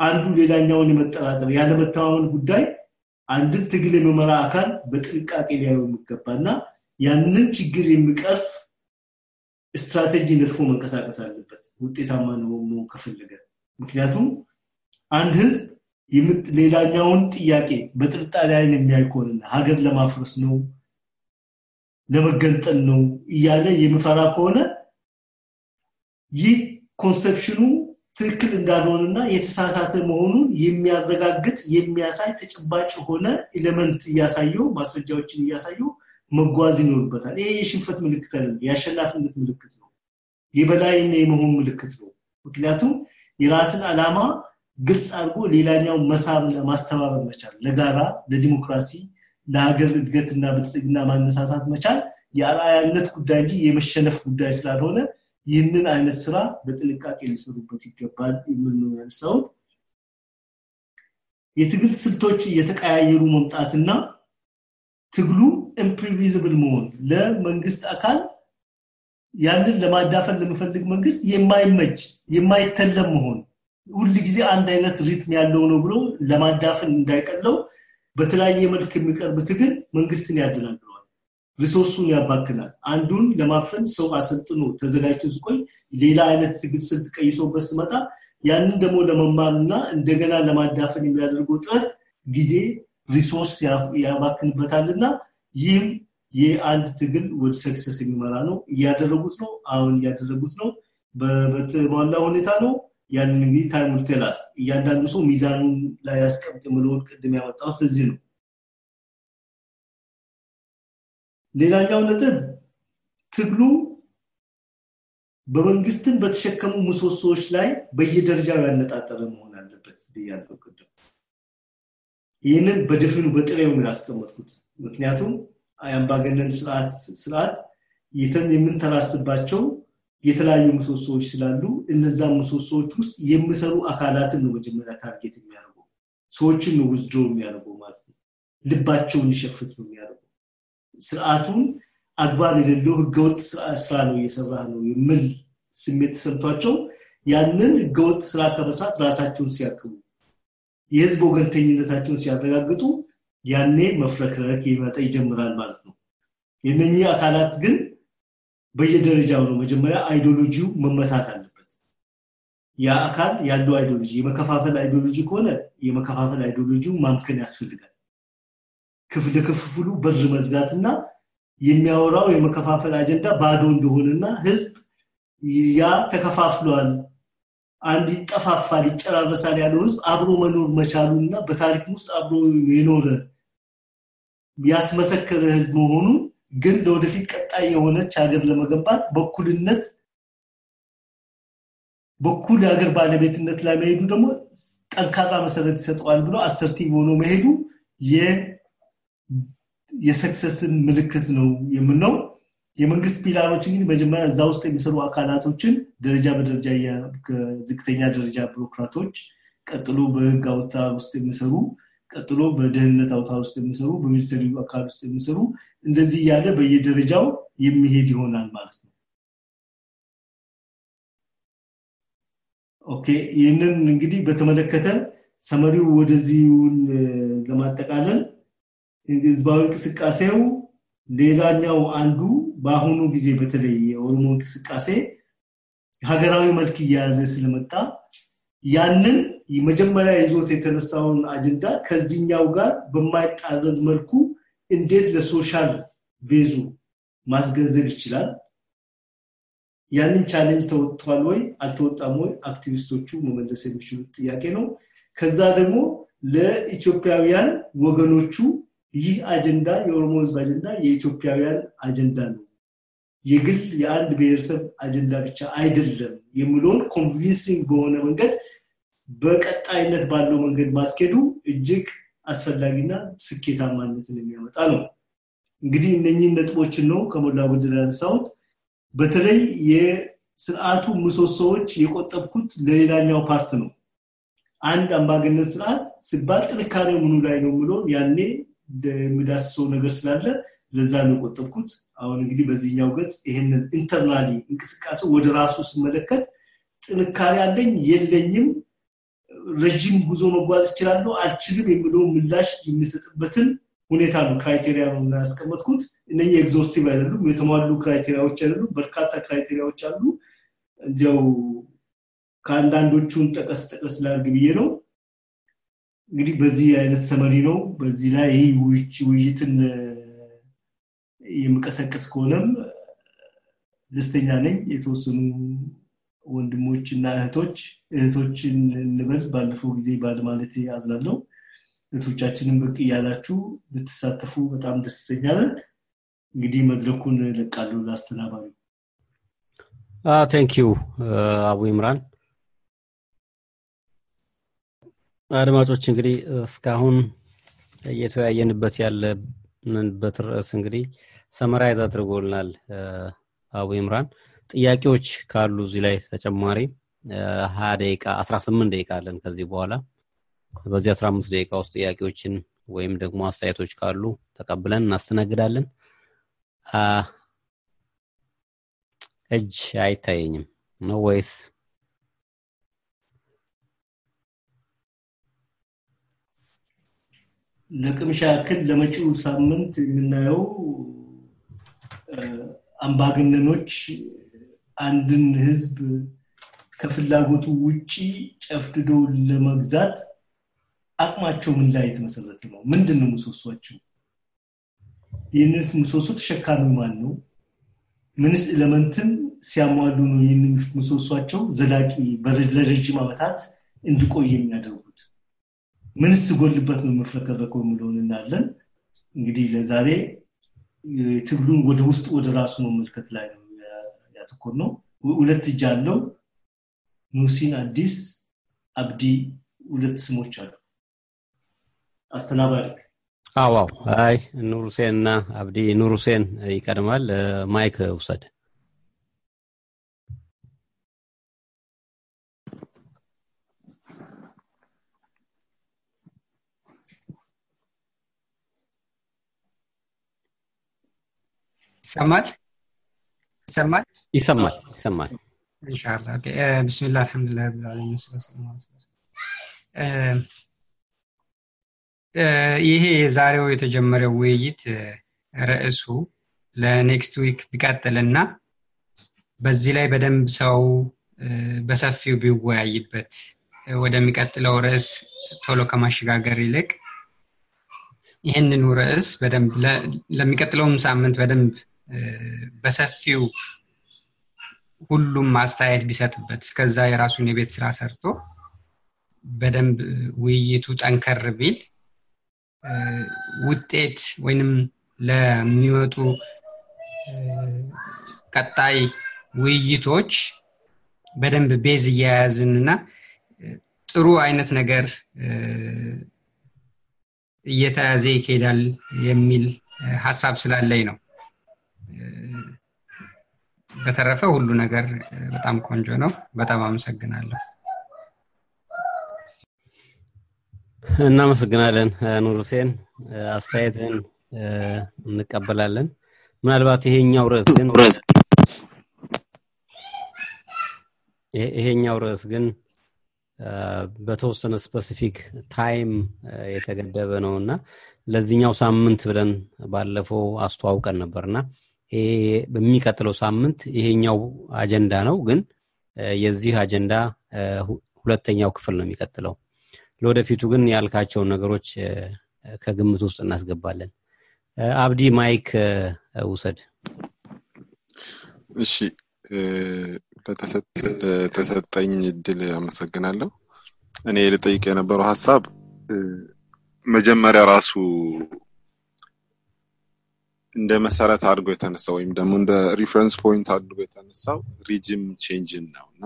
አንዱ ሌላኛውን የመጠራጠር ያለመተማመን ጉዳይ አንድን ትግል የሚመራ አካል በጥንቃቄ ሊያዩ የሚገባ እና ያንን ችግር የሚቀርፍ ስትራቴጂ ነድፎ መንቀሳቀስ አለበት። ውጤታማ ነው ከፈለገ። ምክንያቱም አንድ ህዝብ ሌላኛውን ጥያቄ በጥርጣሬ አይን የሚያይ ከሆነና ሀገር ለማፍረስ ነው ለመገንጠል ነው እያለ የሚፈራ ከሆነ ይህ conception ኑ ትክክል እንዳልሆነና የተሳሳተ መሆኑን የሚያረጋግጥ የሚያሳይ ተጨባጭ የሆነ element እያሳየው ማስረጃዎችን እያሳየው መጓዝ ይኖርበታል። ይሄ የሽንፈት ምልክት አይደለም የአሸናፊነት ምልክት ነው የበላይና የመሆን ምልክት ነው። ምክንያቱም የራስን ዓላማ ግልጽ አድርጎ ሌላኛው መሳብና ማስተባበር መቻል ለጋራ ለዲሞክራሲ ለሀገር እድገትና ብልጽግና ማነሳሳት መቻል የአርአያነት ጉዳይ እንጂ የመሸነፍ ጉዳይ ስላልሆነ ይህንን አይነት ስራ በጥንቃቄ ሊሰሩበት ይገባል የሚል የትግል ስልቶች እየተቀያየሩ መምጣትና ትግሉ imprevisible መሆን ለመንግስት አካል ያንን ለማዳፈን ለሚፈልግ መንግስት የማይመች የማይተለም መሆን ሁል ጊዜ አንድ አይነት rhythm ያለው ነው ብሎ ለማዳፈን እንዳይቀለው በተለያየ መልክ የሚቀርብ ትግል መንግስትን ያደናግረዋል resource ኡን ያባክናል። አንዱን ለማፈን ሰው አሰልጥኖ ተዘጋጅቶ ሲቆይ ሌላ አይነት ትግል ስልት ቀይሶበት ስመጣ ያንን ደግሞ ለመማርና እንደገና ለማዳፈን የሚያደርገው ጥረት ጊዜ resource ያባክንበታልና ይህም የአንድ ትግል ወደ success የሚመራ ነው። እያደረጉት ነው አሁን እያደረጉት ነው። በተሟላ ሁኔታ ነው ያንን እንግዲህ time tell us እያንዳንዱ ሰው ሚዛኑን ላይ ያስቀምጥ የምለውን ቅድም ያመጣሁት ለዚህ ነው። ሌላኛው ነጥብ ትግሉ በመንግስትን በተሸከሙ ምሰሶዎች ላይ በየደረጃው ያነጣጠረ መሆን አለበት ብያለው ቅድም። ይህንን በድፍኑ በጥሬው ያስቀመጥኩት። ምክንያቱም የአምባገነን ስርዓት የሚንተራስባቸው የተለያዩ ምሰሶዎች ስላሉ እነዛን ምሰሶዎች ውስጥ የሚሰሩ አካላትን ነው መጀመሪያ target የሚያደርገው። ሰዎችን ነው withdraw የሚያደርገው ማለት ነው። ልባቸውን ሊሸፍት ነው የሚያደርገው። ስርዓቱን አግባብ የሌለው ህገወጥ ስራ ነው እየሰራ ነው የሚል ስሜት ተሰምቷቸው ያንን ህገወጥ ስራ ከመስራት ራሳቸውን ሲያቅቡ የህዝብ ወገንተኝነታቸውን ሲያረጋግጡ ያኔ መፍረክረክ ይመጣ ይጀምራል ማለት ነው። የነኚህ አካላት ግን በየደረጃው ነው መጀመሪያ ideology ው መመታት አለበት። ያ አካል ያለው ideology የመከፋፈል ideology ከሆነ የመከፋፈል ideology ው ማምከን ያስፈልጋል። ክፍል ክፍፍሉ በር መዝጋትና የሚያወራው የመከፋፈል አጀንዳ ባዶ እንደሆነና ህዝብ ያ ተከፋፍሏል አንድ ይጠፋፋል ይጨራረሳል ያለው ህዝብ አብሮ መኖር መቻሉና በታሪክ ውስጥ አብሮ የኖረ ያስመሰከረ ህዝብ መሆኑን ግን ለወደፊት ቀጣይ የሆነች ሀገር ለመገንባት በኩልነት በኩል የሀገር ባለቤትነት ላይ መሄዱ ደግሞ ጠንካራ መሰረት ይሰጠዋል ብሎ አሰርቲቭ ሆኖ መሄዱ የሰክሰስን ምልክት ነው የምነው የመንግስት ፒላሮች እንግዲህ መጀመሪያ እዛ ውስጥ የሚሰሩ አካላቶችን ደረጃ በደረጃ ዝቅተኛ ደረጃ ቢሮክራቶች ቀጥሎ በህግ አውታ ውስጥ የሚሰሩ ቀጥሎ በደህንነት አውታ ውስጥ የሚሰሩ በሚኒስትሪ አካል ውስጥ የሚሰሩ እንደዚህ እያለ በየደረጃው የሚሄድ ይሆናል ማለት ነው። okay ይህንን እንግዲህ በተመለከተ summary ው ወደዚሁን ለማጠቃለል ህዝባዊ እንቅስቃሴው ሌላኛው አንዱ በአሁኑ ጊዜ በተለይ የኦሮሞ እንቅስቃሴ ሀገራዊ መልክ እየያዘ ስለመጣ ያንን መጀመሪያ ይዞት የተነሳውን አጀንዳ ከዚህኛው ጋር በማይጣረዝ መልኩ እንዴት ለ social base ኡ ማስገንዘብ ይችላል? ያንን challenge ተወጥቷል ወይ? አልተወጣም ወይ? አክቲቪስቶቹ መመለስ የሚችሉት ጥያቄ ነው። ከዛ ደግሞ ለኢትዮጵያውያን ወገኖቹ ይህ አጀንዳ የኦሮሞ ህዝብ አጀንዳ የኢትዮጵያውያን አጀንዳ ነው። የግል የአንድ ብሔረሰብ አጀንዳ ብቻ አይደለም የሚለውን convincing በሆነ መንገድ በቀጣይነት ባለው መንገድ ማስኬዱ እጅግ አስፈላጊና ስኬታማነትን የሚያመጣ ነው። እንግዲህ እነኚህን ነጥቦችን ነው ከሞላ ጎደል ያነሳሁት። በተለይ የስርዓቱ ምሰሶዎች የቆጠብኩት ለሌላኛው part ነው። አንድ አምባገነን ስርዓት ሲባል ጥንካሬው ምኑ ላይ ነው ብሎ ያኔ የሚዳስሰው ነገር ስላለ ለዛ ነው የቆጠብኩት። አሁን እንግዲህ በዚህኛው ገጽ ይህንን internally እንቅስቃሴ ወደ ራሱ ስመለከት ጥንካሬ አለኝ የለኝም ረዥም ጉዞ መጓዝ ይችላለሁ አልችልም የሚለው ምላሽ የሚሰጥበትን ሁኔታ ነው criteria ነው ያስቀመጥኩት። እነኚህ exhaustive አይደሉም የተሟሉ criteria ዎች አይደሉም በርካታ criteria ዎች አሉ። እንዲያው ከአንዳንዶቹን ጠቀስ ጠቀስ ላርግ ብዬ ነው። እንግዲህ በዚህ አይነት summary ነው። በዚህ ላይ ይህ ውይይትን የምቀሰቅስ ከሆነም ደስተኛ ነኝ። የተወሰኑ ወንድሞች እና እህቶች እህቶችን እንበል ባለፈው ጊዜ ባለማለት አዝናለው እህቶቻችንን ብቅ እያላችሁ ብትሳተፉ በጣም ደስተኛ እንግዲህ መድረኩን ለቃሉ ለአስተናባሪ thank you አቡ ይምራን አድማጮች እንግዲህ እስካሁን እየተወያየንበት ያለንበት ርዕስ እንግዲህ summarize አድርጎልናል አቡ ይምራን ጥያቄዎች ካሉ እዚህ ላይ ተጨማሪ ሀያ ደቂቃ አስራ ስምንት ደቂቃ አለን ከዚህ በኋላ። በዚህ አስራ አምስት ደቂቃ ውስጥ ጥያቄዎችን ወይም ደግሞ አስተያየቶች ካሉ ተቀብለን እናስተናግዳለን። እጅ አይታየኝም ነው ወይስ? ለቅምሻ ያክል ለመጪው ሳምንት የምናየው አምባገነኖች አንድን ህዝብ ከፍላጎቱ ውጪ ጨፍድዶ ለመግዛት አቅማቸው ምን ላይ የተመሰረተ ነው? ምንድን ነው ምሰሷቸው ይህንስ ምሰሶ ተሸካሚ ማን ነው? ምንስ ኤለመንትን ሲያሟሉ ነው ይህን ምሰሷቸው ዘላቂ ለረጅም ዓመታት እንዲቆይ የሚያደርጉት? ምንስ ጎልበት ነው መፍረከረከው የሚለውን እናለን እንግዲህ ለዛሬ ትግሉን ወደ ውስጥ ወደ ራሱ መመልከት ላይ ነው ያተኮር ነው። ሁለት እጅ አለው። ኑሲን አዲስ አብዲ ሁለት ስሞች አሉ። አስተናባሪ። አዋው አይ ኑር ሁሴን እና አብዲ ኑር ሁሴን ይቀድማል። mic ውሰድ። ይሰማል ይሰማል? ይሰማል ይሰማል። ኢንሻአላህ። okay። بسم الله الحمد لله رب العالمين። ይሄ የዛሬው የተጀመረው ውይይት ርዕሱ ለ next week ቢቀጥልና በዚህ ላይ በደንብ ሰው በሰፊው ቢወያይበት ወደሚቀጥለው ርዕስ ቶሎ ከማሸጋገር ይልቅ ይህንኑ ርዕስ በደንብ ለሚቀጥለውም ሳምንት በደንብ በሰፊው ሁሉም አስተያየት ቢሰጥበት እስከዛ የራሱን የቤት ስራ ሰርቶ በደንብ ውይይቱ ጠንከር ቢል ውጤት ወይንም ለሚመጡ ቀጣይ ውይይቶች በደንብ base እያያዝን እና ጥሩ አይነት ነገር እየተያዘ ይካሄዳል የሚል ሀሳብ ስላለኝ ነው። በተረፈ ሁሉ ነገር በጣም ቆንጆ ነው። በጣም አመሰግናለሁ። እናመሰግናለን ኑር ሁሴን፣ አስተያየትህን እንቀበላለን። ምናልባት ይሄኛው ርዕስ ግን ይሄኛው ርዕስ ግን በተወሰነ specific time የተገደበ ነው እና ለዚህኛው ሳምንት ብለን ባለፈው አስተዋውቀን ነበርና በሚቀጥለው ሳምንት ይሄኛው አጀንዳ ነው፣ ግን የዚህ አጀንዳ ሁለተኛው ክፍል ነው የሚቀጥለው። ለወደፊቱ ግን ያልካቸውን ነገሮች ከግምት ውስጥ እናስገባለን። አብዲ mic ውሰድ። እሺ፣ ለተሰጠኝ እድል አመሰግናለሁ። እኔ ልጠይቅ የነበረው ሀሳብ መጀመሪያ ራሱ እንደ መሰረት አድርጎ የተነሳው ወይም ደግሞ እንደ reference point አድርጎ የተነሳው regime change ን ነው እና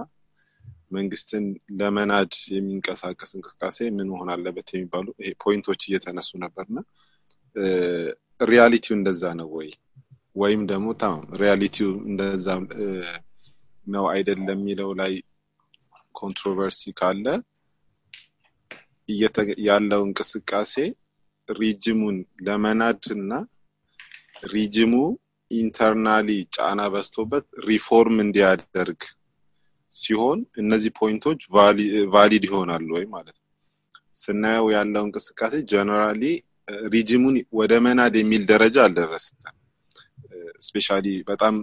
መንግስትን ለመናድ የሚንቀሳቀስ እንቅስቃሴ ምን መሆን አለበት የሚባሉ point ኦች እየተነሱ ነበርና reality ው እንደዛ ነው ወይ? ወይም ደግሞ ታም reality ው እንደዛ ነው አይደለም የሚለው ላይ controversy ካለ ያለው እንቅስቃሴ regime ኡን ለመናድ እና regime ኡ internally ጫና በዝቶበት ሪፎርም እንዲያደርግ ሲሆን እነዚህ point ኦች valid ይሆናሉ ወይ ማለት ነው። ስናየው ያለው እንቅስቃሴ generally regime ኡን ወደ መናድ የሚል ደረጃ አልደረስም። specially በጣም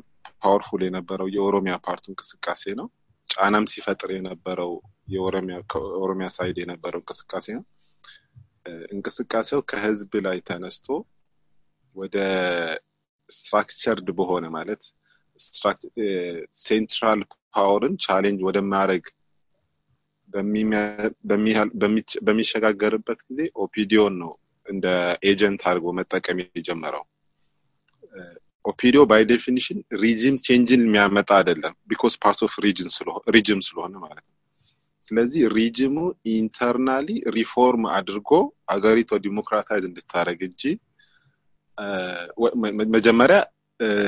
powerful የነበረው የኦሮሚያ part ኡ እንቅስቃሴ ነው። ጫናም ሲፈጥር የነበረው የኦሮሚያ side የነበረው እንቅስቃሴ ነው። እንቅስቃሴው ከህዝብ ላይ ተነስቶ ወደ structured በሆነ ማለት central power ን challenge ወደ በሚሸጋገርበት ጊዜ OPDO ን ነው እንደ agent አድርጎ መጠቀም የጀመረው። OPDO by definition regime change ን የሚያመጣ አይደለም፣ because part of regime ስለሆነ ማለት ነው። ስለዚህ regime ኡ internally reform አድርጎ አገሪቷ democratize እንድታደረግ እንጂ መጀመሪያ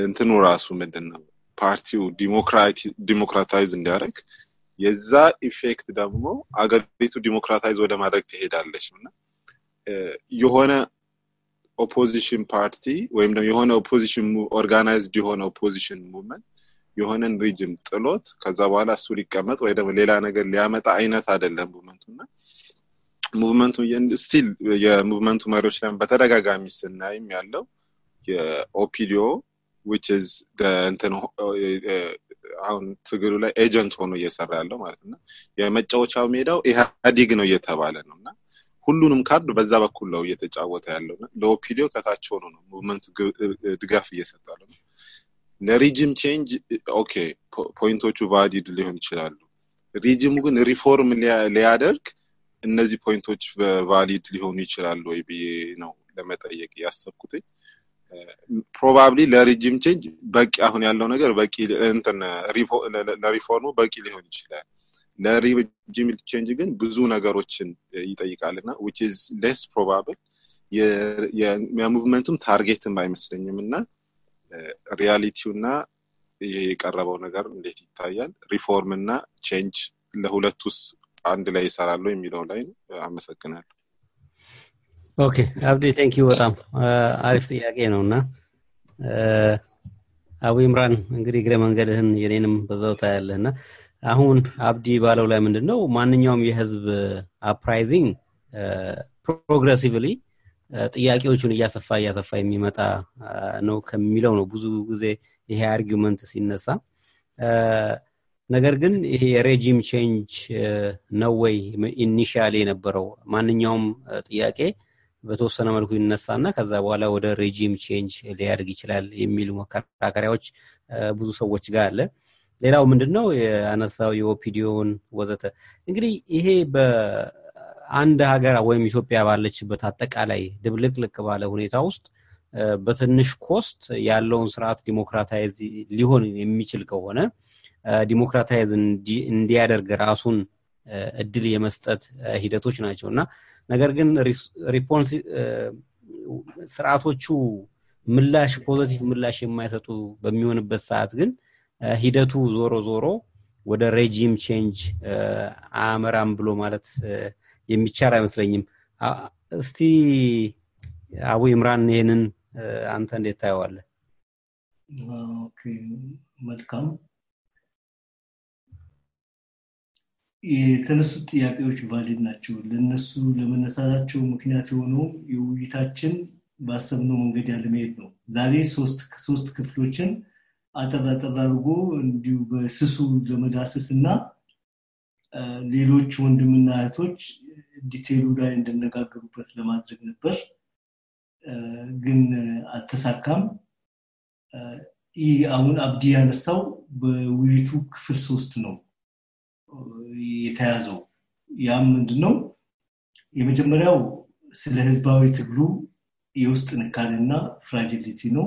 እንትኑ ራሱ ምንድን ነው ፓርቲው democratize እንዲያደርግ የዛ effect ደግሞ አገሪቱ democratize ወደ ማድረግ ትሄዳለች። እና የሆነ opposition party ወይም ደግሞ የሆነ opposition organized የሆነ opposition movement የሆነን regime ጥሎት ከዛ በኋላ እሱ ሊቀመጥ ወይ ደግሞ ሌላ ነገር ሊያመጣ አይነት አይደለም movement ኡ። እና movement ኡ still የ movement ኡ መሪዎች ላይ በተደጋጋሚ ስናይም ያለው የ OPDO which is እንትን አሁን ትግሉ ላይ agent ሆኖ እየሰራ ያለው ማለት ነው። የመጫወቻው ሜዳው ኢህአዲግ ነው እየተባለ ነው እና ሁሉንም ካርድ በዛ በኩል ነው እየተጫወተ ያለው ለ OPDO ከታች ሆኖ ነው movement ኡ ድጋፍ እየሰጠ ነው ለ regime change okay point ኦቹ valid ሊሆን ይችላሉ። regime ኡ ግን ሪፎርም ሊያደርግ እነዚህ point ኦች valid ሊሆኑ ይችላሉ ወይ ብዬ ነው ለመጠየቅ ያሰብኩትኝ? probably ለ regime change በቂ አሁን ያለው ነገር በቂ እንትን ለሪፎርሙ በቂ ሊሆን ይችላል። ለ regime change ግን ብዙ ነገሮችን ይጠይቃል እና which is less probable የ movement ኡም target ም አይመስለኝም እና reality ው እና የቀረበው ነገር እንዴት ይታያል? ሪፎርም እና change ለሁለቱስ አንድ ላይ ይሰራሉ የሚለው ላይ አመሰግናለሁ። OK አብዲ thank you በጣም አሪፍ ጥያቄ ነው እና አቡ ኢምራን እንግዲህ እግረ መንገድህን የኔንም በዛው ታያለህ እና አሁን አብዲ ባለው ላይ ምንድን ነው ማንኛውም የህዝብ uprising progressively ጥያቄዎቹን እያሰፋ እያሰፋ የሚመጣ ነው ከሚለው ነው ብዙ ጊዜ ይሄ argument ሲነሳ ነገር ግን ይሄ የ regime change ነው ወይ initially የነበረው? ማንኛውም ጥያቄ በተወሰነ መልኩ ይነሳና ከዛ በኋላ ወደ regime change ሊያድግ ይችላል የሚሉ መከራከሪያዎች ብዙ ሰዎች ጋር አለ። ሌላው ምንድነው? የአነሳው የ OPDO ን ወዘተ። እንግዲህ ይሄ በአንድ ሀገር ወይም ኢትዮጵያ ባለችበት አጠቃላይ ድብልቅልቅ ባለ ሁኔታ ውስጥ በትንሽ cost ያለውን ስርዓት democratize ሊሆን የሚችል ከሆነ democratize እንዲያደርግ ራሱን እድል የመስጠት ሂደቶች ናቸው። እና ነገር ግን response ስርዓቶቹ ምላሽ positive ምላሽ የማይሰጡ በሚሆንበት ሰዓት ግን ሂደቱ ዞሮ ዞሮ ወደ regime change አያመራም ብሎ ማለት የሚቻል አይመስለኝም። እስቲ አቡ ኢምራን ይህንን አንተ እንዴት ታየዋለህ? መልካም የተነሱት ጥያቄዎች valid ናቸው። ለነሱ ለመነሳታቸው ምክንያት የሆነው የውይይታችን ባሰብነው መንገድ ያለመሄድ ነው። ዛሬ ሶስት ክፍሎችን አጠር አጠር አድርጎ እንዲሁ በስሱ ለመዳሰስ እና ሌሎች ወንድምና እህቶች ዲቴይሉ ላይ እንድነጋገሩበት ለማድረግ ነበር። ግን አልተሳካም። ይህ አሁን አብዲ ያነሳው በውይይቱ ክፍል ሶስት ነው የተያዘው። ያም ምንድነው? የመጀመሪያው ስለ ህዝባዊ ትግሉ የውስጥ ጥንካሬና ፍራጅሊቲ ነው።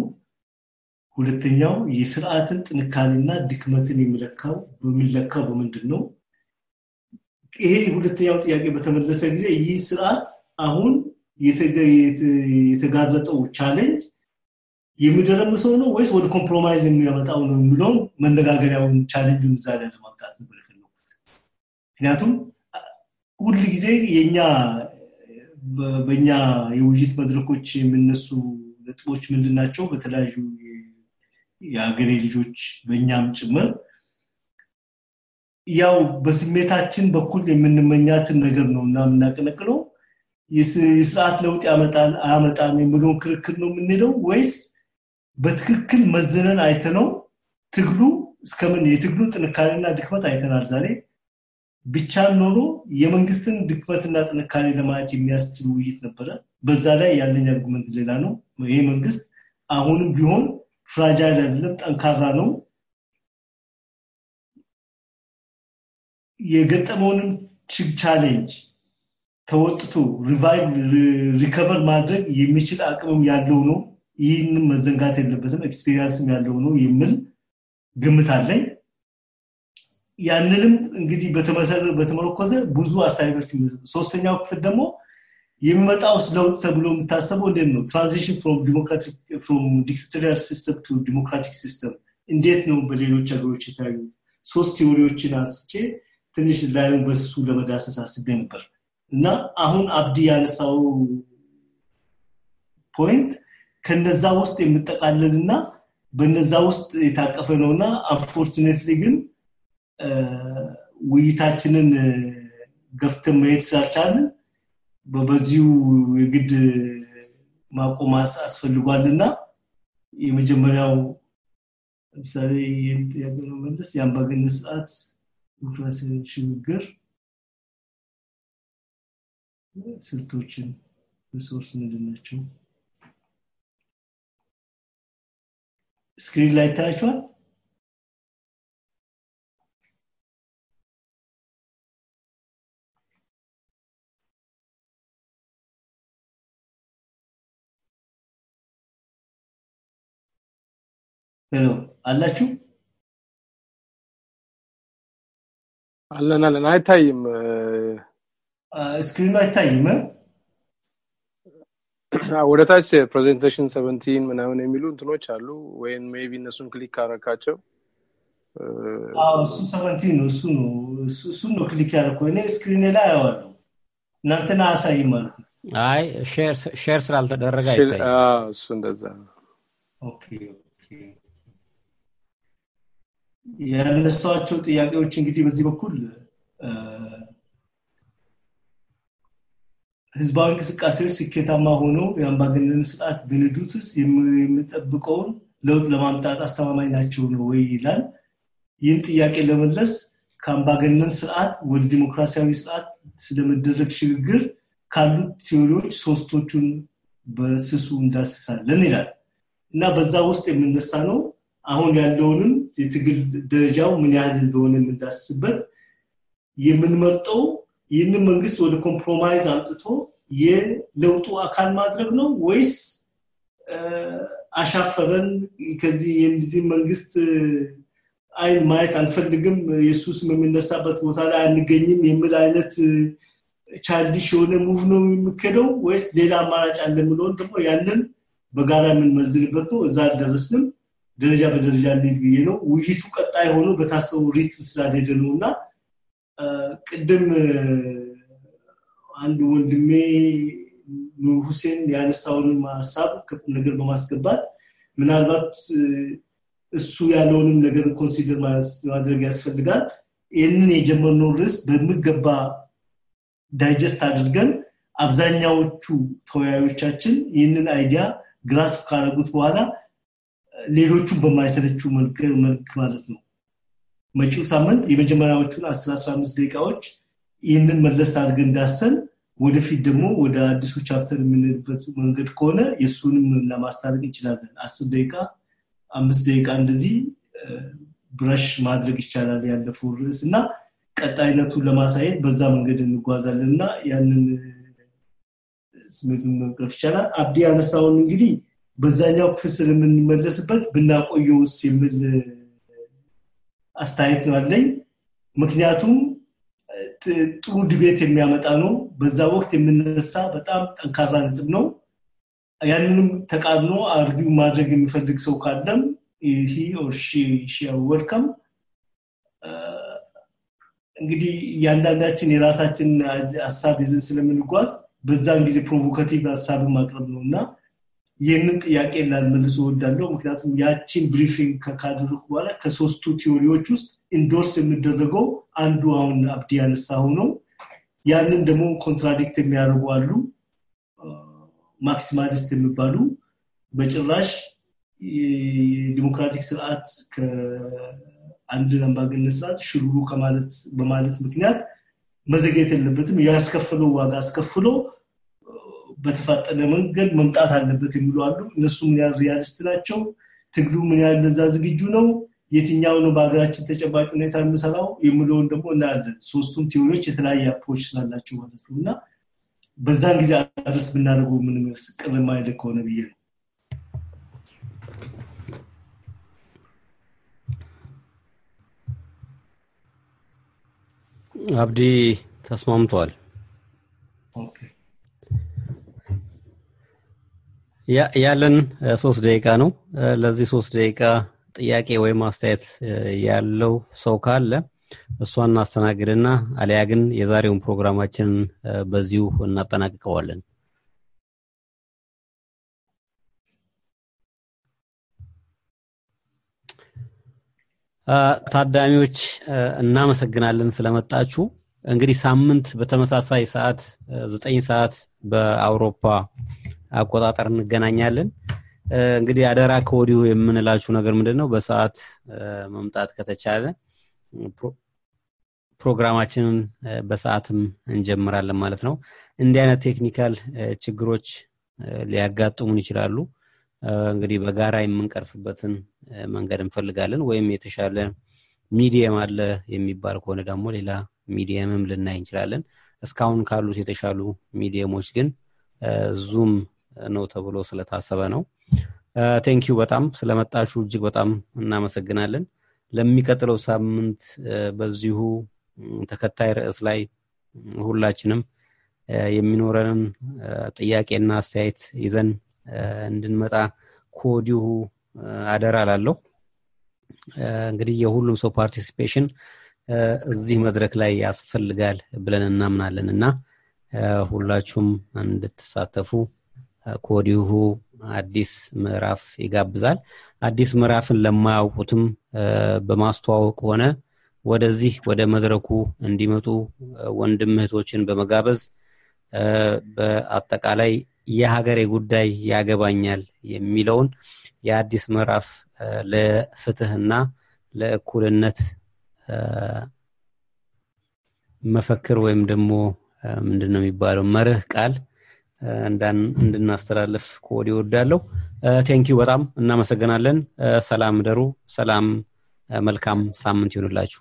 ሁለተኛው የስርዓትን ጥንካሬና ድክመትን የሚለካው በሚለካው በምንድን ነው ይሄ ሁለተኛው ጥያቄ በተመለሰ ጊዜ ይህ ስርዓት አሁን የተጋረጠው challenge የሚደረምሰው ነው ወይስ ወደ compromise የሚያመጣው ነው የሚለውን መነጋገሪያውን challenge ኡን እዛ ላይ ለማምጣት ነበር ምክንያቱም ሁል ጊዜ የኛ በእኛ የውይይት መድረኮች የሚነሱ ነጥቦች ምንድን ናቸው? በተለያዩ የሀገሬ ልጆች በእኛም ጭምር ያው በስሜታችን በኩል የምንመኛትን ነገር ነው እና የምናቀነቅነው። የስርዓት ለውጥ ያመጣል አያመጣም የሚለውን ክርክር ነው የምንሄደው ወይስ በትክክል መዘነን አይተነው ትግሉ እስከምን የትግሉን ጥንካሬና ድክመት አይተናል ዛሬ ብቻን ኖሮ የመንግስትን ድክመትና ጥንካሬ ለማየት የሚያስችል ውይይት ነበረ። በዛ ላይ ያለኝ argument ሌላ ነው። ይሄ መንግስት አሁንም ቢሆን fragile አይደለም ጠንካራ ነው። የገጠመውንም challenge ተወጥቶ revive recover ማድረግ የሚችል አቅምም ያለው ነው። ይህንም መዘንጋት የለበትም experience ም ያለው ነው የሚል ግምት አለኝ ያንንም እንግዲህ በተመረኮዘ ብዙ አስተያየቶች ሶስተኛው ክፍል ደግሞ የሚመጣው ለውጥ ተብሎ የምታሰበው እንዴት ነው? transition from dictatorial system to democratic system እንዴት ነው በሌሎች ሀገሮች የታዩት ሶስት theory ዎችን አንስቼ ትንሽ ላዩን በስሱ ለመዳሰስ አስቤ ነበር። እና አሁን አብዲ ያነሳው point ከነዛ ውስጥ የምጠቃለልና በነዛ ውስጥ የታቀፈ ነውና unfortunately ግን ውይይታችንን ገፍተን መሄድ ስላልቻለን በዚሁ የግድ ማቆም አስፈልጓልና የመጀመሪያው ለምሳሌ ይህም ጥያቄ ነው መለስ የአምባገነን ስርዓት ዲሞክራሲ ሽግግር ስልቶችን resource ምንድን ናቸው? screen ላይ ይታያቸዋል hello አላችሁ? አለን አለን። አይታይም። screen ኡ አይታይም? ወደ ታች presentation seventeen ምናምን የሚሉ እንትኖች አሉ። ወይም maybe እነሱን click ካረካቸው። እሱ seventeen ነው። እሱ ነው። እሱን ነው click ያደረኩ እኔ screen ላይ አየዋለሁ። እናንተን አያሳይም ማለት ነው። አይ share ስላልተደረገ አይታይ እሱ እንደዛ OK ያነሷቸው ጥያቄዎች እንግዲህ በዚህ በኩል ህዝባዊ እንቅስቃሴዎች ስኬታማ ሆኖ የአምባገነን ስርዓት ብንዱት ውስጥ የምጠብቀውን ለውጥ ለማምጣት አስተማማኝ ናቸው ነው ወይ ይላል። ይህን ጥያቄ ለመለስ ከአምባገነን ስርዓት ወደ ዲሞክራሲያዊ ስርዓት ስለመደረግ ሽግግር ካሉት ቴዎሪዎች ሶስቶቹን በስሱ እንዳስሳለን ይላል እና በዛ ውስጥ የምነሳ ነው አሁን ያለውንም የትግል ደረጃው ምን ያህል እንደሆነ የምንዳስስበት የምንመርጠው ይህንን መንግስት ወደ compromise አምጥቶ የለውጡ አካል ማድረግ ነው ወይስ አሻፈረን? ከዚህ የዚህ መንግስት አይን ማየት አንፈልግም የእሱ ስም የሚነሳበት ቦታ ላይ አንገኝም የሚል አይነት childish የሆነ move ነው የሚከደው ወይስ ሌላ አማራጭ አለ የምለውን ደግሞ ያንን በጋራ የምንመዝንበት ነው። እዛ አልደረስንም ደረጃ በደረጃ እንሄድ ብዬ ነው። ውይይቱ ቀጣይ ሆኖ በታሰቡ rhythm ስላልሄደ ነው እና ቅድም አንድ ወንድሜ ሁሴን ያነሳውንም ሀሳብ ነገር በማስገባት ምናልባት እሱ ያለውንም ነገር consider ማድረግ ያስፈልጋል። ይህንን የጀመርነው ርዕስ በሚገባ digest አድርገን አብዛኛዎቹ ተወያዮቻችን ይህንን idea grasp ካደረጉት በኋላ ሌሎቹን በማይሰለችው መልክ ማለት ነው። መጪው ሳምንት የመጀመሪያዎቹን 15 ደቂቃዎች ይህንን መለስ አድርገን እንዳሰን ወደፊት ደግሞ ወደ አዲሱ ቻፕተር የምንሄድበት መንገድ ከሆነ የእሱንም ለማስታረቅ እንችላለን። አስር ደቂቃ አምስት ደቂቃ እንደዚህ ብረሽ ማድረግ ይቻላል ያለፈው ርዕስ እና ቀጣይነቱን ለማሳየት በዛ መንገድ እንጓዛለን እና ያንን ስሜቱን መቅረፍ ይቻላል። አብዲ ያነሳውን እንግዲህ በዛኛው ክፍል ስለምንመለስበት ብናቆየውስ የሚል አስተያየት ነው አለኝ ምክንያቱም ጥሩ ድቤት የሚያመጣ ነው። በዛ ወቅት የምነሳ በጣም ጠንካራ ነጥብ ነው። ያንንም ተቃርኖ አርጊው ማድረግ የሚፈልግ ሰው ካለም ሺ ወልካም እንግዲህ እያንዳንዳችን የራሳችን ሀሳብ ይዘን ስለምንጓዝ በዛን ጊዜ provocative ሀሳብን ማቅረብ ነው እና ይህንን ጥያቄ ላልመልሶ ወዳለው ምክንያቱም ያቺን briefing ካደረኩ በኋላ ከሶስቱ theory ዎች ውስጥ endorse የሚደረገው አንዱ አሁን አብዲ ያነሳው ነው። ያንን ደግሞ contradict የሚያደርጉ አሉ። maximalist የሚባሉ በጭራሽ የዲሞክራቲክ ስርዓት ከአንድ አምባገነን ስርዓት ከማለት በማለት ምክንያት መዘግየት የለበትም። ያስከፍለው ዋጋ አስከፍሎ በተፋጠነ መንገድ መምጣት አለበት የሚሉ አሉ። እነሱ ምን ያህል realist ናቸው? ትግሉ ምን ያህል ለዛ ዝግጁ ነው? የትኛው ነው በሀገራችን ተጨባጭ ሁኔታ የሚሰራው የሚለውን ደግሞ እናያለን። ሶስቱም theory ዎች የተለያየ approach ስላላቸው ማለት ነው። እና በዛን ጊዜ address ብናደርገው ምን ቅር ማይል ከሆነ ብዬ ነው። አብዲ ተስማምቷል ያለን ሶስት ደቂቃ ነው። ለዚህ ሶስት ደቂቃ ጥያቄ ወይም አስተያየት ያለው ሰው ካለ እሷን እናስተናግድና አሊያ ግን የዛሬውን ፕሮግራማችንን በዚሁ እናጠናቅቀዋለን። ታዳሚዎች እናመሰግናለን ስለመጣችሁ። እንግዲህ ሳምንት በተመሳሳይ ሰዓት ዘጠኝ ሰዓት በአውሮፓ አቆጣጠር እንገናኛለን። እንግዲህ አደራ ከወዲሁ የምንላችሁ ነገር ምንድን ነው በሰዓት መምጣት ከተቻለ ፕሮግራማችንን በሰዓትም እንጀምራለን ማለት ነው። እንዲህ አይነት ቴክኒካል ችግሮች ሊያጋጥሙን ይችላሉ። እንግዲህ በጋራ የምንቀርፍበትን መንገድ እንፈልጋለን። ወይም የተሻለ medium አለ የሚባል ከሆነ ደግሞ ሌላ medium ም ልናይ እንችላለን። እስካሁን ካሉት የተሻሉ medium ኦች ግን Zoom ነው ተብሎ ስለታሰበ ነው። thank you በጣም ስለመጣችሁ እጅግ በጣም እናመሰግናለን። ለሚቀጥለው ሳምንት በዚሁ ተከታይ ርዕስ ላይ ሁላችንም የሚኖረንን ጥያቄና አስተያየት ይዘን እንድንመጣ ከወዲሁ አደራ ላለሁ እንግዲህ የሁሉም ሰው ፓርቲሲፔሽን እዚህ መድረክ ላይ ያስፈልጋል ብለን እናምናለን እና ሁላችሁም እንድትሳተፉ ከወዲሁ አዲስ ምዕራፍ ይጋብዛል። አዲስ ምዕራፍን ለማያውቁትም በማስተዋወቅ ሆነ ወደዚህ ወደ መድረኩ እንዲመጡ ወንድም እህቶችን በመጋበዝ በአጠቃላይ የሀገሬ ጉዳይ ያገባኛል የሚለውን የአዲስ ምዕራፍ ለፍትህና ለእኩልነት መፈክር ወይም ደግሞ ምንድን ነው የሚባለው መርህ ቃል እንድናስተላልፍ ከወዲሁ እወዳለው thank you በጣም እናመሰግናለን። ሰላም ደሩ። ሰላም መልካም ሳምንት ይሆንላችሁ